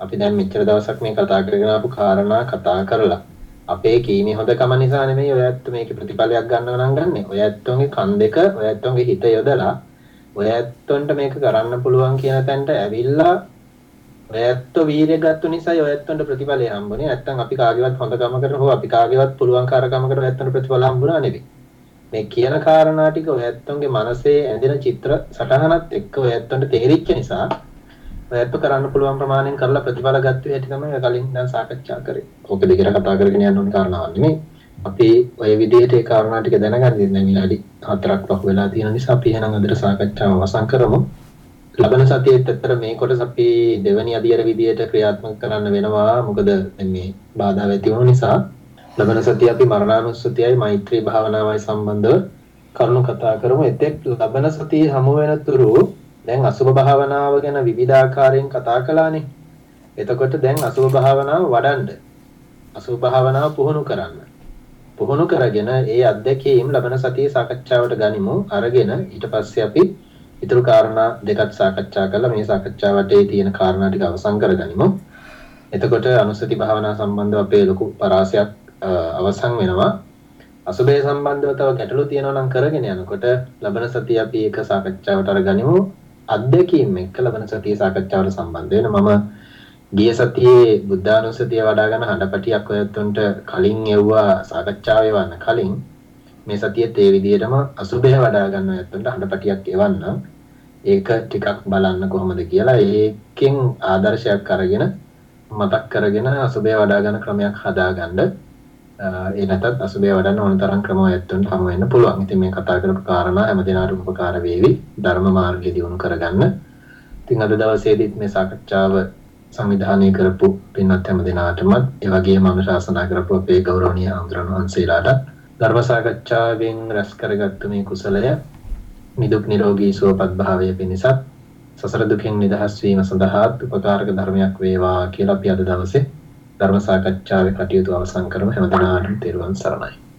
අපි දැන් මෙච්චර දවසක් මේ කතා කරගෙන ආපු කාරණා කතා කරලා අපේ කීමේ හොඳකම නිසා නෙමෙයි ඔය ඇත්ත මේකේ ප්‍රතිඵලයක් ගන්නව නම් ගන්නෙ. ඔය ඇත්තොන්ගේ කන් දෙක ඔය ඇත්තොන්ගේ හිත යොදලා ඔය ඇත්තොන්ට මේක කරන්න පුළුවන් කියන තැනට ඇවිල්ලා ඔය ඇත්තෝ වීර්ය ගත්ත නිසායි ඔය ඇත්තොන්ට ප්‍රතිඵලය හම්බුනේ. නැත්තම් අපි කාගේවත් හොඳකමකට හෝ අපි කාගේවත් පුළුවන් කාරකමකට ඔය ඇත්තොන්ට ප්‍රතිඵල හම්බුණා නෙවෙයි. මේ කියන කාරණා ටික ඔය ඇත්තොන්ගේ මනසේ ඇඳෙන චිත්‍ර සටහනත් එක්ක ඔය ඇත්තොන්ට තේරිච්ච නිසා ඔය ඇත්ත කරන්න පුළුවන් ප්‍රමාණයෙන් කරලා ප්‍රතිඵල ගත්ත හැටි තමයි ඔය කලින් දැන් සාකච්ඡා කරේ. ඕක දිගට කතා කරගෙන යන්න ඕන කාරණාවක් නෙමෙයි. අපි ඔය විදිහට ඒ කාරණා ටික දැනගන්න දැන් විනාඩි 4ක් වහ වෙලා තියෙන නිසා අපි එහෙනම් අදට සාකච්ඡාව අවසන් කරමු. ලබන සතියේත් ඇත්තට මේ කොටස අපි දෙවැනි අදියර විදියට ක්‍රියාත්මක කරන්න වෙනවා. මොකද මේ බාධා ඇති වුණු නිසා ලබන සතිය අපි මරණානුස්සතියයි මෛත්‍රී භාවනාවයි සම්බන්ධව කරුණු කතා කරමු. එතෙක් ලබන සතියේ හමු වෙන තුරු දැන් අසුභ භාවනාව ගැන විවිධාකාරයෙන් කතා කළානේ. එතකොට දැන් අසුභ භාවනාව වඩන්න. අසුභ භාවනාව පුහුණු කරන්න. පුහුණු කරගෙන ඒ අත්දැකීම් ලබන සතියේ සාකච්ඡාවට ගනිමු. අරගෙන ඊට පස්සේ අපි ඊතුරු කාරණා දෙකක් සාකච්ඡා කරලා මේ සාකච්ඡාවට තියෙන කාරණා ටික අවසන් කරගනිමු. එතකොට අනුසති භාවනා සම්බන්ධව අපේ ලොකු පරාසයක් අවසන් වෙනවා. අසුබේ සම්බන්ධව තව ගැටලු තියෙනවා නම් කරගෙන යනකොට ලබන සතිය අපි ඒක සාකච්ඡාවට අරගනිමු. අත්දැකීම් එක්ක ලබන සතිය සාකච්ඡාවට සම්බන්ධ වෙන මම ගිය සතියේ බුද්ධානුස්සතිය වඩා ගන්න හඬපටියක් ඔයත්තුන්ට කලින් එව්වා සාකච්ඡාවේ වන්න කලින් මේ සතියේත් ඒ විදිහටම අසුබය වඩා ගන්න ඔයත්තුන්ට හඬපටියක් එවන්න ඒක ටිකක් බලන්න කොහොමද කියලා ඒකෙන් ආදර්ශයක් අරගෙන මතක් කරගෙන අසුබය වඩා ගන්න ක්‍රමයක් හදාගන්න ඒ නැතත් අසුබය වඩන්න ඕන තරම් ක්‍රම ඔයත්තුන්ට හමු වෙන්න පුළුවන්. ඉතින් මේ කතා කරපු කාරණා හැම දිනාටම උපකාර වේවි. ධර්ම මාර්ගය දියුණු කරගන්න. ඉතින් අද දවසේදීත් මේ සාකච්ඡාව සංවිධානය කරපු පින්වත් හැම දිනාටමත් ඒ වගේම මම ශාසනා කරපු අපේ ගෞරවනීය ආන්දරණ වහන්සේලාට ධර්ම සාකච්ඡාවෙන් රැස් කරගත්තු මේ කුසලය නිදුක් නිරෝගී සුවපත් භාවය පිණිසත් සසර දුකින් නිදහස් වීම සඳහාත් උපකාරක ධර්මයක් වේවා කියලා අපි අද දවසේ ධර්ම සාකච්ඡාවේ කටයුතු අවසන් කරමු. හැම දිනාටම තෙරුවන් සරණයි.